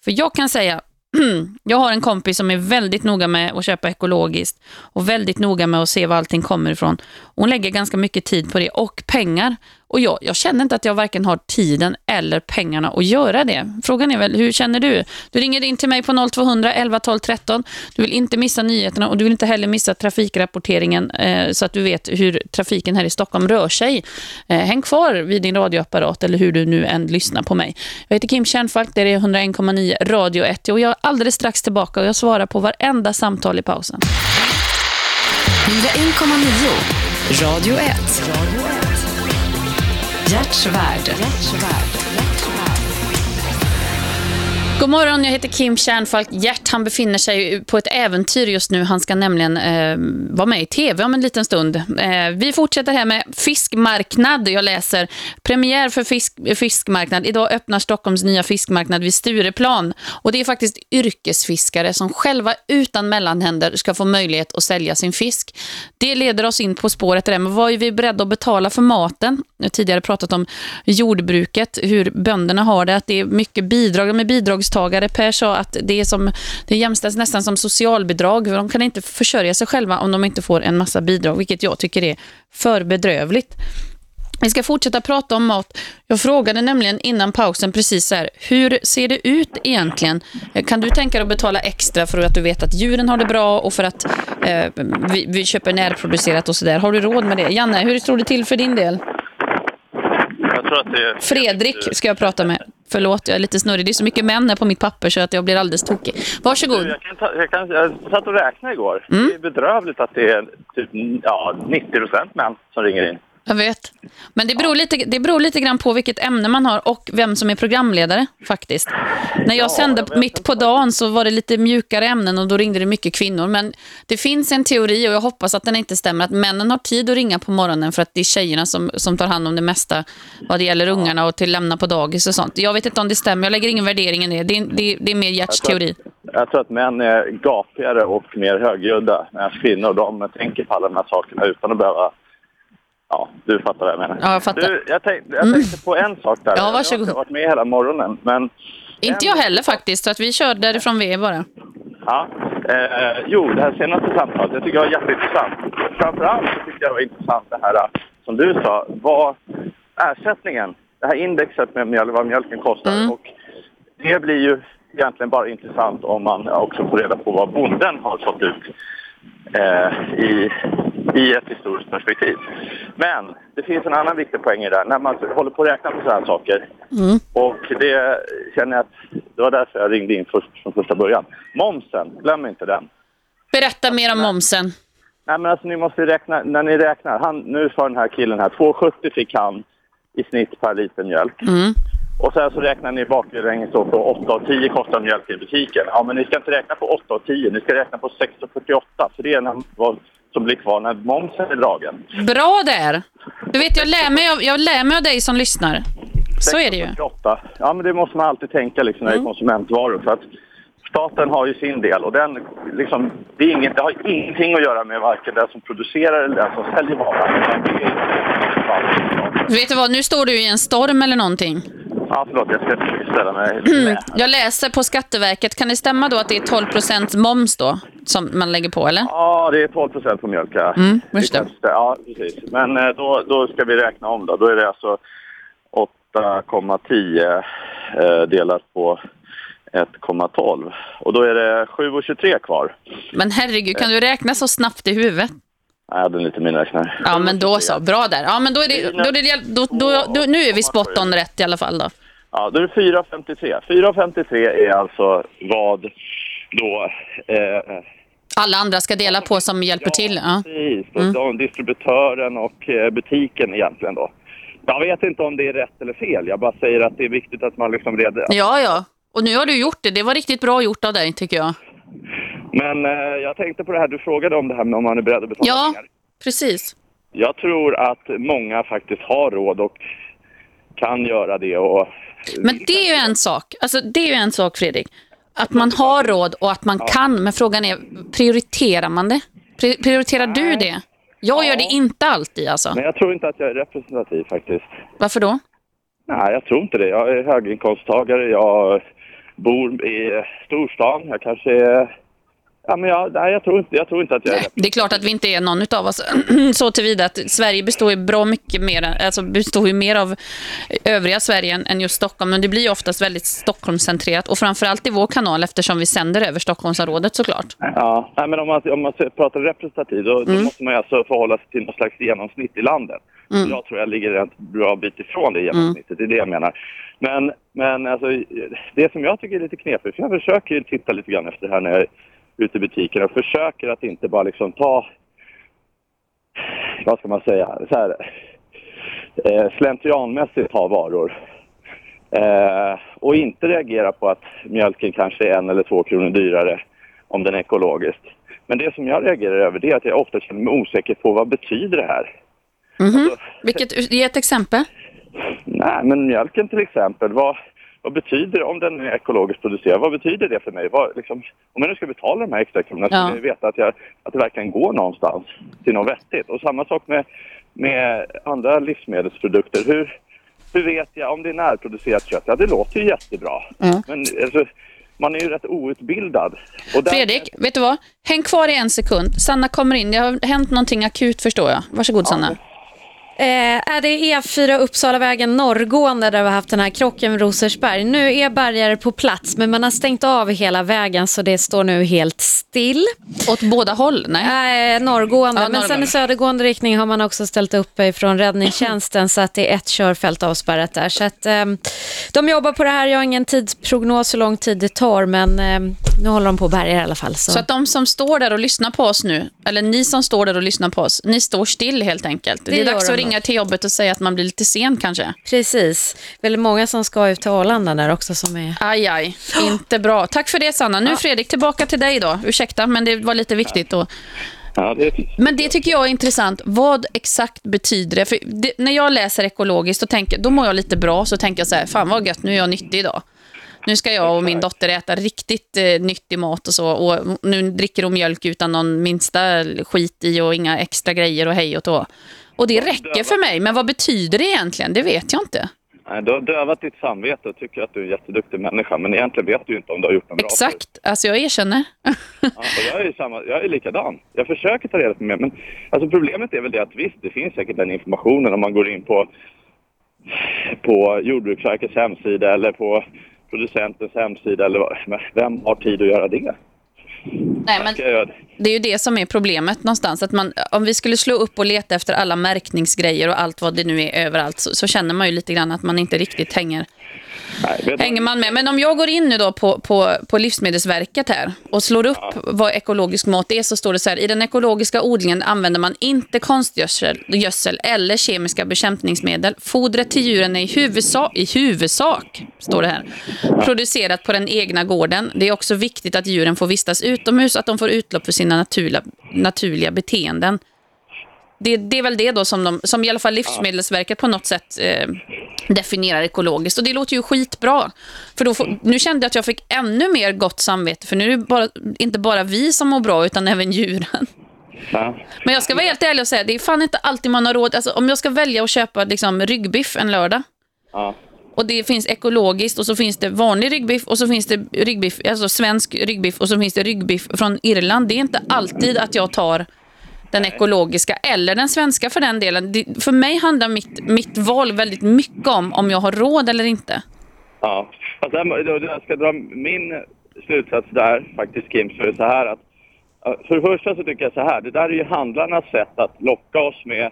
S12: För jag kan säga, jag har en kompis som är väldigt noga med att köpa ekologiskt och väldigt noga med att se var allting kommer ifrån. Hon lägger ganska mycket tid på det och pengar. Och jag, jag känner inte att jag varken har tiden eller pengarna att göra det. Frågan är väl, hur känner du? Du ringer in till mig på 0200 11 12 13. Du vill inte missa nyheterna och du vill inte heller missa trafikrapporteringen eh, så att du vet hur trafiken här i Stockholm rör sig. Eh, häng kvar vid din radioapparat eller hur du nu än lyssnar på mig. Jag heter Kim Kärnfalk, det är 101,9 Radio 1 och jag är alldeles strax tillbaka och jag svarar på varenda samtal i pausen.
S1: 101,9 Radio 1. Hjärtsvärd.
S12: God morgon, jag heter Kim Kärnfalk Hjärt. Han befinner sig på ett äventyr just nu. Han ska nämligen eh, vara med i tv om en liten stund. Eh, vi fortsätter här med fiskmarknad. Jag läser premiär för fisk, fiskmarknad. Idag öppnar Stockholms nya fiskmarknad vid Stureplan. Och det är faktiskt yrkesfiskare som själva utan mellanhänder ska få möjlighet att sälja sin fisk. Det leder oss in på spåret där. Men vad är vi beredda att betala för maten? Jag har tidigare pratat om jordbruket, hur bönderna har det. Att det är mycket bidrag. De är bidragstagare. Per sa att det är som det jämställs nästan som socialbidrag. De kan inte försörja sig själva om de inte får en massa bidrag, vilket jag tycker är för bedrövligt. Vi ska fortsätta prata om mat. Jag frågade nämligen innan pausen precis så här, hur ser det ut egentligen? Kan du tänka dig att betala extra för att du vet att djuren har det bra och för att eh, vi, vi köper närproducerat och sådär? Har du råd med det? Janne, hur står det till för din del?
S15: Jag tror att det är...
S12: Fredrik ska jag prata med. Förlåt, jag är lite snurrig. Det är så mycket män här på mitt papper så att jag blir alldeles tokig. Varsågod.
S15: Jag, kan ta, jag, kan, jag satt och räknade igår.
S12: Mm.
S15: Det är bedrövligt att det är typ ja, 90 procent män som ringer in.
S12: Jag vet. Men det beror, lite, det beror lite grann på vilket ämne man har och vem som är programledare faktiskt. När jag sände mitt på dagen så var det lite mjukare ämnen och då ringde det mycket kvinnor. Men det finns en teori och jag hoppas att den inte stämmer att männen har tid att ringa på morgonen för att det är tjejerna som, som tar hand om det mesta vad det gäller ungarna och till lämna på dagis och sånt. Jag vet inte om det stämmer, jag lägger ingen värdering i det. Det är, det, det är mer Gerts teori.
S15: Jag tror att män är gapigare och mer högljudda medan kvinnor de tänker på alla de här sakerna utan att behöva Ja, du fattar vad jag menar.
S12: Ja, jag fattar.
S15: Du, jag, tänk, jag tänkte på en sak där.
S12: Ja, varsågod.
S15: Jag har inte varit med hela morgonen, men...
S12: Inte jag heller faktiskt, så att vi kör därifrån vi är bara.
S15: Ja, eh, jo, det här senaste samtalet, jag tycker det var jätteintressant. Framförallt så tycker jag det var intressant det här som du sa, vad ersättningen, det här indexet med mjöl, vad mjölken kostar. Och det blir ju egentligen bara intressant om man också får reda på vad bonden har fått ut eh, i, i ett historiskt perspektiv. Men det finns en annan viktig poäng i det här. När man håller på att räkna på sådana här saker och det känner jag att det var därför jag ringde in först, från första början. Momsen, glöm inte den.
S12: Berätta mer om momsen.
S15: Nej men alltså ni måste räkna, när ni räknar, han, nu sa den här killen här, 2,70 fick han i snitt per liter mjölk.
S12: Mm.
S15: Och sen så räknar ni baklänges då på 8 och 10 kostar mjölk i butiken. Ja men ni ska inte räkna på 8 och 10, ni ska räkna på 6 och 48 för det är när, vad som blir kvar när momsen är dragen.
S12: Bra där. Du vet, jag lär mig av, jag lär mig av dig som lyssnar. Så är det ju.
S15: 48. Ja men det måste man alltid tänka liksom när det är konsumentvaror för att staten har ju sin del och den liksom, det, är inget, det har ingenting att göra med varken den som producerar eller den som säljer varan.
S12: Vet du vad, nu står du i en storm eller någonting.
S15: Ja, förlåt, jag ska ställa mig
S12: Mm. Jag läser på Skatteverket. Kan det stämma då att det är 12% moms då som man lägger på, eller?
S15: Ja, det är 12 procent på mjölk. Ja.
S12: Mm, just det.
S15: Ja, precis. Men eh, då, då ska vi räkna om då. Då är det alltså 8,10 eh, delat på 1,12. Och då är det 7,23 kvar.
S12: Men herregud, kan du räkna så snabbt i huvudet?
S15: Jag hade lite minräknare.
S12: Ja, men då så. Bra där. Ja, men då är det, då är det, då, då, då, nu är vi spot on rätt i alla fall då.
S15: Ja, då är det 4,53. 4,53 är alltså vad då... Eh,
S12: Alla andra ska dela på som hjälper till. Ja.
S15: Precis, och de, distributören och eh, butiken egentligen då. Jag vet inte om det är rätt eller fel. Jag bara säger att det är viktigt att man liksom reder...
S12: ja, ja. Och nu har du gjort det. Det var riktigt bra gjort av dig, tycker jag.
S15: Men eh, jag tänkte på det här, du frågade om det här med om man är beredd att betala
S12: Ja,
S15: pengar.
S12: precis.
S15: Jag tror att många faktiskt har råd och kan göra det och...
S12: Men det är ju en sak. Alltså, det är ju en sak, Fredrik. Att man har råd och att man kan. Men frågan är, prioriterar man det? Pri- Prioriterar du det? Jag gör det inte alltid, alltså.
S15: Men jag tror inte att jag är representativ faktiskt.
S12: Varför då?
S15: Nej, jag tror inte det. Jag är höginkomsttagare, jag bor i storstan, jag kanske är... Ja, men jag, nej, jag, tror inte, jag tror inte att jag är
S12: Det är klart att vi inte är någon av oss så tillvida att Sverige består ju bra mycket mer, alltså består ju mer av övriga Sverige än, än just Stockholm. Men det blir ju oftast väldigt Stockholmscentrerat och framförallt i vår kanal eftersom vi sänder över Stockholmsområdet såklart.
S15: Ja, nej, men om man, om man pratar representativ då, då måste man ju alltså förhålla sig till något slags genomsnitt i landet.
S12: Mm.
S15: Jag tror jag ligger en bra bit ifrån det genomsnittet, det är det jag menar. Men, men alltså, det som jag tycker är lite knepigt, för jag försöker ju titta lite grann efter det här när jag ute i butiken och försöker att inte bara liksom ta, vad ska man säga, så här, eh, slentrianmässigt ha varor. Eh, och inte reagera på att mjölken kanske är en eller två kronor dyrare om den är ekologisk. Men det som jag reagerar över det är att jag ofta känner mig osäker på vad betyder det här?
S12: Mhm. Vilket, ge ett exempel.
S15: Nej, men mjölken till exempel, vad, vad betyder om den är ekologiskt producerad? Vad betyder det för mig? Vad, liksom, om jag nu ska betala de här extra kronorna så
S12: Ja.
S15: vill jag veta att, jag, att det verkligen går någonstans till något vettigt. Och samma sak med, med andra livsmedelsprodukter. Hur, hur vet jag om det är närproducerat kött? Ja, det låter ju jättebra. Men alltså, man är ju rätt outbildad. Där-
S12: Fredrik, vet du vad? Häng kvar i en sekund. Sanna kommer in. Det har hänt någonting akut förstår jag. Varsågod Sanna.
S16: Eh, är det E4 Uppsalavägen norrgående där vi har haft den här krocken med Rosersberg. Nu är barriärer på plats men man har stängt av hela vägen så det står nu helt still.
S12: Åt båda håll? Nej.
S16: Eh, norrgående.
S12: Ja,
S16: men sen i södergående riktning har man också ställt upp från räddningstjänsten så att det är ett körfält avspärrat där. Så att, eh, de jobbar på det här. Jag har ingen tidsprognos hur lång tid det tar men eh, nu håller de på att bärga i alla fall. Så.
S12: Så att de som står där och lyssnar på oss nu, eller ni som står där och lyssnar på oss, ni står still helt enkelt. Det,
S16: Det
S12: är dags att ringa till jobbet och säga att man blir lite sen kanske.
S16: Precis. Väldigt många som ska ut till Arlanda där också som är...
S12: Aj, aj. Inte bra. Tack för det Sanna. Nu Fredrik, tillbaka till dig då. Ursäkta, men det var lite viktigt. Och...
S15: Ja, det,
S12: Men det tycker jag är intressant. Vad exakt betyder det? För det, när jag läser ekologiskt, då, tänker, då mår jag lite bra. Så tänker jag så här, fan vad gött, nu är jag nyttig idag. Nu ska jag och min dotter äta riktigt eh, nyttig mat och så. Och nu dricker hon mjölk utan någon minsta skit i och inga extra grejer och hej och då. Och det räcker för mig. Men vad betyder det egentligen? Det vet jag inte.
S15: Nej, du har dövat ditt samvete och tycker att du är en jätteduktig människa. Men egentligen vet du inte om du har gjort något bra.
S12: Exakt. Alltså jag erkänner.
S15: Ja, och jag är samma, jag är likadan. Jag försöker ta reda på mer. Men alltså problemet är väl det att visst, det finns säkert den informationen om man går in på, på Jordbruksverkets hemsida eller på producentens hemsida. Eller vad. Men vem har tid att göra det?
S12: Nej, men
S15: det
S12: är ju det som är problemet någonstans. Att man, om vi skulle slå upp och leta efter alla märkningsgrejer och allt vad det nu är överallt så, så känner man ju lite grann att man inte riktigt hänger, hänger man med. Men om jag går in nu då på, på, på Livsmedelsverket här och slår upp vad ekologisk mat är så står det så här. I den ekologiska odlingen använder man inte konstgödsel gödsel eller kemiska bekämpningsmedel. Fodret till djuren är i huvudsak, i huvudsak står det här, producerat på den egna gården. Det är också viktigt att djuren får vistas utomhus, att de får utlopp för sina naturliga, naturliga beteenden. Det, det är väl det då som, de, som i alla fall Livsmedelsverket på något sätt eh, definierar ekologiskt. Och det låter ju skitbra. För då får, nu kände jag att jag fick ännu mer gott samvete. För nu är det bara, inte bara vi som mår bra, utan även djuren.
S15: Ja.
S12: Men jag ska vara helt ärlig och säga, det är fan inte alltid man har råd. Alltså, om jag ska välja att köpa liksom, ryggbiff en lördag,
S15: Ja.
S12: och det finns ekologiskt och så finns det vanlig ryggbiff och så finns det ryggbiff, alltså svensk ryggbiff och så finns det ryggbiff från Irland. Det är inte alltid att jag tar den ekologiska eller den svenska för den delen. Det, för mig handlar mitt, mitt val väldigt mycket om om jag har råd eller inte.
S15: Ja, då, jag ska dra min slutsats där faktiskt Kim, så är det så här att för det första så tycker jag så här, det där är ju handlarnas sätt att locka oss med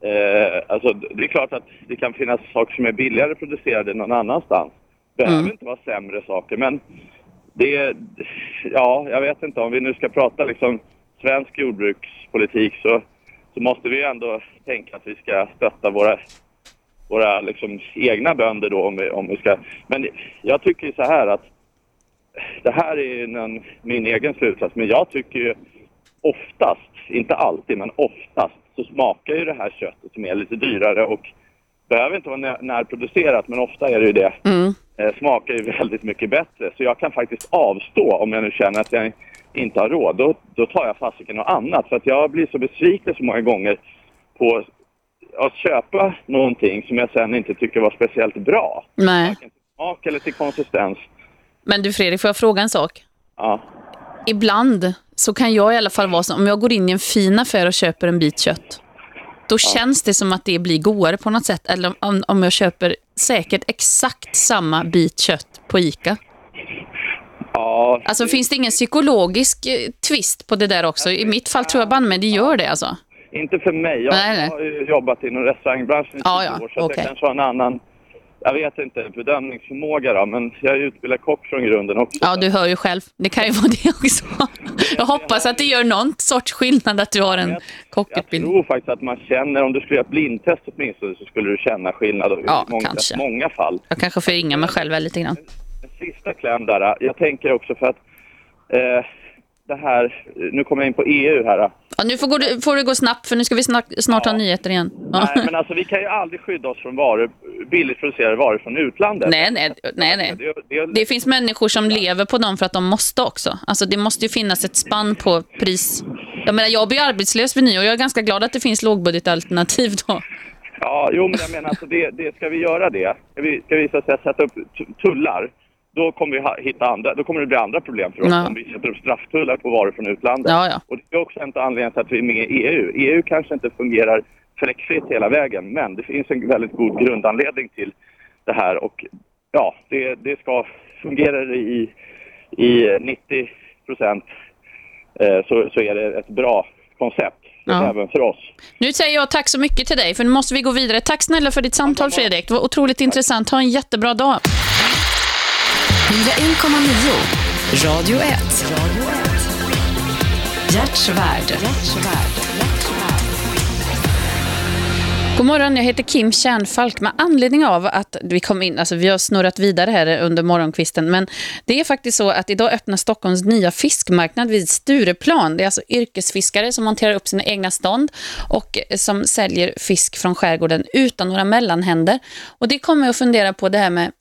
S15: eh, alltså det är klart att det kan finnas saker som är billigare producerade någon annanstans. Det behöver inte vara sämre saker men det är, ja jag vet inte om vi nu ska prata liksom svensk jordbrukspolitik så, så måste vi ändå tänka att vi ska stötta våra våra liksom, egna bönder då om vi, om vi ska... Men jag tycker så här att det här är en, min egen slutsats, men jag tycker ju oftast, inte alltid, men oftast så smakar ju det här köttet som är lite dyrare och behöver inte vara när- närproducerat, men ofta är det ju det. Eh, smakar ju väldigt mycket bättre. Så jag kan faktiskt avstå om jag nu känner att jag inte har råd. Då, då tar jag fasiken något annat. För att jag blir så besviken så många gånger på att köpa någonting som jag sen inte tycker var speciellt bra.
S12: Nej.
S15: Smak eller till konsistens.
S12: Men du Fredrik, får jag fråga en sak?
S15: Ja.
S12: Ibland så kan jag i alla fall vara så, om jag går in i en fin affär och köper en bit kött, då känns det som att det blir godare på något sätt. Eller om, om jag köper säkert exakt samma bit kött på ICA.
S15: Ja.
S12: Alltså finns det ingen psykologisk eh, twist på det där också? I mitt fall tror jag banne mig det gör det alltså.
S15: Inte för mig. Jag
S12: Nej, nej.
S15: har ju jobbat inom restaurangbranschen i
S12: Ja, ja,
S15: år så
S12: okej.
S15: jag kanske har en annan jag vet inte, bedömningsförmåga då, men jag är utbildad kock från grunden också.
S12: Ja, du hör ju själv. Det kan ju vara det också. Jag hoppas att det gör någon sorts skillnad att du har en
S15: Jag
S12: kockutbildning.
S15: tror faktiskt att man känner, om du skulle göra ett blindtest åtminstone, så skulle du känna skillnad i
S12: Ja,
S15: många,
S12: kanske.
S15: många fall.
S12: Jag kanske förringar mig själv lite grann.
S15: Sista kläm där. Jag tänker också för att eh, det här, nu kommer jag in på EU här.
S12: Ja, nu får, gå, får det gå snabbt för nu ska vi snart ha nyheter igen. Ja.
S15: Nej, men alltså vi kan ju aldrig skydda oss från varor, billigt producerade varor från utlandet.
S12: Nej, nej, nej, nej. Det finns människor som lever på dem för att de måste också. Alltså det måste ju finnas ett spann på pris. Jag menar, jag blir arbetslös vid nyår och jag är ganska glad att det finns lågbudgetalternativ då.
S15: Ja, jo men jag menar alltså det, det ska vi göra det. Ska vi, ska vi så att säga, sätta upp tullar, då kommer vi hitta andra, då kommer det bli andra problem för oss
S12: Ja.
S15: om vi sätter upp strafftullar på varor från utlandet.
S12: Ja, ja.
S15: Och det är också en av anledningarna till att vi är med i EU. EU kanske inte fungerar fläckfritt hela vägen, men det finns en väldigt god grundanledning till det här och ja, det, det ska fungera i, i 90 procent eh, så, så är det ett bra koncept
S12: Ja.
S15: även för oss.
S12: Nu säger jag tack så mycket till dig för nu måste vi gå vidare. Tack snälla för ditt samtal Fredrik. Det var otroligt intressant. Ha en jättebra dag.
S1: 101,9 Radio 1. Hjärtsvärd.
S12: God morgon, jag heter Kim Kärnfalk. Med anledning av att vi kom in, alltså vi har snurrat vidare här under morgonkvisten, men det är faktiskt så att idag öppnar Stockholms nya fiskmarknad vid Stureplan. Det är alltså yrkesfiskare som monterar upp sina egna stånd och som säljer fisk från skärgården utan några mellanhänder. Och det kommer jag att fundera på det här med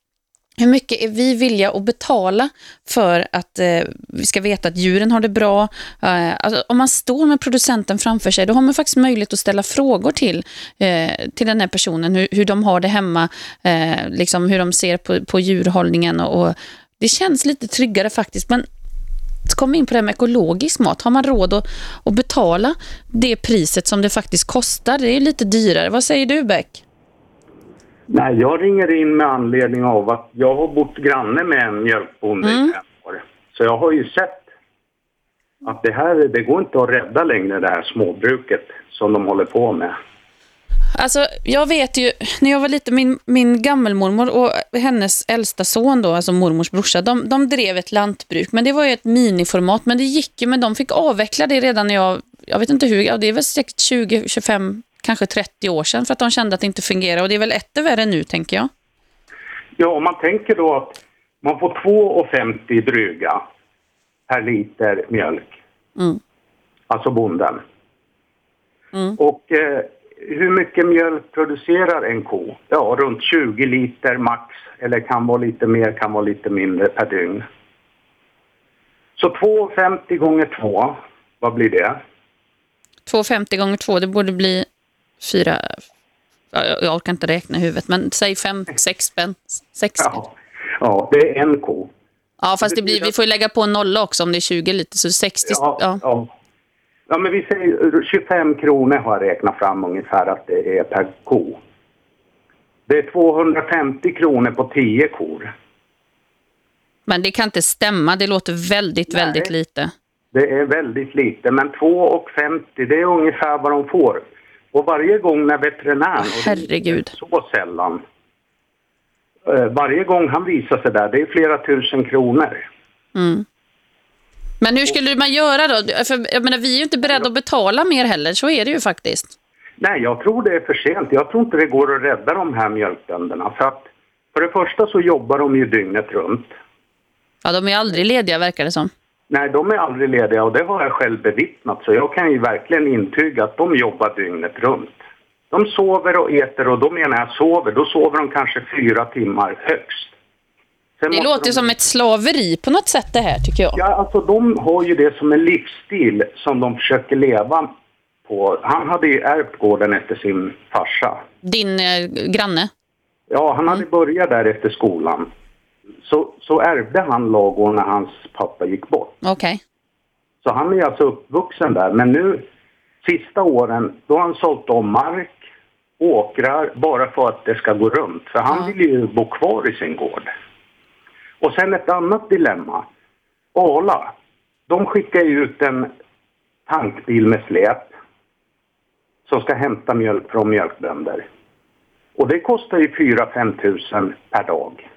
S12: hur mycket är vi villiga att betala för att eh, vi ska veta att djuren har det bra? Eh, alltså, om man står med producenten framför sig, då har man faktiskt möjlighet att ställa frågor till, eh, till den här personen, hur, hur de har det hemma, eh, liksom hur de ser på, på djurhållningen. Och, och det känns lite tryggare faktiskt, men så kommer vi in på det här med ekologisk mat. Har man råd att, att betala det priset som det faktiskt kostar? Det är lite dyrare. Vad säger du, Beck?
S17: Nej, jag ringer in med anledning av att jag har bott granne med en mjölkbonde
S12: Mm.
S17: i fem år. Så jag har ju sett att det här, det går inte att rädda längre det här småbruket som de håller på med.
S12: Alltså, jag vet ju, när jag var liten, min, min gammelmormor och hennes äldsta son då, alltså mormors brorsa, de, de drev ett lantbruk, men det var ju ett miniformat, men det gick ju, men de fick avveckla det redan när jag, jag vet inte hur, ja, det är väl säkert 20, 25, kanske 30 år sedan, för att de kände att det inte fungerar, och det är väl ett värre nu, tänker jag.
S17: Ja, om man tänker då att man får 2,50 dryga per liter mjölk,
S12: Mm.
S17: alltså bonden.
S12: Mm.
S17: Och eh, hur mycket mjölk producerar en ko? Ja, runt 20 liter max, eller kan vara lite mer, kan vara lite mindre per dygn. Så 2,50 gånger 2, vad blir det?
S12: 2,50 gånger 2, det borde bli fyra, ja, jag- orkar inte räkna i huvudet, men säg fem, sex spänn, sex. Ja.
S17: Ja, det är en ko.
S12: fast det blir, vi får ju lägga på en nolla också om det är 20 liter, så 60,
S17: Ja,
S12: ja.
S17: ja. ja, men vi säger 25 kronor har jag räknat fram ungefär att det är per ko. Det är 250 kronor på 10 kor.
S12: Men det kan inte stämma, det låter väldigt,
S17: Nej.
S12: väldigt lite.
S17: Det är väldigt lite, men 2,50 det är ungefär vad de får. Och varje gång när veterinären,
S12: Herregud.
S17: så sällan, eh, varje gång han visar sig där, det är flera tusen kronor.
S12: Mm. Men hur skulle man göra då? För, jag menar, vi är ju inte beredda att betala mer heller, så är det ju faktiskt.
S17: Nej, jag tror det är för sent. Jag tror inte det går att rädda de här mjölkbönderna. För att för det första så jobbar de ju dygnet runt.
S12: Ja, de är aldrig lediga verkar det som.
S17: Nej, de är aldrig lediga och det har jag själv bevittnat. Så jag kan ju verkligen intyga att de jobbar dygnet runt. De sover och äter och då menar jag sover, då sover de kanske fyra timmar högst. Sen
S12: Det låter
S17: de...
S12: som ett slaveri på något sätt det här, tycker jag.
S17: Ja, alltså de har ju det som en livsstil som de försöker leva på. Han hade ju ärvt gården efter sin farsa.
S12: Din eh, granne?
S17: Ja, han hade börjat där efter skolan. Så, så ärvde han lagården när hans pappa gick bort.
S12: Okej.
S17: Så han är alltså uppvuxen där. Men nu, sista åren, då har han sålt om mark, åkrar, bara för att det ska gå runt. För han vill ju bo kvar i sin gård. Och sen ett annat dilemma. Arla, de skickar ju ut en tankbil med släp som ska hämta mjölk från mjölkbönder. Och det kostar ju 4-5 tusen per dag.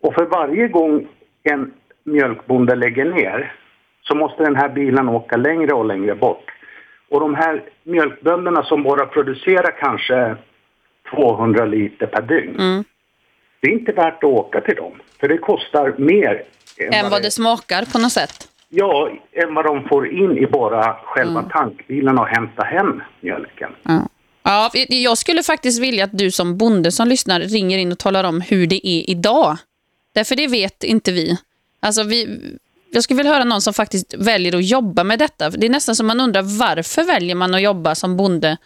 S17: Och för varje gång en mjölkbonde lägger ner så måste den här bilen åka längre och längre bort. Och de här mjölkbönderna som bara producerar kanske 200 liter per dygn. Det är inte värt att åka till dem. För det kostar mer
S12: Än vad det smakar på något sätt.
S17: Ja, än vad de får in i bara själva tankbilen och hämta hem mjölken.
S12: Ja, jag skulle faktiskt vilja att du som bonde som lyssnar ringer in och talar om hur det är idag. Därför det vet inte vi. Alltså vi jag skulle vilja höra någon som faktiskt väljer att jobba med detta. Det är nästan som man undrar varför väljer man att jobba som bonde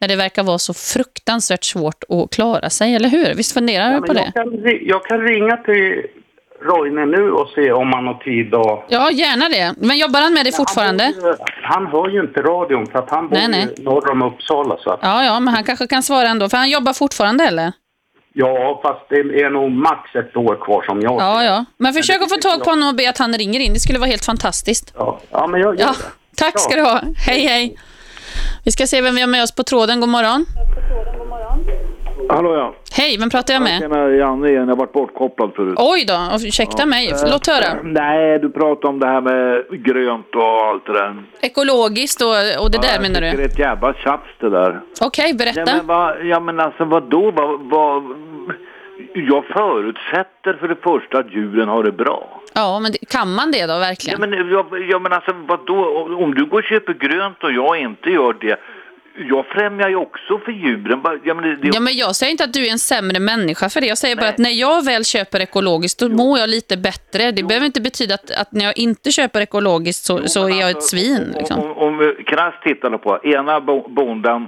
S12: när det verkar vara så fruktansvärt svårt att klara sig, eller hur? Visst funderar du på det?
S17: Jag kan, ri- jag kan ringa till Roine nu och se om han har tid och...
S12: Ja, gärna det. Men jobbar han med det fortfarande?
S17: Han hör ju inte radion för att han bor
S12: Nej, nej.
S17: ju norr om Uppsala. Så att,
S12: Ja, ja, men han kanske kan svara ändå. För han jobbar fortfarande, eller?
S17: Ja, fast det är nog max ett år kvar som jag
S12: Ja, ja. Men försök att få tag på honom och be att han ringer in. Det skulle vara helt fantastiskt.
S17: Ja, ja men jag gör
S12: Ja,
S17: det.
S12: tack ska du ha. Hej, hej. Vi ska se vem vi har med oss på tråden. God morgon.
S18: Hallå ja.
S12: Hej, vem pratar jag med?
S18: Tjena Janne igen, jag har varit bortkopplad förut.
S12: Oj då, ursäkta mig. Låt höra.
S18: Eh, Nej, du pratade om det här med grönt och allt det där.
S12: Ekologiskt och, och det där menar
S18: Det är
S12: du?
S18: ett jävla tjafs det där.
S12: Okej, berätta.
S18: Ja men, vad, ja, men alltså vadå? Vad, vad, jag förutsätter för det första att djuren har det bra.
S12: Ja, men det, kan man det då
S18: Ja
S12: verkligen?
S18: men, ja, ja, men alltså vadå? Om du går och köper grönt och jag inte gör det. Jag främjar ju också för djuren. Ja, men det, det,
S12: Ja, men jag säger inte att du är en sämre människa för det. Jag säger bara att när jag väl köper ekologiskt då mår jag lite bättre. Det behöver inte betyda att, att när jag inte köper ekologiskt så, så är jag ett svin. Liksom.
S18: Om, om vi krasst tittar på ena bo- bonden,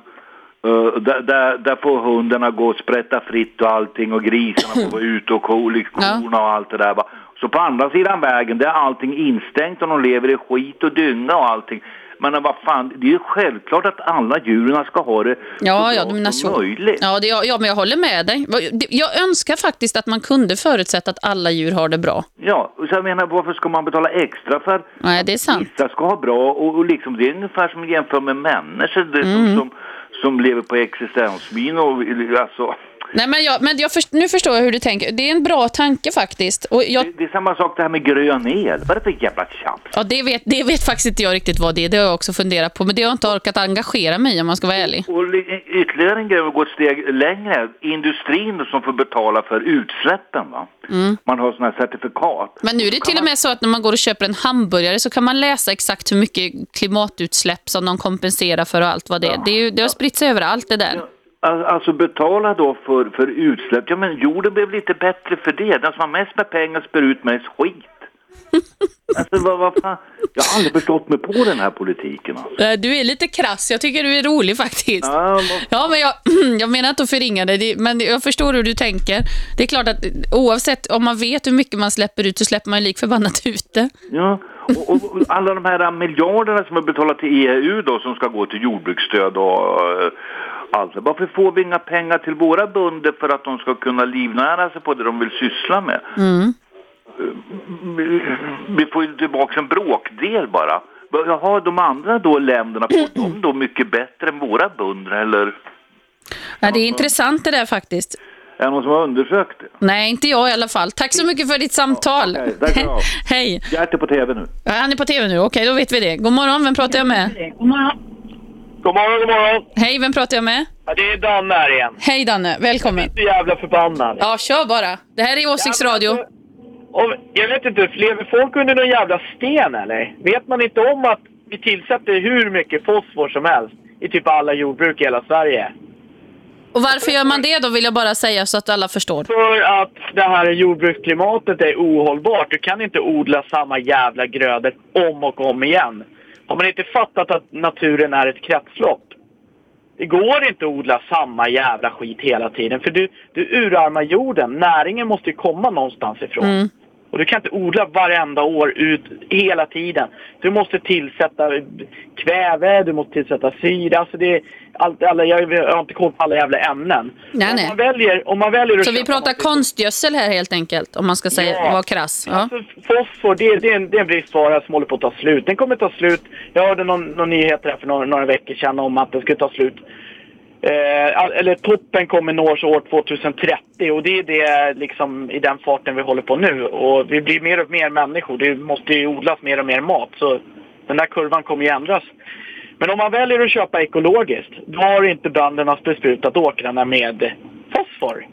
S18: eh, där, där, där får hundarna gå och sprätta fritt och allting och grisarna får vara ute och ko, korna och allt det där. Så på andra sidan vägen, där är allting instängt och de lever i skit och dynga och allting. Men vad fan, det är ju självklart att alla djuren ska ha det
S12: Ja,
S18: så
S12: ja,
S18: bra
S12: menar
S18: som
S12: så.
S18: möjligt.
S12: Ja, det, ja, men jag håller med dig. Jag önskar faktiskt att man kunde förutsätta att alla djur har det bra.
S18: Ja, och så jag menar varför ska man betala extra för
S12: Nej, det är sant.
S18: vissa ska ha bra och, och liksom det är ungefär som att jämföra med människor det,
S12: Mm.
S18: som, som, som lever på existensmin och alltså
S12: Nej, men jag, men jag först, nu förstår jag hur du tänker. Det är en bra tanke faktiskt. Och jag,
S18: Det är samma sak det här med grön el. Vad är det för jävla tjafs?
S12: ja, det, vet, det vet faktiskt inte jag riktigt vad det är. Det har jag också funderat på. Men det har jag inte orkat engagera mig om man ska vara ärlig.
S18: Och li- ytterligare en grej, att gå ett steg längre. Industrin som får betala för utsläppen. Va?
S12: Mm.
S18: Man har sådana här certifikat.
S12: Men nu är det till och med så att när man går och köper en hamburgare så kan man läsa exakt hur mycket klimatutsläpp som de kompenserar för och allt vad det är. Det, är ju, det har spritt sig överallt det där.
S18: Al- Alltså betala då för, för utsläpp. Ja men jorden blev lite bättre för det. Den som har mest med pengar spär ut mest skit. alltså vad, vad fan. Jag har aldrig förstått mig på den här politiken. Alltså.
S12: Du är lite krass. Jag tycker du är rolig faktiskt.
S18: Ja,
S12: Ja, men jag, jag menar inte att förringa dig, men jag förstår hur du tänker. Det är klart att oavsett om man vet hur mycket man släpper ut så släpper man lik förbannat ut det.
S18: Ja, och, och och alla de här miljarderna som är betalat till EU då som ska gå till jordbruksstöd och eh, allt. Varför får vi inga pengar till våra bönder för att de ska kunna livnära sig på det de vill syssla med?
S12: Mm.
S18: Vi- Vi får ju tillbaka en bråkdel bara. Jaha, de andra då länderna, får de då mycket bättre än våra bönder eller?
S12: Ja, det är intressant det där faktiskt.
S18: Är det någon som har undersökt det?
S12: Nej, inte jag i alla fall. Tack så mycket för ditt samtal.
S18: Du ha.
S12: Hej.
S18: Gert är på tv nu.
S12: Ja, Han är på tv nu, okej då vet vi det. God morgon, vem pratar jag med?
S13: God morgon. God morgon, god morgon.
S12: Hej, vem pratar jag med?
S13: Ja, det är Danne här igen.
S12: Hej Danne, välkommen.
S13: Så jävla förbannad.
S12: Ja, kör bara. Det här är åsiktsradio.
S13: Och jag vet inte, lever folk under någon jävla sten eller? Vet man inte om att vi tillsätter hur mycket fosfor som helst i typ alla jordbruk i hela Sverige?
S12: Och varför gör man det då vill jag bara säga så att alla förstår.
S13: För att det här jordbruksklimatet är ohållbart. Du kan inte odla samma jävla grödor om och om igen. Har man inte fattat att naturen är ett kretslopp? Det går inte att odla samma jävla skit hela tiden. För du, du urarmar jorden. Näringen måste ju komma någonstans ifrån.
S12: Mm.
S13: Och du kan inte odla varenda år ut hela tiden. Du måste tillsätta kväve, du måste tillsätta syra. Alltså det är allt, alla, jag har inte koll på alla jävla ämnen.
S12: Nej,
S13: om,
S12: nej.
S13: Man väljer, om man väljer att
S12: Så vi pratar konstgödsel här helt enkelt, om man ska säga,
S13: Ja.
S12: vara krass. Ja.
S13: Alltså, fosfor, det, det, är en, det är en bristvara som håller på att ta slut. Den kommer ta slut. Jag hörde någon, någon nyhet här för några, några veckor sedan om att den skulle ta slut Eh, eller toppen kommer nås år 2030 och det är det liksom i den farten vi håller på nu. Och vi blir mer och mer människor. Det måste ju odlas mer och mer mat. Så den där kurvan kommer ju ändras. Men om man väljer att köpa ekologiskt, då har inte bönderna besprutat åkrarna med fosfor.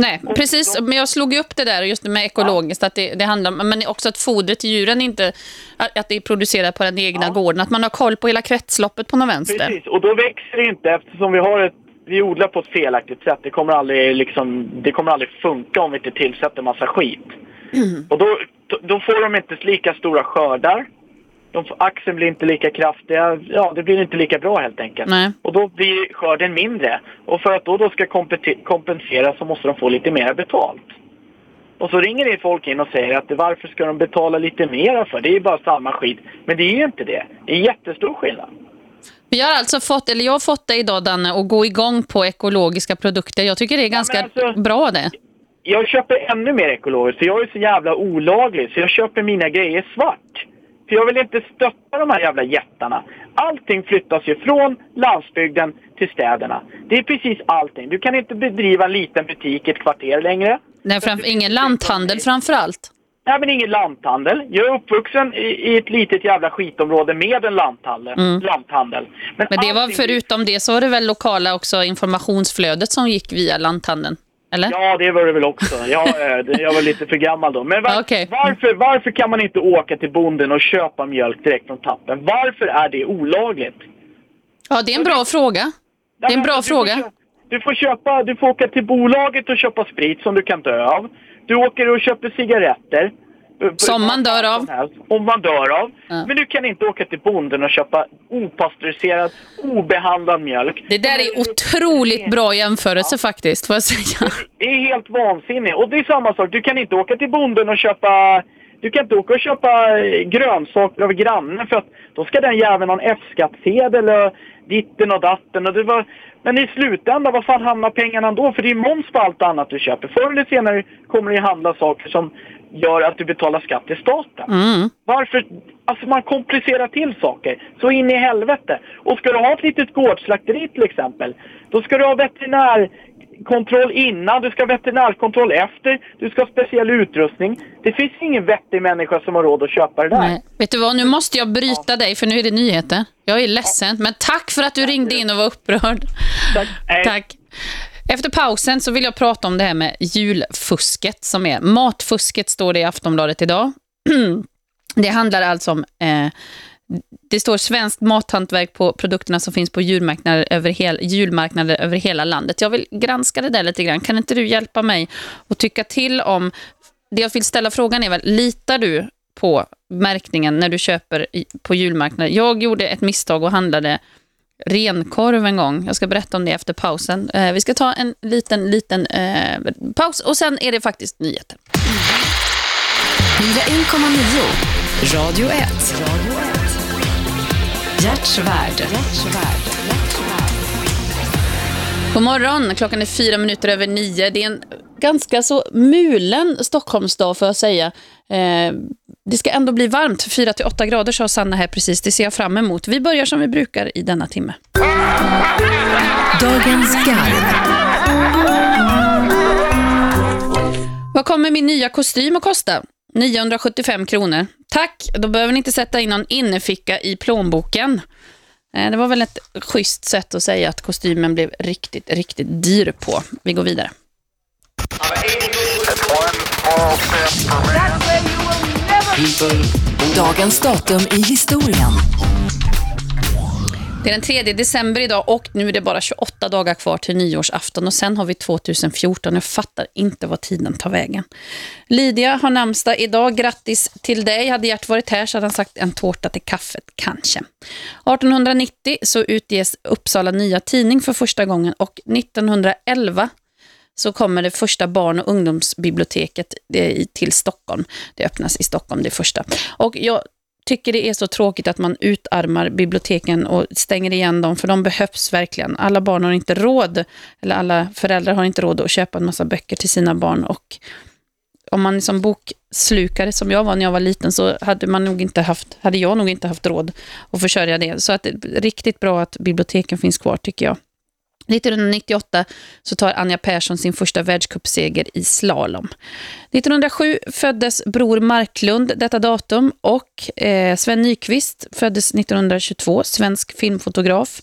S12: Nej, precis. Men jag slog ju upp det där just med ekologiskt, att det, det handlar men också att fodret till djuren inte, att det är producerat på den egna ja. gården, att man har koll på hela kretsloppet på något vänster.
S13: Precis, och då växer det inte eftersom vi har ett vi odlar på ett felaktigt sätt. Det kommer aldrig, liksom, det kommer aldrig funka om vi inte tillsätter massa skit. Mm. Och då, då får de inte lika stora skördar de, axeln blir inte lika kraftiga. Ja, det blir inte lika bra helt enkelt.
S12: Nej.
S13: Och då blir skörden mindre. Och för att då, då ska kompensera så måste de få lite mer betalt. Och så ringer det folk in och säger att varför ska de betala lite mer för? Det är ju bara samma skit. Men det är ju inte det. Det är jättestor skillnad.
S12: Vi har alltså fått, eller jag har fått dig idag Danne, att gå igång på ekologiska produkter. Jag tycker det är ganska ja, alltså, bra det.
S13: Jag köper ännu mer ekologiskt för jag är så jävla olaglig så jag köper mina grejer svart. För jag vill inte stötta de här jävla jättarna. Allting flyttas ju från landsbygden till städerna. Det är precis allting. Du kan inte bedriva en liten butik i ett kvarter längre.
S12: Nej, framför, ingen lanthandel framför allt.
S13: Nej, men ingen lanthandel. Jag är uppvuxen i, i ett litet jävla skitområde med en lanthandel.
S12: Mm.
S13: lanthandel.
S12: Men, men det var förutom det så var det väl lokala också informationsflödet som gick via lanthandeln? Eller?
S13: Ja, det var det väl också. Jag, eh, jag var lite för gammal då. Men var,
S12: okay.
S13: varför, varför kan man inte åka till bonden och köpa mjölk direkt från tappen? Varför är det olagligt?
S12: Ja, det är en bra fråga. Det är en bra
S13: du
S12: fråga.
S13: Får köpa, du, får köpa, du får åka till bolaget och köpa sprit som du kan dö av. Du åker och köper cigaretter.
S12: Som man dör av.
S13: Om man dör av. Ja. Men du kan inte åka till bonden och köpa opastöriserad, obehandlad mjölk.
S12: Det där är otroligt bra jämförelse ja. faktiskt, får jag säga.
S13: Det är helt vansinnigt. Och det är samma sak, du kan inte åka till bonden och köpa du kan inte åka och köpa grönsaker av grannen för att då ska den jäveln ha en F-skattsedel och ditten och datten. Och det var, men i slutändan, vad fan hamnar pengarna då? För det är moms på allt annat du köper. Förr eller senare kommer det handla saker som gör att du betalar skatt till staten.
S12: Mm.
S13: Varför? Alltså man komplicerar till saker så in i helvete. Och ska du ha ett litet gårdsslakteri till exempel, då ska du ha veterinärkontroll innan, du ska ha veterinärkontroll efter, du ska ha speciell utrustning. Det finns ingen vettig människa som har råd att köpa det där. Nej.
S12: Vet du vad, nu måste jag bryta ja. dig för nu är det nyheter. Jag är ledsen, men tack för att du ringde in och var upprörd.
S13: Tack.
S12: tack. Efter pausen så vill jag prata om det här med julfusket som är matfusket står det i Aftonbladet idag. det handlar alltså om eh, det står svenskt mathantverk på produkterna som finns på julmarknader över, hel, julmarknader över hela landet. Jag vill granska det där lite grann. Kan inte du hjälpa mig och tycka till om... Det jag vill ställa frågan är väl, litar du på märkningen när du köper på julmarknader? Jag gjorde ett misstag och handlade renkorv en gång. Jag ska berätta om det efter pausen. Eh, vi ska ta en liten, liten eh, paus och sen är det faktiskt nyheter.
S1: 101,9 Radio 1. Radio 1. Hjärtsvärd.
S12: God morgon, klockan är fyra minuter över nio. Det är en ganska så mulen Stockholmsdag får jag säga. Eh, det ska ändå bli varmt, 4-8 grader sa Sanna här precis. Det ser jag fram emot. Vi börjar som vi brukar i denna timme.
S1: Dagens garv.
S12: Vad kommer min nya kostym att kosta? 975 kronor. Tack, då behöver ni inte sätta in någon inneficka i plånboken. Eh, det var väl ett schysst sätt att säga att kostymen blev riktigt, riktigt dyr på. Vi går vidare.
S1: Dagens datum i historien.
S12: Det är den 3 december idag och nu är det bara 28 dagar kvar till nyårsafton och sen har vi 2014. Jag fattar inte vad tiden tar vägen. Lydia har namnsdag idag. Grattis till dig. Hade Gert varit här så hade han sagt en tårta till kaffet, kanske. 1890 så utges Uppsala nya tidning för första gången och 1911 så kommer det första barn- och ungdomsbiblioteket till Stockholm. Det öppnas i Stockholm, det första. Och jag tycker det är så tråkigt att man utarmar biblioteken och stänger igen dem, för de behövs verkligen. Alla barn har inte råd, eller alla föräldrar har inte råd att köpa en massa böcker till sina barn och om man som bokslukare som jag var när jag var liten så hade, man nog inte haft, hade jag nog inte haft råd att försörja det. Så att det är riktigt bra att biblioteken finns kvar tycker jag. 1998 så tar Anja Persson sin första världscupseger i slalom. 1907 föddes Bror Marklund detta datum och eh, Sven Nyqvist föddes 1922, svensk filmfotograf.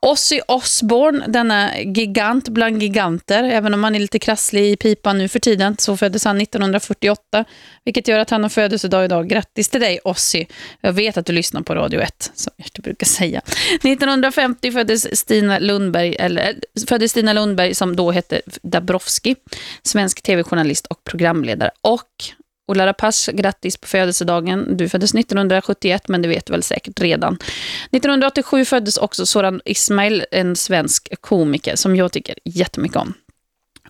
S12: Ozzy Osbourne, denna gigant bland giganter, även om han är lite krasslig i pipan nu för tiden, så föddes han 1948, vilket gör att han har födelsedag idag. Grattis till dig Ozzy. Jag vet att du lyssnar på Radio 1, som jag brukar säga. 1950 föddes Stina Lundberg, eller föddes Stina Lundberg som då hette Dabrowski, svensk tv-journalist och programledare. Och Ola Rapace, grattis på födelsedagen. Du föddes 1971, men det vet du väl säkert redan. 1987 föddes också Soran Ismail, en svensk komiker som jag tycker jättemycket om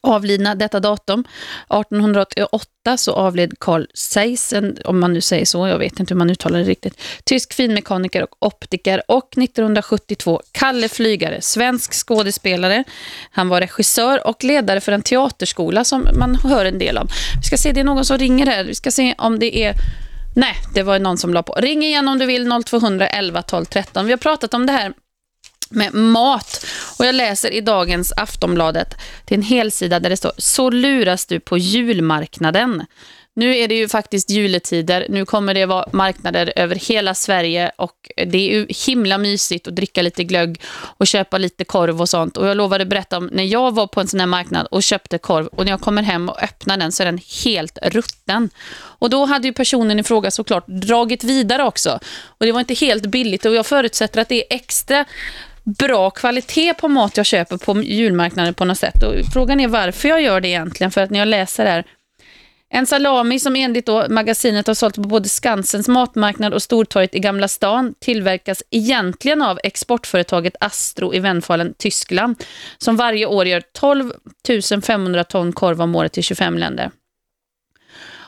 S12: avlidna detta datum. 1888 så avled Carl Seissen, om man nu säger så, jag vet inte hur man uttalar det riktigt, tysk finmekaniker och optiker. Och 1972 Kalle Flygare, svensk skådespelare. Han var regissör och ledare för en teaterskola som man hör en del om. Vi ska se, det är någon som ringer här. Vi ska se om det är... Nej, det var någon som la på. Ring igen om du vill 0200 12 13. Vi har pratat om det här med mat. Och jag läser i dagens Aftonbladet till en helsida där det står Så luras du på julmarknaden. Nu är det ju faktiskt juletider. Nu kommer det vara marknader över hela Sverige och det är ju himla mysigt att dricka lite glögg och köpa lite korv och sånt. Och jag lovade berätta om när jag var på en sån här marknad och köpte korv och när jag kommer hem och öppnar den så är den helt rutten. Och då hade ju personen i fråga såklart dragit vidare också. Och det var inte helt billigt och jag förutsätter att det är extra bra kvalitet på mat jag köper på julmarknaden på något sätt. Och frågan är varför jag gör det egentligen. För att när jag läser här en salami som enligt då magasinet har sålt på både Skansens matmarknad och Stortorget i Gamla stan tillverkas egentligen av exportföretaget Astro i Vänfalen, Tyskland, som varje år gör 12 500 ton korv om året till 25 länder.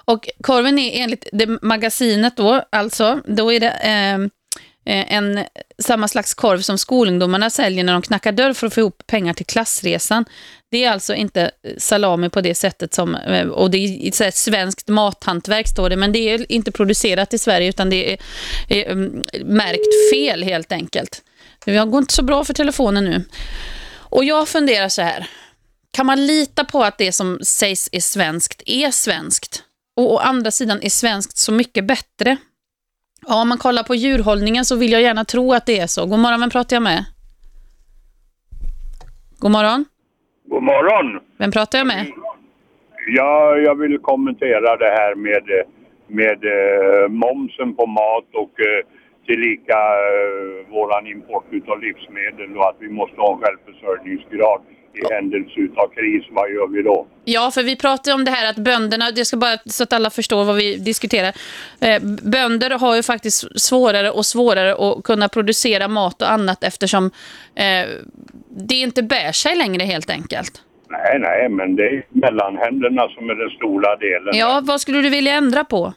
S12: Och korven är enligt det magasinet då, alltså, då är det Eh, Eh, en, samma slags korv som skolungdomarna säljer när de knackar dörr för att få ihop pengar till klassresan. Det är alltså inte eh, salami på det sättet som, eh, och det är ett svenskt mathantverk står det, men det är inte producerat i Sverige utan det är, är märkt fel helt enkelt. Det går inte så bra för telefonen nu. Och jag funderar så här, kan man lita på att det som sägs är svenskt är svenskt? Och å andra sidan är svenskt så mycket bättre? Ja, om man kollar på djurhållningen så vill jag gärna tro att det är så. God morgon, vem pratar jag med? God morgon.
S19: God morgon.
S12: Vem pratar jag med?
S19: Ja, jag vill kommentera det här med, med uh, momsen på mat och uh, tillika uh, våran import av livsmedel och att vi måste ha en självförsörjningsgrad i händelse av kris, vad gör vi då?
S12: Ja, för vi pratar om det här att bönderna, det ska bara så att alla förstår vad vi diskuterar. Eh, bönder har ju faktiskt svårare och svårare att kunna producera mat och annat eftersom eh, det inte bär sig längre helt enkelt.
S19: Nej, nej, men det är mellanhänderna som är den stora delen.
S12: Ja, vad skulle du vilja ändra på?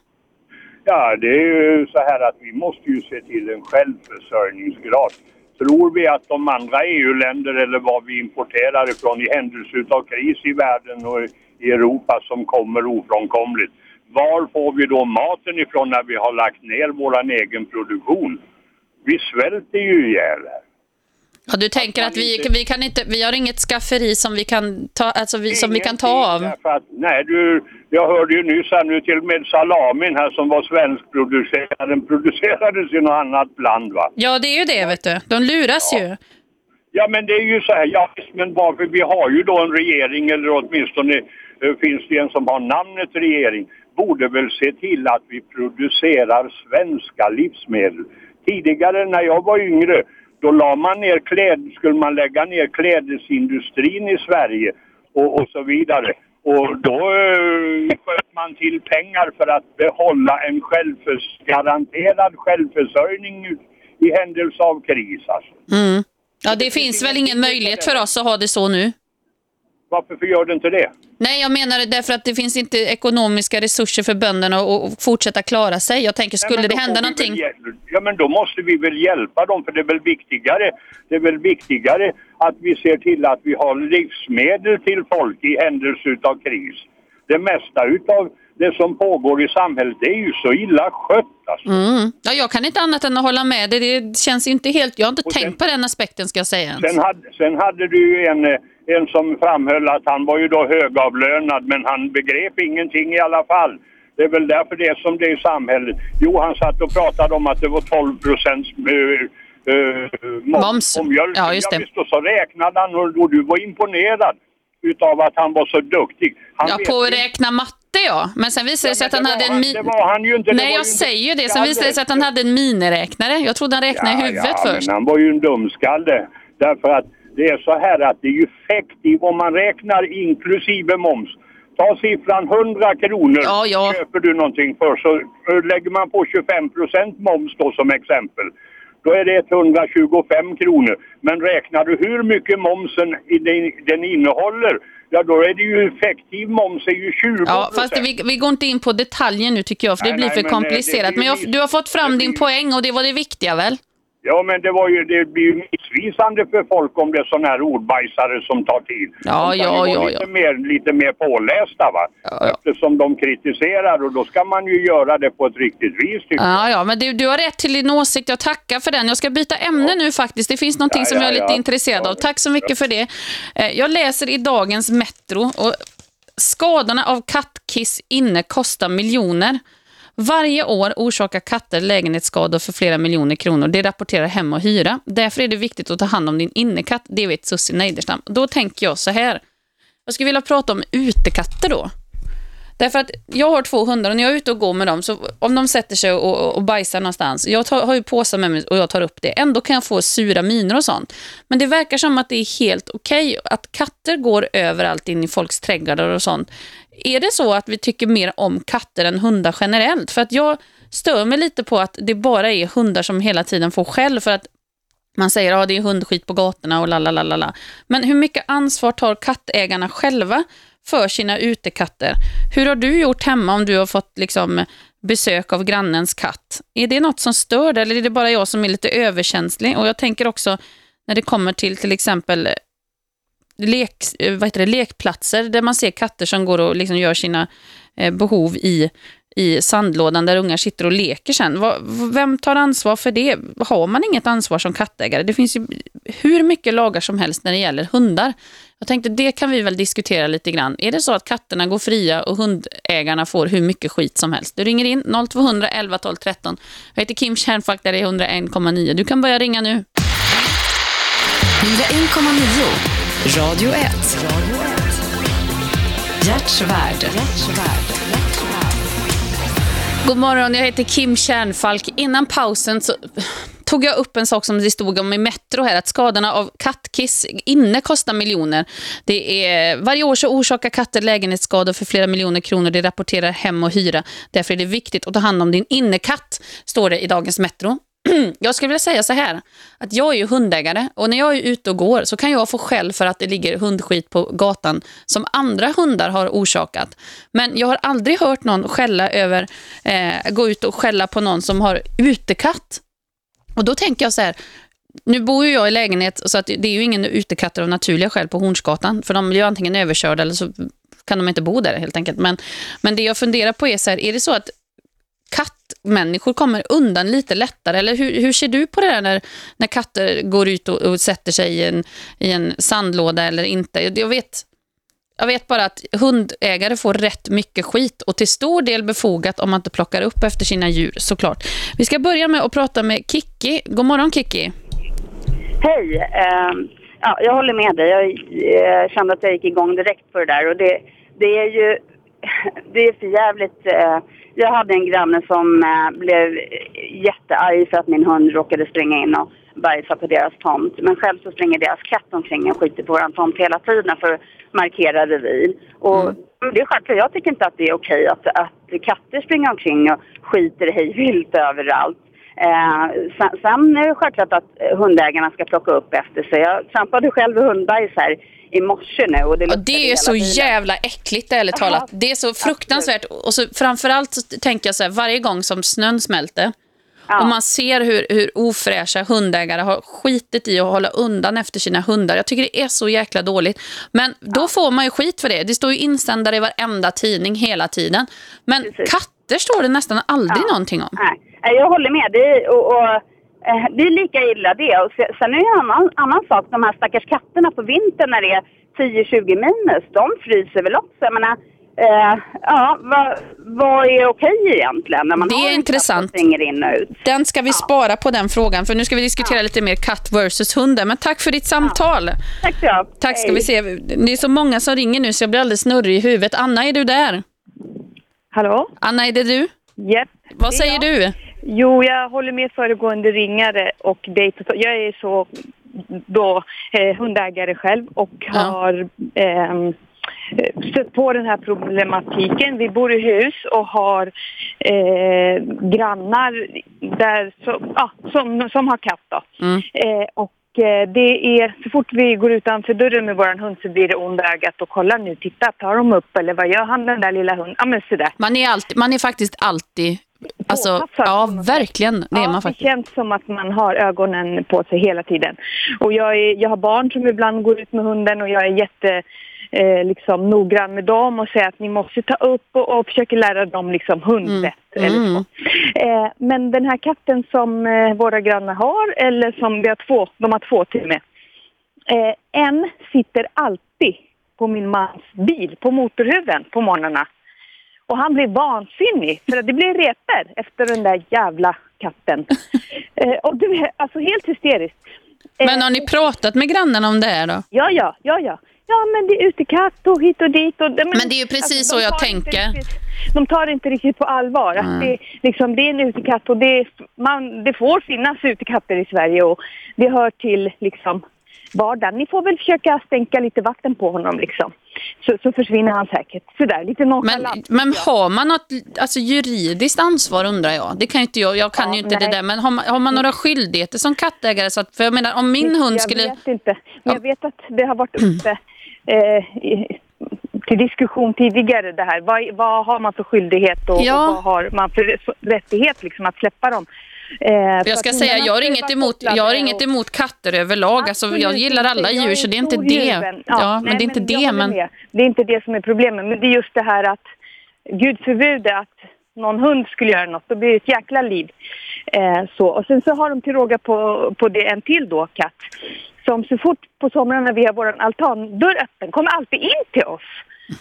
S19: Ja, det är ju så här att vi måste ju se till en självförsörjningsgrad. Tror vi att de andra EU-länder eller vad vi importerar ifrån i händelse av kris i världen och i Europa som kommer ofrånkomligt. Var får vi då maten ifrån när vi har lagt ner vår egen produktion? Vi svälter ju ihjäl här.
S12: Ja, du tänker att vi, vi kan inte, vi har inget skafferi som vi kan ta, alltså vi, som vi kan ta av?
S19: Att, nej, du, jag hörde ju nyss här nu till och med salamin här som var svenskproducerad, den producerades i något annat land va?
S12: Ja, det är ju det vet du. De luras ja. ju.
S19: Ja, men det är ju så här, ja, men varför vi har ju då en regering eller åtminstone uh, finns det en som har namnet regering borde väl se till att vi producerar svenska livsmedel. Tidigare när jag var yngre då la man ner kläd, skulle man lägga ner klädesindustrin i Sverige och, och så vidare. Och då eh, sköt man till pengar för att behålla en självförs garanterad självförsörjning i händelse av kris. Alltså.
S12: Mm. Ja, det, det finns väl ingen möjlighet för oss att ha det så nu?
S19: Varför gör det inte det?
S12: Nej, jag menar därför att det finns inte ekonomiska resurser för bönderna att fortsätta klara sig. Jag tänker, skulle Nej, det hända någonting...
S19: ja, men då måste vi väl hjälpa dem, för det är väl viktigare, det är väl viktigare att vi ser till att vi har livsmedel till folk i händelse av kris. det mesta utav det som pågår i samhället det är ju så illa skött. Alltså.
S12: Mm. Ja, jag kan inte annat än att hålla med. Det, det känns inte helt... Jag har inte tänkt på den aspekten ska jag säga.
S19: Sen hade, sen hade du ju en, eh, en som framhöll att han var ju då högavlönad men han begrep ingenting i alla fall. Det är väl därför det är som det är i samhället. Jo, han satt och pratade om att det var 12 procents uh, uh, moms på mjölk.
S12: Ja, just det.
S19: visst, och så räknade han och, och du var imponerad utav att han var så duktig. Han
S12: Ja, på att räkna matte ja. Men sen visade det sig att han hade en... min- Nej, jag säger det. Sen
S19: Ja,
S12: visade det sig att han hade en miniräknare. Jag trodde han räknade i huvudet
S19: ja,
S12: först.
S19: Men han var ju en dumskalle. Därför att det är så här att det är ju effektivt om man räknar inklusive moms. Ta siffran 100 kronor köper du någonting för så eh, lägger man på 25 procent moms då som exempel. Då är det 125 kronor. Men räknar du hur mycket momsen i den, innehåller, ja då är det ju effektiv moms är ju 20%
S12: Ja, fast vi, vi går inte in på detaljer nu tycker jag, för det
S19: Nej,
S12: blir
S19: nej,
S12: för
S19: men, eh,
S12: komplicerat.
S19: det blir
S12: Men jag, du har fått fram din poäng och det var det viktiga väl?
S19: Ja, men det, var ju, det blir ju missvisande för folk om det är sådana här ordbajsare som tar tid.
S12: Ja, ja, ja,
S19: vara
S12: ja.
S19: lite, Mer, lite mer pålästa va? Eftersom de kritiserar och då ska man ju göra det på ett riktigt vis
S12: Ja, ja, men du, du har rätt till din åsikt. Jag tackar för den. Jag ska byta ämne nu faktiskt. Det finns någonting
S19: Ja,
S12: som
S19: ja,
S12: jag är lite
S19: ja.
S12: intresserad av. Tack så mycket för det. Eh, Jag läser i dagens Metro och skadorna av kattkiss inne kostar miljoner. Varje år orsakar katter lägenhetsskador för flera miljoner kronor. Det rapporterar Hem och Hyra. Därför är det viktigt att ta hand om din innekatt. Det vet Sussi Neiderstam. Då tänker jag så här. Jag skulle vilja prata om utekatter då. Därför att jag har två hundar och när jag är ute och går med dem, så om de sätter sig och, och, bajsar någonstans, jag tar, har ju påsar med mig och jag tar upp det, ändå kan jag få sura miner och sånt. Men det verkar som att det är helt okej att katter går överallt in i folks trädgårdar och sånt. Är det så att vi tycker mer om katter än hundar generellt? För att jag stör mig lite på att det bara är hundar som hela tiden får skäll för att man säger att ah, det är hundskit på gatorna och lalalala. Men hur mycket ansvar tar kattägarna själva för sina utekatter? Hur har du gjort hemma om du har fått liksom, besök av grannens katt? Är det något som stör dig eller är det bara jag som är lite överkänslig? Och jag tänker också när det kommer till till exempel lek, eh, vad heter det, lekplatser där man ser katter som går och liksom gör sina eh, behov i, i sandlådan där ungar sitter och leker sen. Vem tar ansvar för det? Har man inget ansvar som kattägare? Det finns ju hur mycket lagar som helst när det gäller hundar. Jag tänkte det kan vi väl diskutera lite grann. Är det så att katterna går fria och hundägarna får hur mycket skit som helst? Du ringer in 0200 11 12 13. Jag heter Kim Kärnfalk, där det är 101,9. Du kan börja ringa nu.
S1: 101,9 Radio 1. Hjärtsvärd.
S12: God morgon, jag heter Kim Kärnfalk. Innan pausen så tog jag upp en sak som det stod om i Metro här, att skadorna av kattkiss inne kostar miljoner. Det är, varje år så orsakar katter lägenhetsskador för flera miljoner kronor. Det rapporterar Hem och Hyra. Därför är det viktigt att ta hand om din innekatt, står det i dagens Metro. Jag skulle vilja säga så här, att jag är ju hundägare och när jag är ute och går så kan jag få skäll för att det ligger hundskit på gatan som andra hundar har orsakat. Men jag har aldrig hört någon skälla över, eh, gå ut och skälla på någon som har utekatt. Och då tänker jag så här, nu bor ju jag i lägenhet så att det är ju ingen utekatter av naturliga skäl på Hornsgatan, för de blir ju antingen överkörda eller så kan de inte bo där helt enkelt. Men, men det jag funderar på är så här, är det så att kattmänniskor kommer undan lite lättare? Eller hur, hur ser du på det där när, när katter går ut och, och sätter sig i en, i en sandlåda eller inte? Jag, jag, vet, jag vet bara att hundägare får rätt mycket skit och till stor del befogat om man inte plockar upp efter sina djur såklart. Vi ska börja med att prata med Kiki. God morgon Kiki.
S20: Hej! Uh, ja, jag håller med dig. Jag uh, kände att jag gick igång direkt på det där. Och det, det är ju det är för jävligt. Eh, jag hade en granne som eh, blev jättearg för att min hund råkade springa in och bajsa på deras tomt. Men själv så springer deras katt omkring och skiter på våran tomt hela tiden för att markera revir. Och det är självklart, jag tycker inte att det är okej att, att katter springer omkring och skiter hej vilt överallt. Eh, sen, sen är det självklart att hundägarna ska plocka upp efter sig. Jag trampade själv hundbajs här i morse nu. Och det,
S12: Ja, det är så jävla äckligt ärligt talat. Det är så fruktansvärt. Och så framförallt så tänker jag så här, varje gång som snön smälter Och man ser hur, hur ofräscha hundägare har skitit i att hålla undan efter sina hundar. Jag tycker det är så jäkla dåligt. Men då får man ju skit för det. Det står ju insändare i varenda tidning hela tiden. Men katter står det nästan aldrig någonting om.
S20: Nej, jag håller med dig. Och, och, det är lika illa det. Och se- sen är det en annan, annan sak. De här stackars katterna på vintern när det är 10-20 minus. De fryser väl också. Jag menar, eh, ja, vad, vad är okej egentligen? När man
S12: Det
S20: har
S12: är intressant.
S20: in och ut.
S12: Den ska vi spara på den frågan för nu ska vi diskutera lite mer katt versus hundar. Men tack för ditt samtal.
S20: Tack så jag.
S12: Tack ska
S20: Hej.
S12: vi se. Det är så många som ringer nu så jag blir alldeles snurrig i huvudet. Anna, är du där?
S21: Hallå?
S12: Anna, är det du?
S21: Yep.
S12: Vad säger
S21: jag.
S12: du?
S21: Jo, jag håller med föregående ringare och totalt- jag är så då eh, hundägare själv och har eh, stött på den här problematiken. Vi bor i hus och har eh, grannar där som, ja, som, som har katt. Då.
S12: Mm.
S21: Eh, och eh, det är, så fort vi går utanför dörren med vår hund så blir det onda ögat och kolla nu, titta, tar de upp eller vad gör han den där lilla hunden? Ja men sådär.
S12: Man är, alltid, man är faktiskt alltid... Alltså, ja, verkligen. Det är
S21: ja,
S12: man
S21: det
S12: faktiskt.
S21: känns som att man har ögonen på sig hela tiden. Och jag, är, jag har barn som ibland går ut med hunden och jag är jätte eh, liksom, noggrann med dem och säger att ni måste ta upp och, och försöker lära dem liksom, hundvett. Eller så. Eh, men den här katten som eh, våra grannar har, eller som vi har två, de har två till och med. Eh, en sitter alltid på min mans bil, på motorhuven på morgnarna. Och han blir vansinnig för det blir repor efter den där jävla katten. eh, och du vet, alltså helt hysteriskt.
S12: Men har ni pratat med grannarna om det här då?
S21: Ja, ja, ja, ja. Ja, men det är utekatt och hit och dit. Och, men,
S12: Men det är ju precis
S21: alltså,
S12: så jag tänker.
S21: Riktigt, de tar det inte riktigt på allvar. Att
S12: Mm.
S21: det, liksom, det är en utekatt och det, man, det får finnas utekatter i Sverige och det hör till liksom, vardagen. Ni får väl försöka stänka lite vatten på honom liksom. Så, så försvinner han säkert. Sådär, lite
S12: Men,
S21: nonchalant.
S12: men har man något alltså, juridiskt ansvar undrar jag? Det kan inte jag, jag kan ju inte det
S21: nej.
S12: där. Men har man, har man några skyldigheter som kattägare? Så att, för jag menar, om min hund skulle...
S21: Jag vet inte. Men jag vet att det har varit uppe eh, i, till diskussion tidigare det här. Vad, vad har man för skyldighet och,
S12: Ja.
S21: och vad har man för rätt- rättighet liksom att släppa dem? Eh,
S12: Jag ska säga, jag har inget emot, jag har inget emot katter överlag. Alltså, jag gillar alla djur, så det är inte det. Ja, men det är inte det. Men...
S21: Det är inte det som är problemet. Men det är just det här att Gud förbjude att någon hund skulle göra något. Då blir det ett jäkla liv. Eh, så. Och sen så har de till råga på, på det en till då, katt. Som så fort på somrarna vi har vår altandörr öppen kommer alltid in till oss.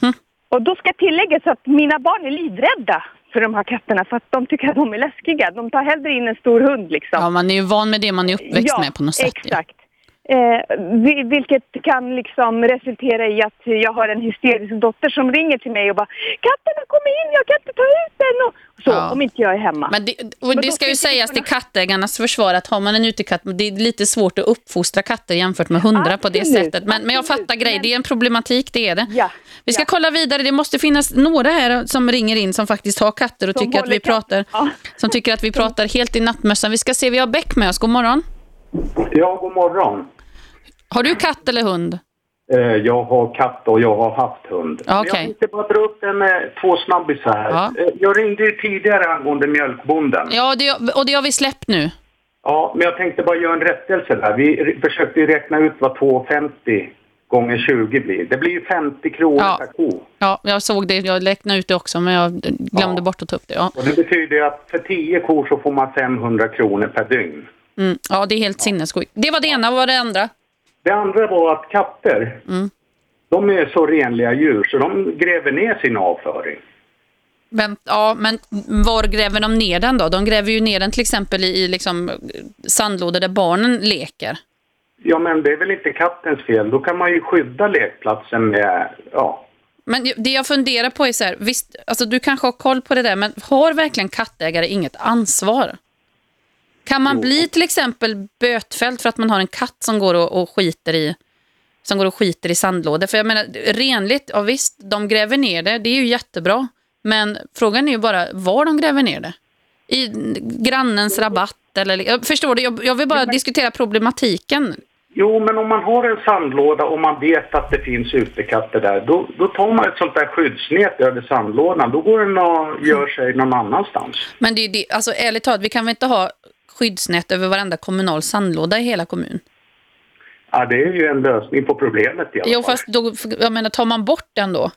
S12: Mhm.
S21: Och då ska tilläggas att mina barn är livrädda för de här katterna för att de tycker att de är läskiga. De tar hellre in en stor hund liksom.
S12: Ja, man är ju van med det man är uppväxt
S21: Ja,
S12: med på något sätt.
S21: exakt. Eh, vi- vilket kan liksom resultera i att jag har en hysterisk dotter som ringer till mig och bara Katterna kommer in, jag kan inte ta ut den och så,
S12: Ja.
S21: om inte jag är hemma.
S12: Men det, och det ska ju sägas till kattägarnas försvar att har man en utekatt, det är lite svårt att uppfostra katter jämfört med hundar på det sättet. Men, men jag fattar grej, det är en problematik, det är det. Vi ska kolla vidare, det måste finnas några här som ringer in som faktiskt har katter och
S21: Som
S12: tycker att vi
S21: håller
S12: pratar, som tycker att vi pratar helt i nattmössan. Vi ska se, vi har Beck med oss, god morgon.
S17: Ja, god morgon.
S12: Har du katt eller hund?
S17: Eh, Jag har katt och jag har haft hund. Men Jag tänkte bara dra upp en, eh, två snabbisar här.
S12: Ja.
S17: Eh, Jag ringde ju tidigare angående mjölkbonden.
S12: Ja, det, och det har vi släppt nu.
S17: Ja, men jag tänkte bara göra en rättelse där. Vi försökte ju räkna ut vad 2,50 gånger 20 blir. Det blir ju 50 kronor
S12: Ja.
S17: per ko.
S12: Ja, jag såg det, jag räknade ut det också, men jag glömde bort att ta upp det. Ja.
S17: Och det betyder att för 10 kor så får man 500 kronor per dygn.
S12: Mm, ja, det är helt sinnessjukt. Det var det ena, vad var det andra?
S17: Det andra var att katter,
S12: Mm.
S17: de är så renliga djur så de gräver ner sin avföring.
S12: Men, ja, men var gräver de ner den då? De gräver ju ner den till exempel i, i liksom sandlådor där barnen leker.
S17: Ja, men det är väl inte kattens fel. Då kan man ju skydda lekplatsen med, ja,
S12: Men det jag funderar på är så här, visst, alltså du kanske har koll på det där, men har verkligen kattägare inget ansvar? Kan man bli till exempel bötfälld för att man har en katt som går och, och skiter i som går och skiter i sandlådor? För jag menar, renligt, ja visst, de gräver ner det, det är ju jättebra. Men frågan är ju bara var de gräver ner det. I grannens rabatt eller... Jag förstår det, jag, jag vill bara diskutera problematiken.
S17: Jo, men om man har en sandlåda och man vet att det finns utekatter där, då, då tar man ett sånt där skyddsnät över sandlådan. Då går den och gör sig någon annanstans.
S12: Men det är det, alltså ärligt talat, vi kan väl inte ha skyddsnät över varenda kommunal sandlåda i hela kommunen?
S17: Ja, det är ju en lösning på problemet i alla
S12: Jo,
S17: fall.
S12: fast då, jag menar, tar man bort den då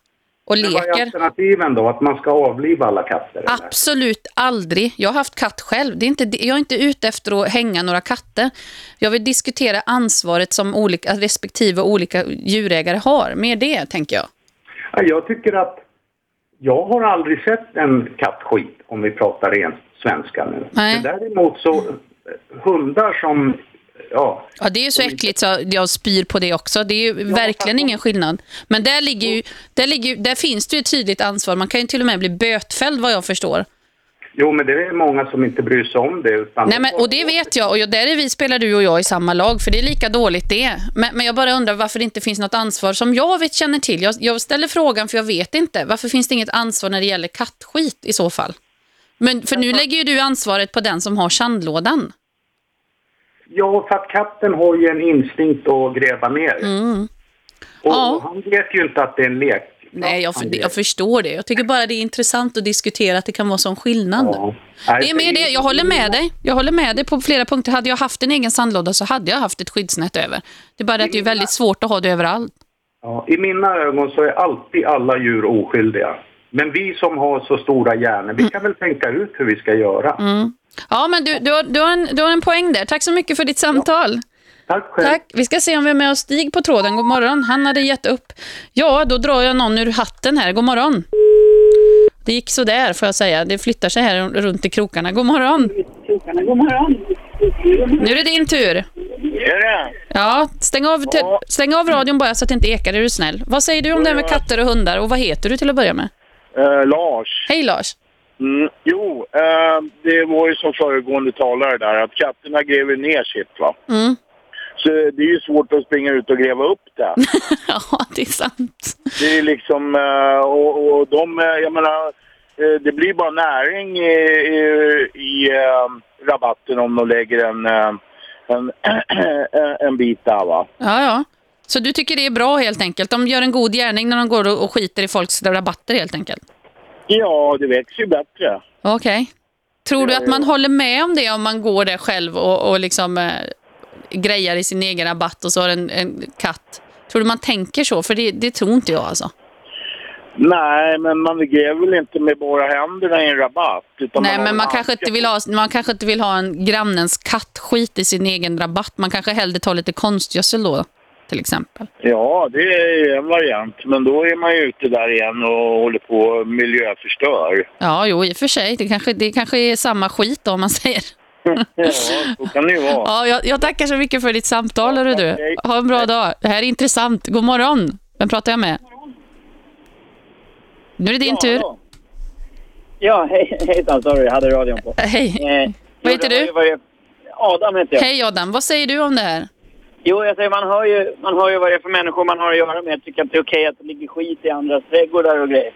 S12: och
S17: Men vad är
S12: leker?
S17: alternativen då? Att man ska avliva alla katter? eller?
S12: Absolut aldrig. Jag har haft katt själv. Det är inte, jag är inte ute efter att hänga några katter. Jag vill diskutera ansvaret som olika, respektive olika djurägare har. Mer det, tänker jag.
S17: Ja, jag tycker att jag har aldrig sett en kattskit om vi pratar rent svenska nu.
S12: Nej.
S17: Men däremot så hundar som, ja,
S12: Ja, det är ju så äckligt så jag spyr på det också. Det är ju verkligen ingen skillnad. Men där, ligger ju, där, ligger, där finns det ju ett tydligt ansvar. Man kan ju till och med bli bötfälld vad jag förstår.
S17: jo men det är många som inte bryr sig om det.
S12: Nej, men, och det vet jag. Och där är vi, spelar du och jag i samma lag, för det är lika dåligt det. Men, men jag bara undrar varför det inte finns något ansvar som jag vet känner till. Jag, jag ställer frågan för jag vet inte. Varför finns det inget ansvar när det gäller kattskit i så fall? Men för nu lägger ju du ansvaret på den som har sandlådan.
S17: Ja, för att katten har ju en instinkt att gräva ner.
S12: Mm.
S17: Och, och han vet ju inte att det är en lek.
S12: Nej, jag, för, jag förstår det. Jag tycker bara det är intressant att diskutera att det kan vara sån skillnad. Det är mer det. Jag håller med dig. Jag håller med dig på flera punkter. Hade jag haft en egen sandlåda så hade jag haft ett skyddsnät över. Det är bara att det är väldigt svårt att ha det överallt.
S17: Ja, I mina ögon så är alltid alla djur oskyldiga. Men vi som har så stora hjärnor, vi kan väl tänka ut hur vi ska göra.
S12: Mm. Ja, men du, du, har, du, har en, du har en poäng där. Tack så mycket för ditt samtal.
S17: Tack själv.
S12: Tack. Vi ska se om vi har med oss Stig på tråden. God morgon. Han hade gett upp. Ja, då drar jag någon ur hatten här. God morgon. Det gick så där får jag säga. Det flyttar sig här runt i krokarna. God morgon.
S22: God morgon.
S12: Nu är det din tur.
S22: Är det?
S12: Ja, stäng av, stäng av radion bara så att det inte ekar. Är du snäll? Vad säger du om det här med katter och hundar? Och vad heter du till att börja med?
S19: Eh, Lars.
S12: Hej Lars.
S19: Mm, jo, eh, det var ju som föregående talare där att katterna gräver ner sitt va.
S12: Mm.
S19: Så det är ju svårt att springa ut och gräva upp det.
S12: ja, det är sant.
S19: Det är liksom, eh, och, och de, eh, jag menar, eh, det blir bara näring i, i, i rabatten om de lägger en, en, en bit där va.
S12: Ja, ja. Så du tycker det är bra helt enkelt? De gör en god gärning när de går och skiter i folks rabatter helt enkelt?
S19: Ja, det växer ju bättre.
S12: Okej. Tror du att man håller med om det om man går där själv och, och liksom eh, grejar i sin egen rabatt och så har en, en katt? Tror du man tänker så? För det, det tror inte jag alltså.
S19: Nej, men man gräver väl inte med bara händerna i en rabatt.
S12: Nej, men
S19: en
S12: man kanske, inte vill ha, man kanske inte vill ha en grannens kattskit i sin egen rabatt. Man kanske hellre tar lite konstgödsel då, till exempel.
S19: Ja, det är en variant. Men då är man ju ute där igen och håller på och miljöförstör.
S12: Ja, jo, i och för sig. Det kanske, det kanske är samma skit då, om man säger.
S19: Ja, så kan det ju vara.
S12: Ja, jag, jag tackar så mycket för ditt samtal, hörru du. Ha en bra dag. Det här är intressant. God morgon. Vem pratar jag med? Nu är det din tur.
S22: Ja, hej, hejsan. Sorry, jag hade radion på.
S12: Hej.
S22: Eh,
S12: Vad heter du?
S22: Adam heter jag.
S12: Hej Adam, vad säger du om det här?
S22: Jo, jag säger man hör ju, man hör ju vad det är för människor man har att göra med. Jag tycker att det är okej att det ligger skit i andras trädgårdar och grejer.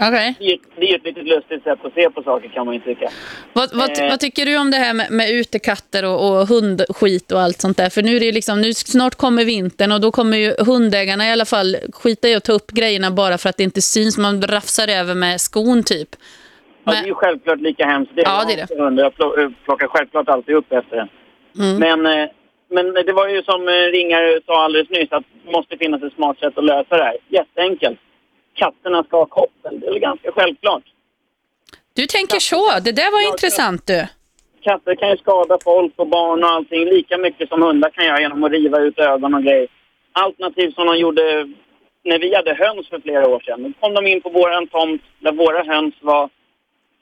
S12: Okej.
S22: Det är det är ett litet lustigt sätt att se på saker kan man ju tycka.
S12: Vad, vad,
S22: Eh.
S12: vad tycker du om det här med, med utekatter och, och hundskit och allt sånt där? För nu är det liksom, nu snart kommer vintern och då kommer ju hundägarna i alla fall skita i att ta upp grejerna bara för att det inte syns. Man rafsar över med skon typ.
S22: Ja, det är ju självklart lika hemskt. Det är
S12: Ja, det är det.
S22: hund. Jag plo- plockar självklart alltid upp efter den.
S12: Mm.
S22: Men, eh, men det var ju som eh, Ringare sa alldeles nyss att det måste finnas ett smart sätt att lösa det här. Jätteenkelt. Katterna ska ha koppel. Det är väl ganska självklart.
S12: Du tänker så, det där var intressant du.
S22: Katter kan ju skada folk och barn och allting lika mycket som hundar kan göra genom att riva ut ögon och grejer. Alternativt som de gjorde när vi hade höns för flera år sedan. Då kom de in på våran tomt där våra höns var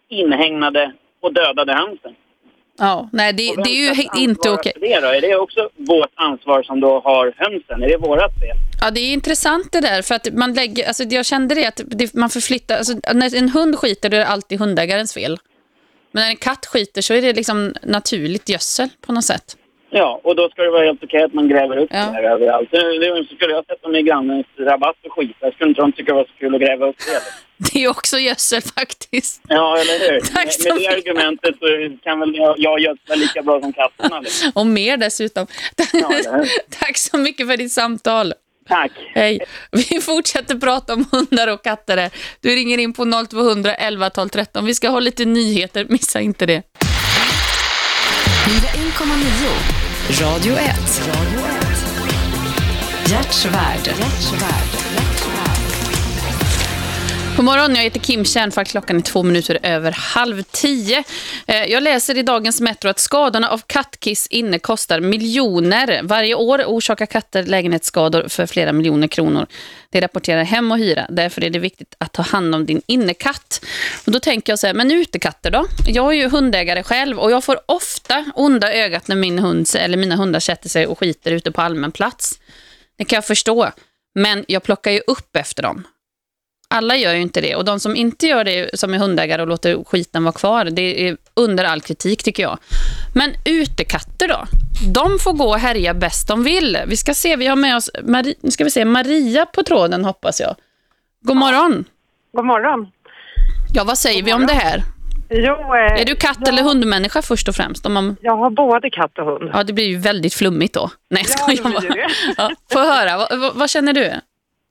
S22: inhägnade och dödade hönsen.
S12: Ja, nej det, det är ju inte okej.
S22: Det då? Är det också vårt ansvar som då har hönsen? Är det vårat fel?
S12: Ja, det är intressant det där. För att man lägger, alltså jag kände det att det, man förflyttar, alltså när en hund skiter då är det alltid hundägarens fel. Men när en katt skiter så är det liksom naturligt gödsel på något sätt.
S22: Ja, och då ska det vara helt okej att man gräver upp det här överallt. Det, så skulle jag sätta mig i grannens rabatt och skita. Jag skulle inte de tycka det var så kul att gräva upp det.
S12: Det är också gödsel faktiskt.
S22: Ja, eller hur?
S12: Tack
S22: med, med det argumentet så kan väl jag, jag gödsla lika bra som katterna. Liksom.
S12: Och mer dessutom. Tack så mycket för ditt samtal.
S22: Tack.
S12: Hej. Vi fortsätter prata om hundar och katter här. Du ringer in på 0200 11 12 13. Vi ska ha lite nyheter, missa inte det.
S1: 101,9. Radio 1. Hjärtsvärd.
S12: God morgon, jag heter Kim Kärnfalk. Klockan är två minuter över halv tio. Eh, jag läser i dagens Metro att skadorna av kattkiss inne kostar miljoner. Varje år orsakar katter lägenhetsskador för flera miljoner kronor. Det rapporterar Hem och Hyra. Därför är det viktigt att ta hand om din innekatt. Och då tänker jag så här, men utekatter då? Jag är ju hundägare själv och jag får ofta onda ögat när min hund, eller mina hundar sätter sig och skiter ute på allmän plats. Det kan jag förstå. Men jag plockar ju upp efter dem. Alla gör ju inte det. Och de som inte gör det som är hundägare och låter skiten vara kvar, det är under all kritik tycker jag. Men utekatter då? De får gå och härja bäst de vill. Vi ska se, vi har med oss Marie, nu ska vi se, Maria på tråden hoppas jag. God morgon.
S23: God morgon.
S12: Ja, vad säger vi om det här?
S23: Jo, eh,
S12: Är du katt eller hundmänniska först och främst? Om man...
S23: Jag har både katt och hund.
S12: Ja, det blir ju väldigt flummigt då. Nej,
S23: Ja,
S12: ska
S23: det
S12: jag bara. Ja, få höra, vad, vad, vad känner du?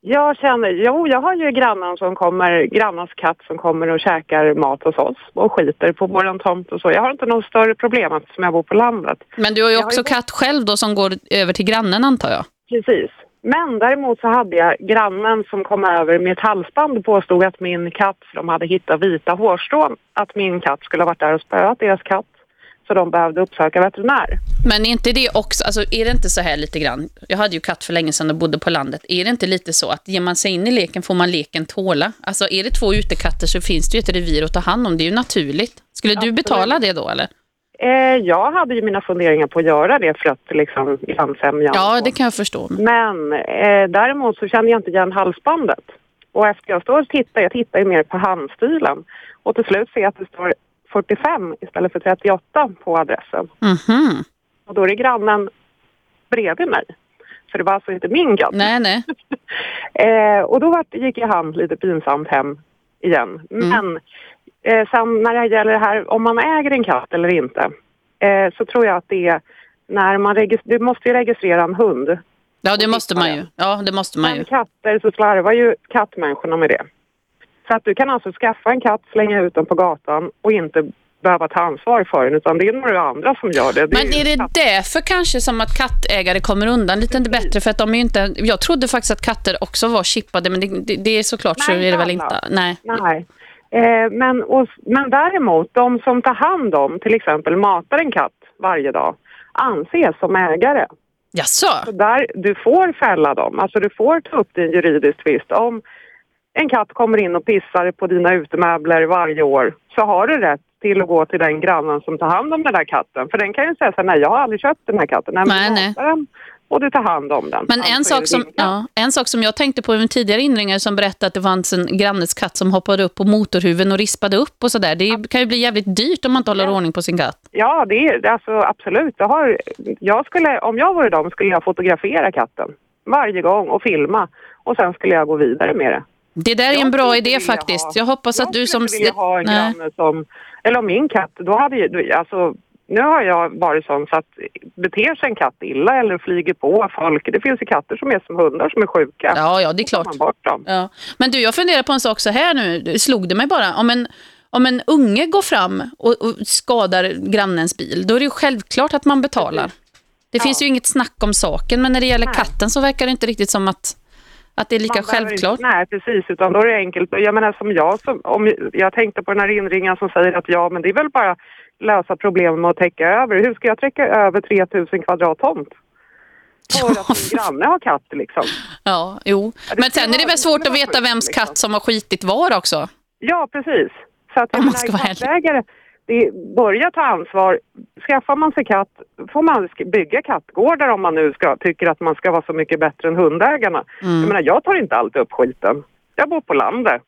S23: Jag känner, jo, jag har ju grannen som kommer, grannens katt som kommer och käkar mat hos oss och skiter på våran tomt och så. Jag har inte något större problem eftersom jag bor på landet.
S12: Men du har ju
S23: Jag har
S12: också
S23: ju-
S12: katt själv då som går över till grannen antar jag.
S23: Precis. Men däremot så hade jag grannen som kom över med ett halsband och påstod att min katt, för de hade hittat vita hårstrån, att min katt skulle ha varit där och spöat deras katt. Så de behövde uppsöka veterinär.
S12: Men är inte det också, alltså är det inte så här lite grann, jag hade ju katt för länge sedan och bodde på landet, är det inte lite så att ger man sig in i leken får man leken tåla? Alltså är det två utekatter så finns det ju ett revir att ta hand om, det är ju naturligt. Skulle du betala det då eller?
S23: Eh, jag hade ju mina funderingar på att göra det för att liksom grannsämjan.
S12: Ja, det kan jag förstå.
S23: Men eh, däremot så kände jag inte igen halsbandet. Och efter jag står och tittar, jag tittar ju mer på handstilen. Och till slut ser jag att det står 45 istället för 38 på adressen.
S12: Mhm.
S23: Och då är det grannen bredvid mig. Så det var alltså inte min katt.
S12: Nej, nej.
S23: Eh, och då vart, gick jag han lite pinsamt hem igen. Men eh, sen när det gäller det här om man äger en katt eller inte eh, så tror jag att det är när man regis- du måste ju registrera en hund.
S12: Ja, det måste man ju. Ja, det måste man ju.
S23: Men katter så slarvar ju kattmänniskorna med det. Så att du kan alltså skaffa en katt, slänga ut den på gatan och inte behöva ta ansvar för den utan det är några andra som gör det. det
S12: Men är det därför kanske som att kattägare kommer undan lite bättre? För att de är inte, jag trodde faktiskt att katter också var chippade, men det, det, det är såklart så
S23: Nej,
S12: är det väl
S23: inte.
S12: Nej.
S23: Nej. Eh, men, och, men däremot, de som tar hand om, till exempel matar en katt varje dag, anses som ägare.
S12: Jaså?
S23: Så där, du får fälla dem, alltså du får ta upp din juridisk tvist. Om en katt kommer in och pissar på dina utemöbler varje år så har du rätt till att gå till den grannen som tar hand om den där katten. För den kan ju säga så här, nej jag har aldrig köpt den här katten. Nej,
S12: Nej, nej.
S23: den och du tar hand om den.
S12: Men
S23: Alltså
S12: en
S23: är
S12: sak, som, ja, en sak som jag tänkte på i en tidigare inringare som berättade att det fanns en grannes katt som hoppade upp på motorhuven och rispade upp och sådär. Det kan ju bli jävligt dyrt om man inte håller ordning på sin katt.
S23: Ja, det är alltså absolut. Jag har, jag skulle, om jag vore dem skulle jag fotografera katten varje gång och filma och sen skulle jag gå vidare med det.
S12: Det där är en bra idé faktiskt. Jag hoppas att du som...
S23: Jag vill ha en
S12: Nej.
S23: granne som, eller min katt, då hade ju, alltså nu har jag varit sån så att beter sig en katt illa eller flyger på folk, det finns ju katter som är som hundar som är sjuka.
S12: Ja, ja, det är klart.
S23: Man bort dem.
S12: Ja. Men du, jag funderar på en sak så här nu. Det slog det mig bara. Om en, om en unge går fram och, och skadar grannens bil, då är det ju självklart att man betalar. Det finns ju inget snack om saken, men när det gäller katten så verkar det inte riktigt som att, att det är lika
S23: Man
S12: självklart.
S23: Inte, nej, precis. Utan då är det enkelt. Jag menar som jag, som, om jag tänkte på den här inringaren som säger att ja, men det är väl bara lösa problemen med att täcka över. Hur ska jag täcka över 3000 kvadrat tomt? För att min granne har katt liksom.
S12: Ja, jo. Men sen är det väl svårt att veta vems katt som har skitit var också.
S23: Ja, precis. Så att
S12: Om man
S23: menar,
S12: ska ärlig.
S23: kattägare, börja ta ansvar. Skaffar man sig katt får man bygga kattgårdar om man nu ska, tycker att man ska vara så mycket bättre än hundägarna.
S12: Mm.
S23: Jag menar, jag tar inte alltid upp skiten. Jag bor på landet.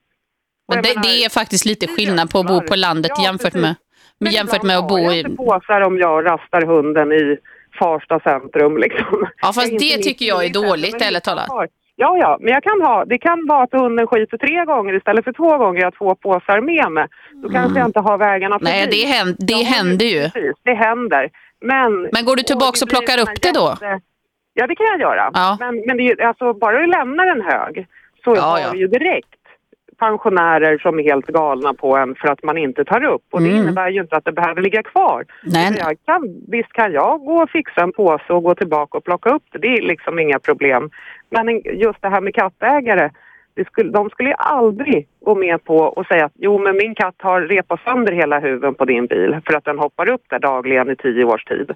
S12: Men det, det är faktiskt lite skillnad på att bo på landet
S23: Ja,
S12: jämfört
S23: precis.
S12: med,
S23: Men
S12: jämfört med att bo
S23: jag
S12: i...
S23: inte påsar om jag rastar hunden i Farsta centrum. Liksom.
S12: Ja, fast det tycker jag är dåligt, ärligt talat.
S23: Ja, ja, men jag kan ha, det kan vara att hunden skiter tre gånger istället för två gånger. Jag har två påsar med mig. Då kanske jag inte har vägarna
S12: Nej,
S23: förbi.
S12: det händer, det
S23: Ja,
S12: händer ju.
S23: Precis, det händer. Men,
S12: Men går du tillbaks och
S23: blir
S12: plockar upp det då?
S23: Ja, det kan jag göra.
S12: Ja.
S23: Men, men det alltså, bara du lämnar en hög så
S12: Ja,
S23: har
S12: ja.
S23: ju direkt pensionärer som är helt galna på en för att man inte tar upp. Och det
S12: Mm.
S23: innebär ju inte att det behöver ligga kvar.
S12: Nej.
S23: Jag kan, visst kan jag gå och fixa en påse och gå tillbaka och plocka upp det. Det är liksom inga problem. Men en- just det här med kattägare. Det skulle, de skulle ju aldrig gå med på och säga att jo men min katt har repat sönder hela huven på din bil för att den hoppar upp där dagligen i tio års tid.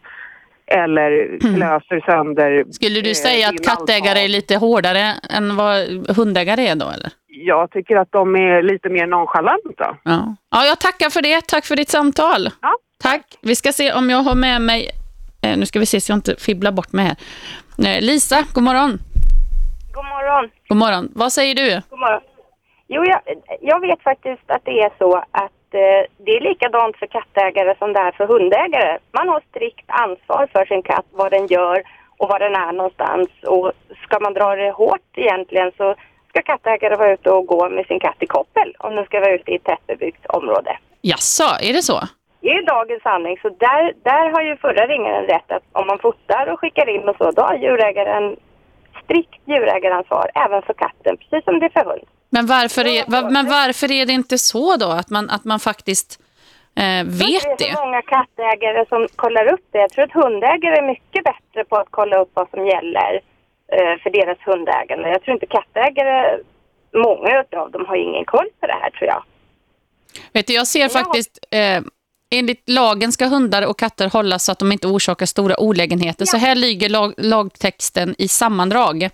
S23: Eller löser sönder...
S12: Mm. Skulle du
S23: eh,
S12: säga
S23: din
S12: att kattägare är lite hårdare än vad hundägare är då, eller?
S23: Jag tycker att de är lite mer nonchalanta.
S12: Ja. ja, jag tackar för det. Tack för ditt samtal. Tack. Vi ska se om jag har med mig... Eh, nu ska vi se så jag inte fibblar bort mig här. Eh, Lisa, god morgon.
S24: God morgon.
S12: God morgon. Vad säger du?
S24: God morgon. Jo, jag, jag vet faktiskt att det är så att eh, det är likadant för kattägare som det är för hundägare. Man har strikt ansvar för sin katt, vad den gör och var den är någonstans. Och ska man dra det hårt egentligen så ska kattägare vara ute och gå med sin katt i koppel om den ska vara ute i ett tättbebyggt område.
S12: Jaså, är det så?
S24: Det är dagens sanning. Så där, där har ju förra ringaren rätt att om man fotar och skickar in och så, då har djurägaren strikt djurägaransvar även för katten, precis som det är för hund.
S12: Men varför är, men varför är det inte så då, att man, att man faktiskt eh, vet
S24: det är
S12: det?
S24: så många kattägare som kollar upp det. Jag tror att hundägare är mycket bättre på att kolla upp vad som gäller eh, för deras hundägande. Jag tror inte kattägare, många av dem har ingen koll på det här tror jag.
S12: Vet du, jag ser faktiskt... Eh, enligt lagen ska hundar och katter hållas så att de inte orsakar stora olägenheter. Så här lyger lag, lagtexten i sammandrag.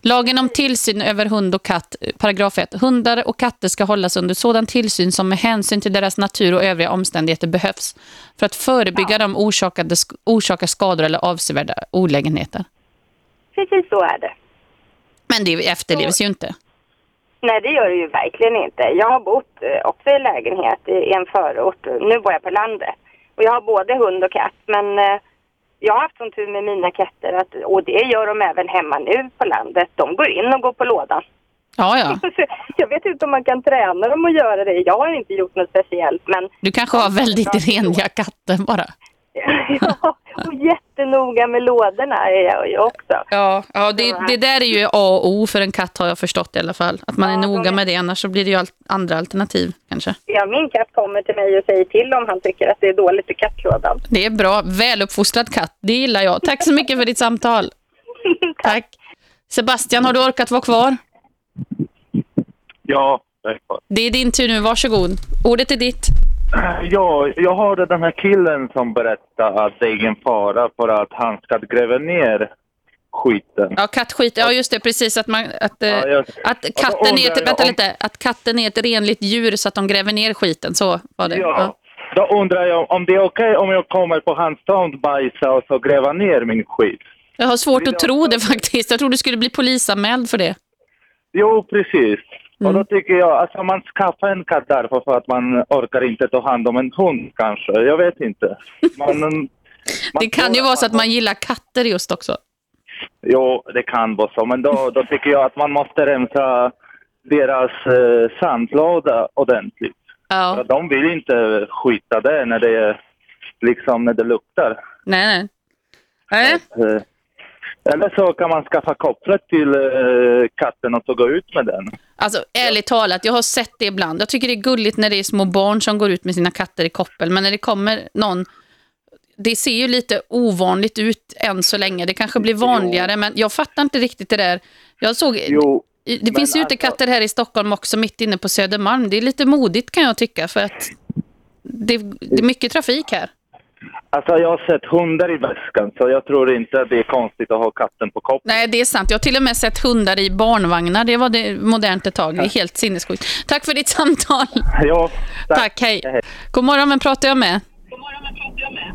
S12: Lagen om tillsyn över hund och katt, eh, paragraf 1. Hundar och katter ska hållas under sådan tillsyn som med hänsyn till deras natur och övriga omständigheter behövs för att förebygga dem orsakade, orsakar skador eller avsevärda olägenheter.
S24: Precis så är det.
S12: Men det efterlevs ju inte.
S24: Nej, det gör det ju verkligen inte. Jag har bott eh, också i lägenhet i en förort. Nu bor jag på landet. Och jag har både hund och katt. Men eh, jag har haft sån tur med mina katter att, och det gör de även hemma nu på landet. De går in och går på lådan.
S12: Ja, ja.
S24: Jag vet inte om man kan träna dem att göra det. Jag har inte gjort något speciellt, men
S12: Du kanske har väldigt reniga katter bara.
S24: ja, och jättenoga med lådorna är jag ju också.
S12: Ja, ja det, det där är ju A och O för en katt har jag förstått i alla fall. Att man är noga med det, annars så blir det ju andra alternativ kanske.
S24: Ja, min katt kommer till mig och säger till om han tycker att det är dåligt i kattlådan.
S12: Det är bra. Väluppfostrad katt, det gillar jag. Tack så mycket för ditt samtal. Tack. Sebastian, har du orkat vara kvar?
S25: Ja, jag är kvar.
S12: Det är din tur nu, varsågod. Ordet är ditt.
S25: Ja, jag hörde den här killen som berättade att det är ingen fara för att han ska gräva ner skiten.
S12: Ja, kattskit. Ja, just det. Precis. Att, man, att, eh,
S25: Ja, jag-
S12: att, katten är ett, vänta
S25: om-
S12: lite, att katten är ett renligt djur så att de gräver ner skiten. Så var det.
S25: Ja. Då undrar jag om det är okej om jag kommer på hans tomt, bajsa och så gräva ner min skit.
S12: Jag har svårt att tro det faktiskt. Jag tror du skulle bli polisanmäld för det.
S25: Jo, precis. Och
S12: Mm.
S25: då tycker jag, alltså man skaffar en katt därför för att man orkar inte ta hand om en hund kanske. Jag vet inte. Man,
S12: Det kan ju vara så att man gillar katter just också.
S25: Jo, det kan vara så, men då, då tycker jag att man måste rensa deras eh, sandlåda ordentligt.
S12: Ja.
S25: För de vill inte skita det när det, liksom, när det luktar.
S12: Nej, nej. Nej.
S25: Eh, eller så kan man skaffa kopplet till eh, katten och så gå ut med den.
S12: Alltså ärligt talat, jag har sett det ibland. Jag tycker det är gulligt när det är små barn som går ut med sina katter i koppel. Men när det kommer någon, det ser ju lite ovanligt ut än så länge. Det kanske blir vanligare, men jag fattar inte riktigt det där. Jag såg,
S25: Jo,
S12: det finns ju utekatter här i Stockholm också, mitt inne på Södermalm. Det är lite modigt kan jag tycka, för att det, det är mycket trafik här.
S25: Alltså jag har sett hundar i väskan, så jag tror inte att det är konstigt att ha katten på koppel.
S12: Nej, det är sant. Jag har till och med sett hundar i barnvagnar. Det var det modernt ett tag. Det är helt sinnessjukt. Tack för ditt samtal.
S25: Ja,
S12: tack. hej. God morgon, vem pratar jag med?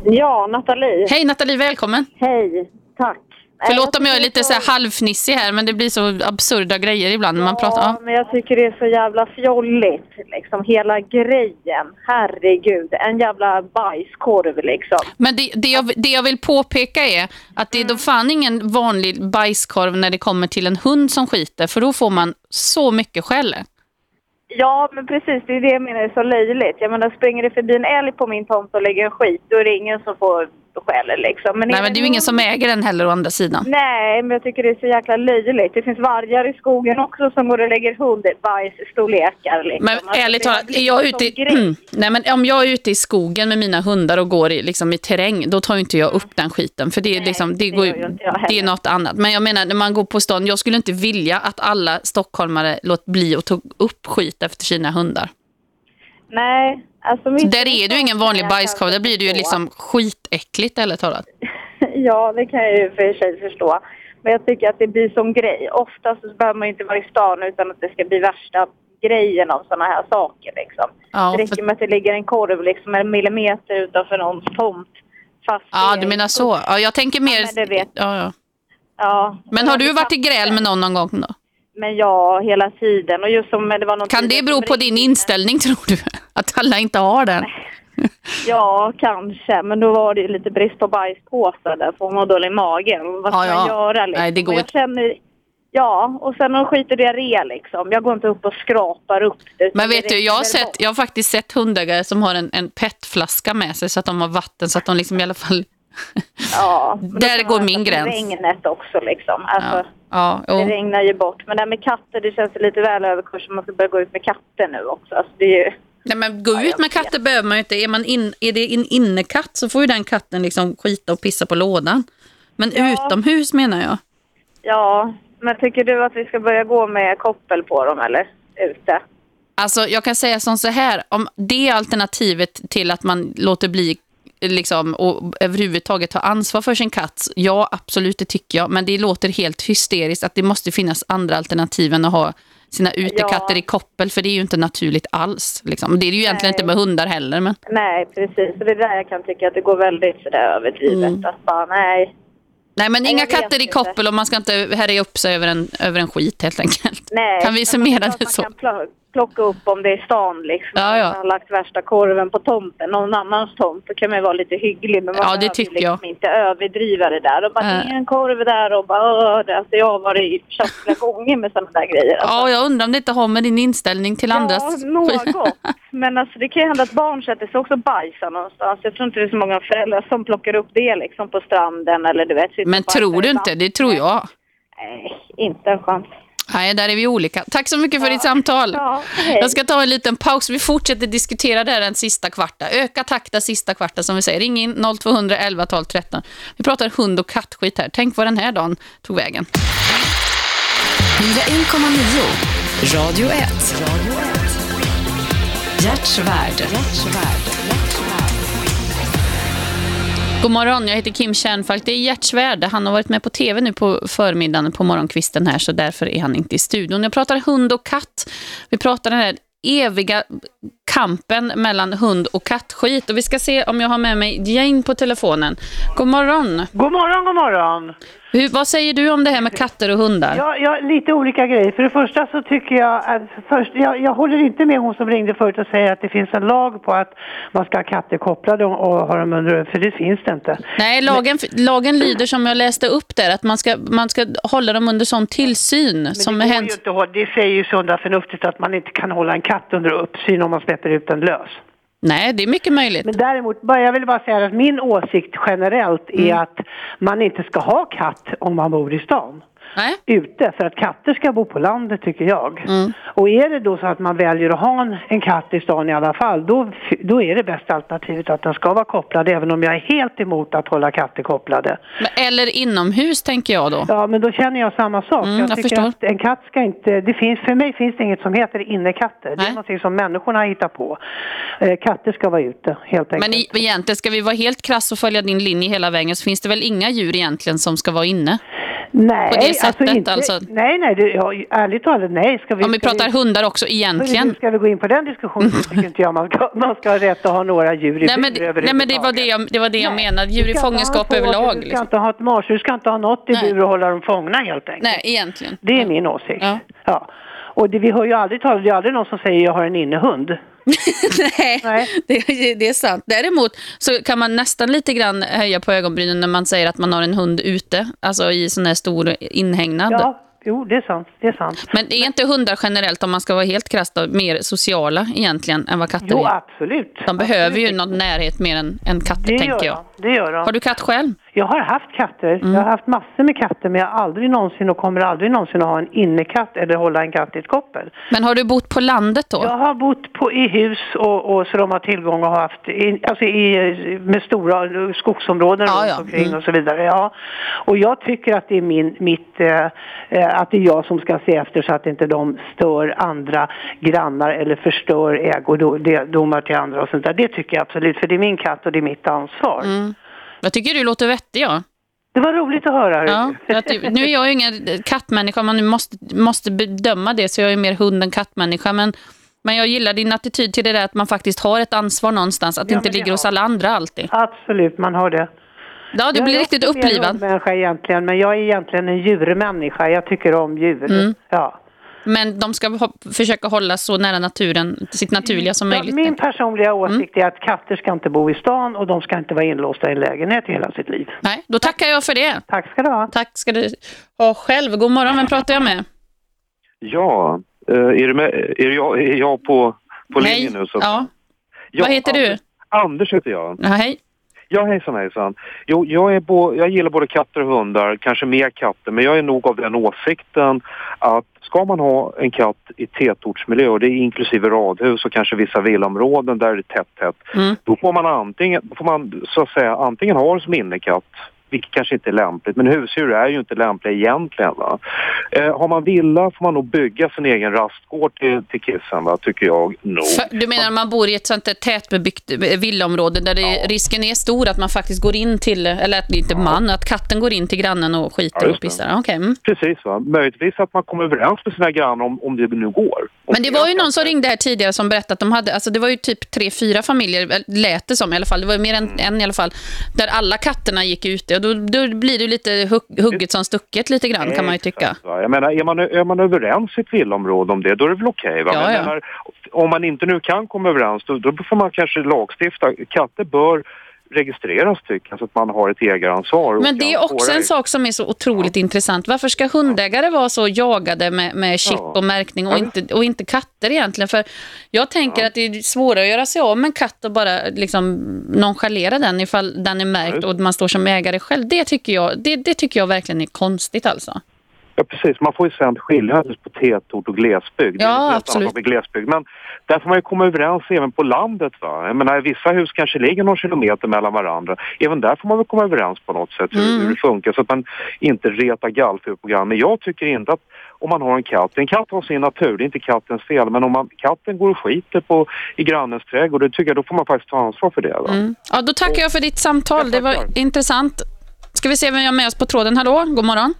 S20: Ja, Nathalie.
S12: Hej Nathalie, välkommen.
S20: Hej, tack.
S12: Förlåt om jag är lite så här halvfnissig här, men det blir så absurda grejer ibland när man pratar.
S20: Ja, men jag tycker det är så jävla fjolligt. Liksom, hela grejen. Herregud. En jävla bajskorv liksom.
S12: Men det, det, jag, det jag vill påpeka är att det är då fan ingen vanlig bajskorv när det kommer till en hund som skiter, för då får man så mycket skäll.
S20: Ja, men precis. Det är det jag menar är så löjligt. Jag menar, springer det förbi en älg på min tomt och lägger en skit, då är det ingen som får skäll liksom. Men
S12: Nej, men det är ju ingen som äger den heller å andra sidan.
S20: Nej, men jag tycker det är så jäkla löjligt. Det finns vargar i skogen också som går och lägger hundbajsstorlekar. Liksom.
S12: Men
S20: Alltså,
S12: ärligt talat, är jag ute i. Nej, men om jag är ute i skogen med mina hundar och går i, liksom, i terräng, då tar inte jag upp den skiten. För det är, liksom, det, går, ju- det är något annat. Men jag menar, när man går på stan, jag skulle inte vilja att alla stockholmare låt bli och tog upp skit efter sina hundar.
S20: Nej, alltså...
S12: Så
S20: Min
S12: där är ju ingen vanlig bajskorv, där blir det ju liksom skitäckligt eller talat.
S20: Ja, det kan jag ju för sig förstå. Men jag tycker att det blir som grej. Oftast så behöver man inte vara i stan utan att det ska bli värsta grejen av sådana här saker. Liksom.
S12: Ja,
S20: det räcker med att det ligger en korv liksom en millimeter utanför någons tomt. Fast
S12: Ja, du menar så. Ja, jag tänker mer...
S20: Ja, men
S12: ja. Ja. Men har du varit i gräl med någon någon gång då?
S20: Men ja, hela tiden. Och just som det var
S12: Kan det bero på din inställning tror du? Att alla inte har den?
S20: Ja, kanske. Men då var det lite brist på bajspåsar där för hon var dålig i magen. Vad ska
S12: Ja, ja.
S20: man göra liksom?
S12: Nej, det går
S20: jag
S12: inte.
S20: känner, Ja, och sen har de skiter diarré liksom. Jag går inte upp och skrapar upp det.
S12: Men vet
S20: det
S12: du, jag har, sett, jag har faktiskt sett hundägare som har en, en petflaska med sig så att de har vatten så att de liksom i alla fall...
S20: Ja,
S12: Där går min gräns.
S20: Regnet också liksom. Alltså,
S12: Ja,
S20: Det
S12: jo.
S20: regnar ju bort. Men det här med katter, det känns lite väl överkurs om man ska börja gå ut med katter nu också. Alltså, det är ju...
S12: Nej, men gå ut med katter behöver man ju inte. Är, man in, är det en innekatt så får ju den katten liksom skita och pissa på lådan. Men utomhus menar jag.
S20: Ja, men tycker du att vi ska börja gå med koppel på dem eller? Ute?
S12: Alltså jag kan säga som så här, om det alternativet till att man låter bli liksom, och överhuvudtaget ta ansvar för sin katt, ja absolut det tycker jag, men det låter helt hysteriskt att det måste finnas andra alternativ än att ha sina utekatter
S20: Ja.
S12: i koppel, för det är ju inte naturligt alls. Liksom. Det är det ju egentligen inte med hundar heller. Men...
S20: Nej, precis. Det är där jag kan tycka att det går väldigt sådär överdrivet.
S12: Mm.
S20: Att bara, nej.
S12: Nej, men inga katter i koppel och man ska inte härja upp sig över en, över en skit helt enkelt.
S20: nej.
S12: Kan vi summera det
S20: man
S12: så?
S20: kan pl- plocka upp om det är stan liksom.
S12: Ja, ja.
S20: Man har lagt värsta korven på tomten, någon annans tomt. Då kan man ju vara lite hygglig. Men man
S12: Ja, det tycker
S20: liksom inte överdriva det där. Och bara, är en korv där och bara, det- alltså jag har varit kört flera gånger med sådana där grejer. Alltså.
S12: Ja, jag undrar om det inte har med din inställning till andras
S20: Ja, något. Men alltså, det kan ju hända att barn sätter sig också och bajsar någonstans. Jag tror inte det är så många föräldrar som plockar upp det liksom på stranden eller du vet.
S12: Men tror du inte? Det tror jag.
S20: Nej, inte en chans.
S12: Nej, där är vi olika. Tack så mycket för ditt samtal.
S20: Ja.
S12: Jag ska ta en liten paus. Vi fortsätter diskutera det här den sista kvarta. Öka takta sista kvarta som vi säger. Ring in 0211 12 13. Vi pratar hund och kattskit här. Tänk vad den här dagen tog vägen.
S1: 101,9 Radio 1. Hjärtsvärd.
S12: God morgon, jag heter Kim Kärnfalk. Det är Gert Svärd. Han har varit med på tv nu på förmiddagen på morgonkvisten här så därför är han inte i studion. Jag pratar hund och katt. Vi pratar den här eviga kampen mellan hund och kattskit. Och vi ska se om jag har med mig Jane på telefonen. God morgon.
S26: God morgon, god morgon.
S12: Hur, vad säger du om det här med katter och hundar?
S26: Ja, ja, lite olika grejer. För det första så tycker jag att först, jag, jag håller inte med hon som ringde förut och säger att det finns en lag på att man ska ha katter kopplade och, och ha dem under, för det finns det inte.
S12: Nej, lagen, lagen lyder som jag läste upp där, att man ska, man ska hålla dem under sån tillsyn.
S26: Men
S12: som
S26: det,
S12: hänt-
S26: ju inte, det säger ju sunda förnuftigt att man inte kan hålla en katt under uppsyn om man släpper ut den lös.
S12: Nej, det är mycket möjligt.
S26: Men däremot, jag vill bara säga att min åsikt generellt är att man inte ska ha katt om man bor i stan.
S12: Nej.
S26: Ute, för att katter ska bo på landet tycker jag.
S12: Mm.
S26: Och är det då så att man väljer att ha en, en katt i stan i alla fall, då, då är det bästa alternativet att den ska vara kopplad, även om jag är helt emot att hålla katter kopplade.
S12: Men- Eller inomhus, tänker jag då.
S26: Ja, men då känner jag samma sak.
S12: Mm,
S26: jag
S12: jag förstår.
S26: att en katt ska inte, det finns, för mig finns det inget som heter innekatter. Det är någonting som människorna hittar på. Eh, katter ska vara ute, helt enkelt.
S12: Men i, egentligen, ska vi vara helt krass och följa din linje hela vägen så finns det väl inga djur egentligen som ska vara inne?
S26: Nej,
S12: På det sättet
S26: alltså inte,
S12: alltså.
S26: Nej, nej, det, ja, ärligt talat nej. Ska vi,
S12: Om vi pratar hundar också egentligen.
S26: Ska vi gå in på den diskussionen så tycker inte jag man ska, man ska ha rätt att ha några djur i
S12: Nej men,
S26: bur
S12: nej, men det var det jag, det var det jag menade. Djur i fångenskap överlag.
S26: Du ska
S12: Liksom.
S26: inte ha ett marsdjur, du ska inte ha något i bur och hålla dem fångna helt enkelt.
S12: Nej, egentligen.
S26: Det är min åsikt. Ja. Och det, vi hör ju aldrig talas, det är aldrig någon som säger jag har en innehund.
S12: Nej, Det, det är sant. Däremot så kan man nästan lite grann höja på ögonbrynen när man säger att man har en hund ute, alltså i sån här stor inhägnad.
S26: Ja, jo det är sant. Det är sant.
S12: Men är inte hundar generellt, om man ska vara helt krasst, mer sociala egentligen än vad katter
S26: Jo,
S12: är?
S26: absolut.
S12: De behöver ju någon närhet mer än, än katter,
S26: Det
S12: tänker jag.
S26: de. Det gör de.
S12: Har du katt själv?
S26: Jag har haft katter.
S12: Mm.
S26: Jag har haft massor med katter men jag har aldrig någonsin och kommer aldrig någonsin att ha en innekatt eller hålla en katt i ett koppel.
S12: Men har du bott på landet då?
S26: Jag har bott på, i hus och, och så de har tillgång och haft, i, alltså i, med stora skogsområden
S12: Ja, ja.
S26: omkring
S12: Mm.
S26: och så vidare. Ja. Och jag tycker att det är min, mitt, eh, eh, att det är jag som ska se efter så att inte de stör andra grannar eller förstör ägodomar till andra och sånt där. Det tycker jag absolut, för det är min katt och det är mitt ansvar.
S12: Mm. Jag tycker du låter vettig, ja.
S26: Det var roligt att höra.
S12: Ja, att, det- nu är jag ju ingen kattmänniska, man måste, måste bedöma det, så jag är mer hund än kattmänniska. Men, men jag gillar din attityd till det där att man faktiskt har ett ansvar någonstans, att det
S26: Ja,
S12: inte
S26: men det
S12: ligger hos alla andra alltid.
S26: Absolut, man har det.
S12: Ja, du
S26: Jag
S12: blir
S26: är
S12: riktigt
S26: också mer
S12: upplivad.
S26: människa egentligen, men jag är egentligen en djurmänniska. Jag tycker om djur.
S12: Mm.
S26: Ja.
S12: Men de ska försöka hålla så nära naturen, sitt naturliga som
S26: Ja,
S12: möjligt.
S26: min personliga
S12: Mm.
S26: åsikt är att katter ska inte bo i stan och de ska inte vara inlåsta i en lägenhet i hela sitt liv.
S12: Nej, då tackar jag för det.
S26: Tack ska du ha.
S12: Tack ska du ha själv. God morgon, vem pratar jag med?
S27: Ja, eh, är, med, är, jag, är jag på, på
S12: Hej.
S27: linjen nu? Så...
S12: Ja. Vad heter du?
S27: Anders, Anders heter jag.
S12: Ja, hej.
S27: Ja, hejsan hejsan. Jo, jag, är bo, jag gillar både katter och hundar, kanske mer katter, men jag är nog av den åsikten att ska man ha en katt i tätortsmiljö, och det är inklusive radhus och kanske vissa villaområden där det är tätt, tätt,
S12: Mm.
S27: då får man antingen, får man så att säga antingen ha det som innekatt, vilket kanske inte är lämpligt, men husdjur är ju inte lämpliga egentligen. Va? Eh, har man villa får man nog bygga sin egen rastgård till, till kissen, va? tycker jag nog.
S12: Du menar om man bor i ett sånt där tätbebyggt eh, villaområde där det, risken är stor att man faktiskt går in till, eller att inte man, att katten går in till grannen och skiter
S27: Ja,
S12: och pissar? Ja, Okej. Mm.
S27: Precis, va? möjligtvis att man kommer överens med sina grannar om, om det nu går.
S12: Men det var ju någon som ringde här tidigare som berättade att de hade, alltså det var ju typ tre, fyra familjer, väl, lät det som i alla fall, det var ju mer än
S27: Mm.
S12: en i alla fall, där alla katterna gick ute då, då blir det lite hugg, hugget som stucket lite grann kan man ju tycka.
S27: Va? Jag menar, är man, är man överens i ett villaområde om det, då är det väl okej. va?
S12: Ja,
S27: menar, om man inte nu kan komma överens, då, då får man kanske lagstifta. Katter bör registreras tycker jag, så att man har ett ägaransvar.
S12: Men det är också en
S27: det.
S12: sak som är så otroligt intressant. Varför ska hundägare vara så jagade med, med chip
S27: Ja.
S12: och märkning och
S27: Ja,
S12: inte, och inte katter egentligen? För jag tänker att det är svårare att göra sig av med en katt och bara liksom nonchalera den ifall den är märkt och man står som ägare själv. Det tycker jag, det, det tycker jag verkligen är konstigt alltså.
S27: Ja, precis. Man får ju sen skilja på tätort och glesbygd.
S12: Ja, absolut.
S27: med glesbygd. Men där får man ju komma överens även på landet. Va? Jag menar, vissa hus kanske ligger någon kilometer mellan varandra. Även där får man väl komma överens på något sätt hur,
S12: Mm.
S27: hur det funkar så att man inte retar gallfur på grann. Men jag tycker inte att om man har en katt, en katt har sin natur, det är inte kattens fel. Men om man, katten går och skiter på, i grannens trädgård, då tycker jag då får man faktiskt ta ansvar för det. Va?
S12: Mm. Ja, då tackar jag för ditt samtal. Det var intressant. Ska vi se vem jag har med oss på tråden? Hallå, god morgon.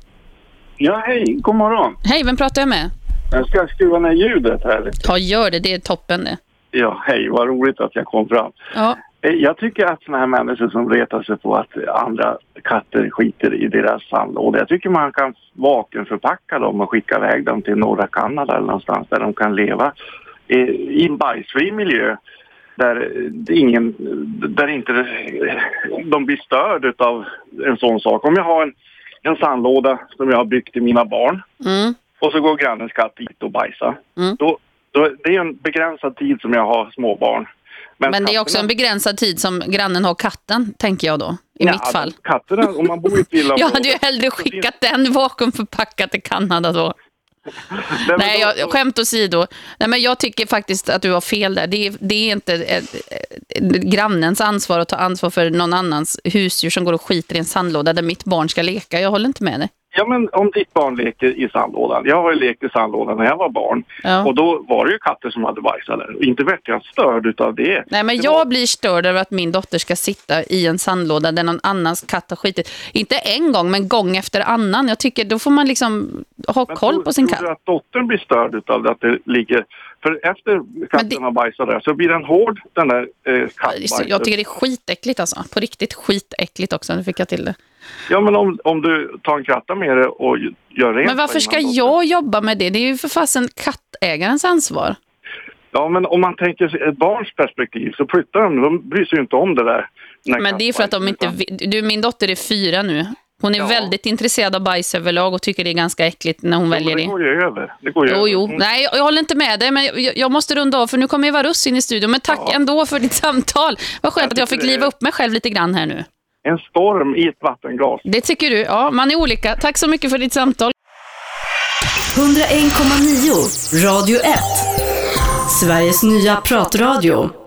S28: Ja, hej. God morgon.
S12: Hej, vem pratar jag med?
S28: Jag ska skruva ner ljudet här.
S12: Ja, gör det. Det är toppen det.
S28: Ja, hej. Vad roligt att jag kom fram.
S12: Ja.
S28: Eh, Jag tycker att såna här människor som retar sig på att andra katter skiter i deras sandlåda. Jag tycker man kan vakuumförpacka dem och skicka iväg dem till norra Kanada eller någonstans där de kan leva eh, i en bajsfri miljö. Där, är ingen, där inte de blir störd av en sån sak. Om jag har en, en sandlåda som jag har byggt till mina barn
S12: Mm.
S28: Och så går grannens katt dit och bajsar.
S12: Mm.
S28: Då, då, det är en begränsad tid som jag har småbarn.
S12: Men, det är också en begränsad tid som grannen har katten, tänker jag då. I
S28: Ja,
S12: mitt fall.
S28: Katterna, om man bor i ett villaområde...
S12: Jag hade ju hellre skickat den vakuumförpackad till Kanada då. Nej, jag, skämt åsido. Nej, men jag tycker faktiskt att du har fel där. Det är, det är inte eh, eh, grannens ansvar att ta ansvar för någon annans husdjur som går och skiter i en sandlåda där mitt barn ska leka. Jag håller inte med dig.
S28: Ja, men om ditt barn leker i sandlådan. Jag har ju lekt i sandlådan när jag var barn.
S12: Ja.
S28: Och då var det ju katter som hade bajsat där. Inte vart jag störd utav det.
S12: Nej, men jag blir störd över att min dotter ska sitta i en sandlåda där någon annans katt har skitit. Inte en gång, men gång efter annan. Jag tycker då får man liksom ha koll på sin
S28: Tror
S12: katt.
S28: du att dottern blir störd utav det, att det ligger... För efter katten har bajsat där så blir den hård, den där eh, kattbajset.
S12: Jag tycker det är skitäckligt alltså. På riktigt skitäckligt också. Nu fick jag till det.
S28: Ja, men om, om du tar en kratta med det och gör rent
S12: Men varför ska jag jobba med det? Det är ju för fasen kattägarens ansvar.
S28: Ja, men om man tänker sig ett barns perspektiv så flyttar de, de bryr sig ju inte om det där.
S12: Men det är för att de inte du, Min dotter är fyra nu. Hon är väldigt intresserad av bajs överlag och tycker det är ganska äckligt när hon väljer
S28: det
S12: det.
S28: går ju över. Det går ju
S12: Jo, jo.
S28: Hon-
S12: Nej, jag, jag håller inte med dig, men jag, jag måste runda av för nu kommer Eva Russ in i studion. Men tack ändå för ditt samtal. Vad skönt att jag fick
S28: det-
S12: liva upp mig själv lite grann här nu.
S28: En storm i ett vattenglas.
S12: Det tycker du? Ja, man är olika. Tack så mycket för ditt samtal.
S1: 101,9 Radio 1. Sveriges nya pratradio.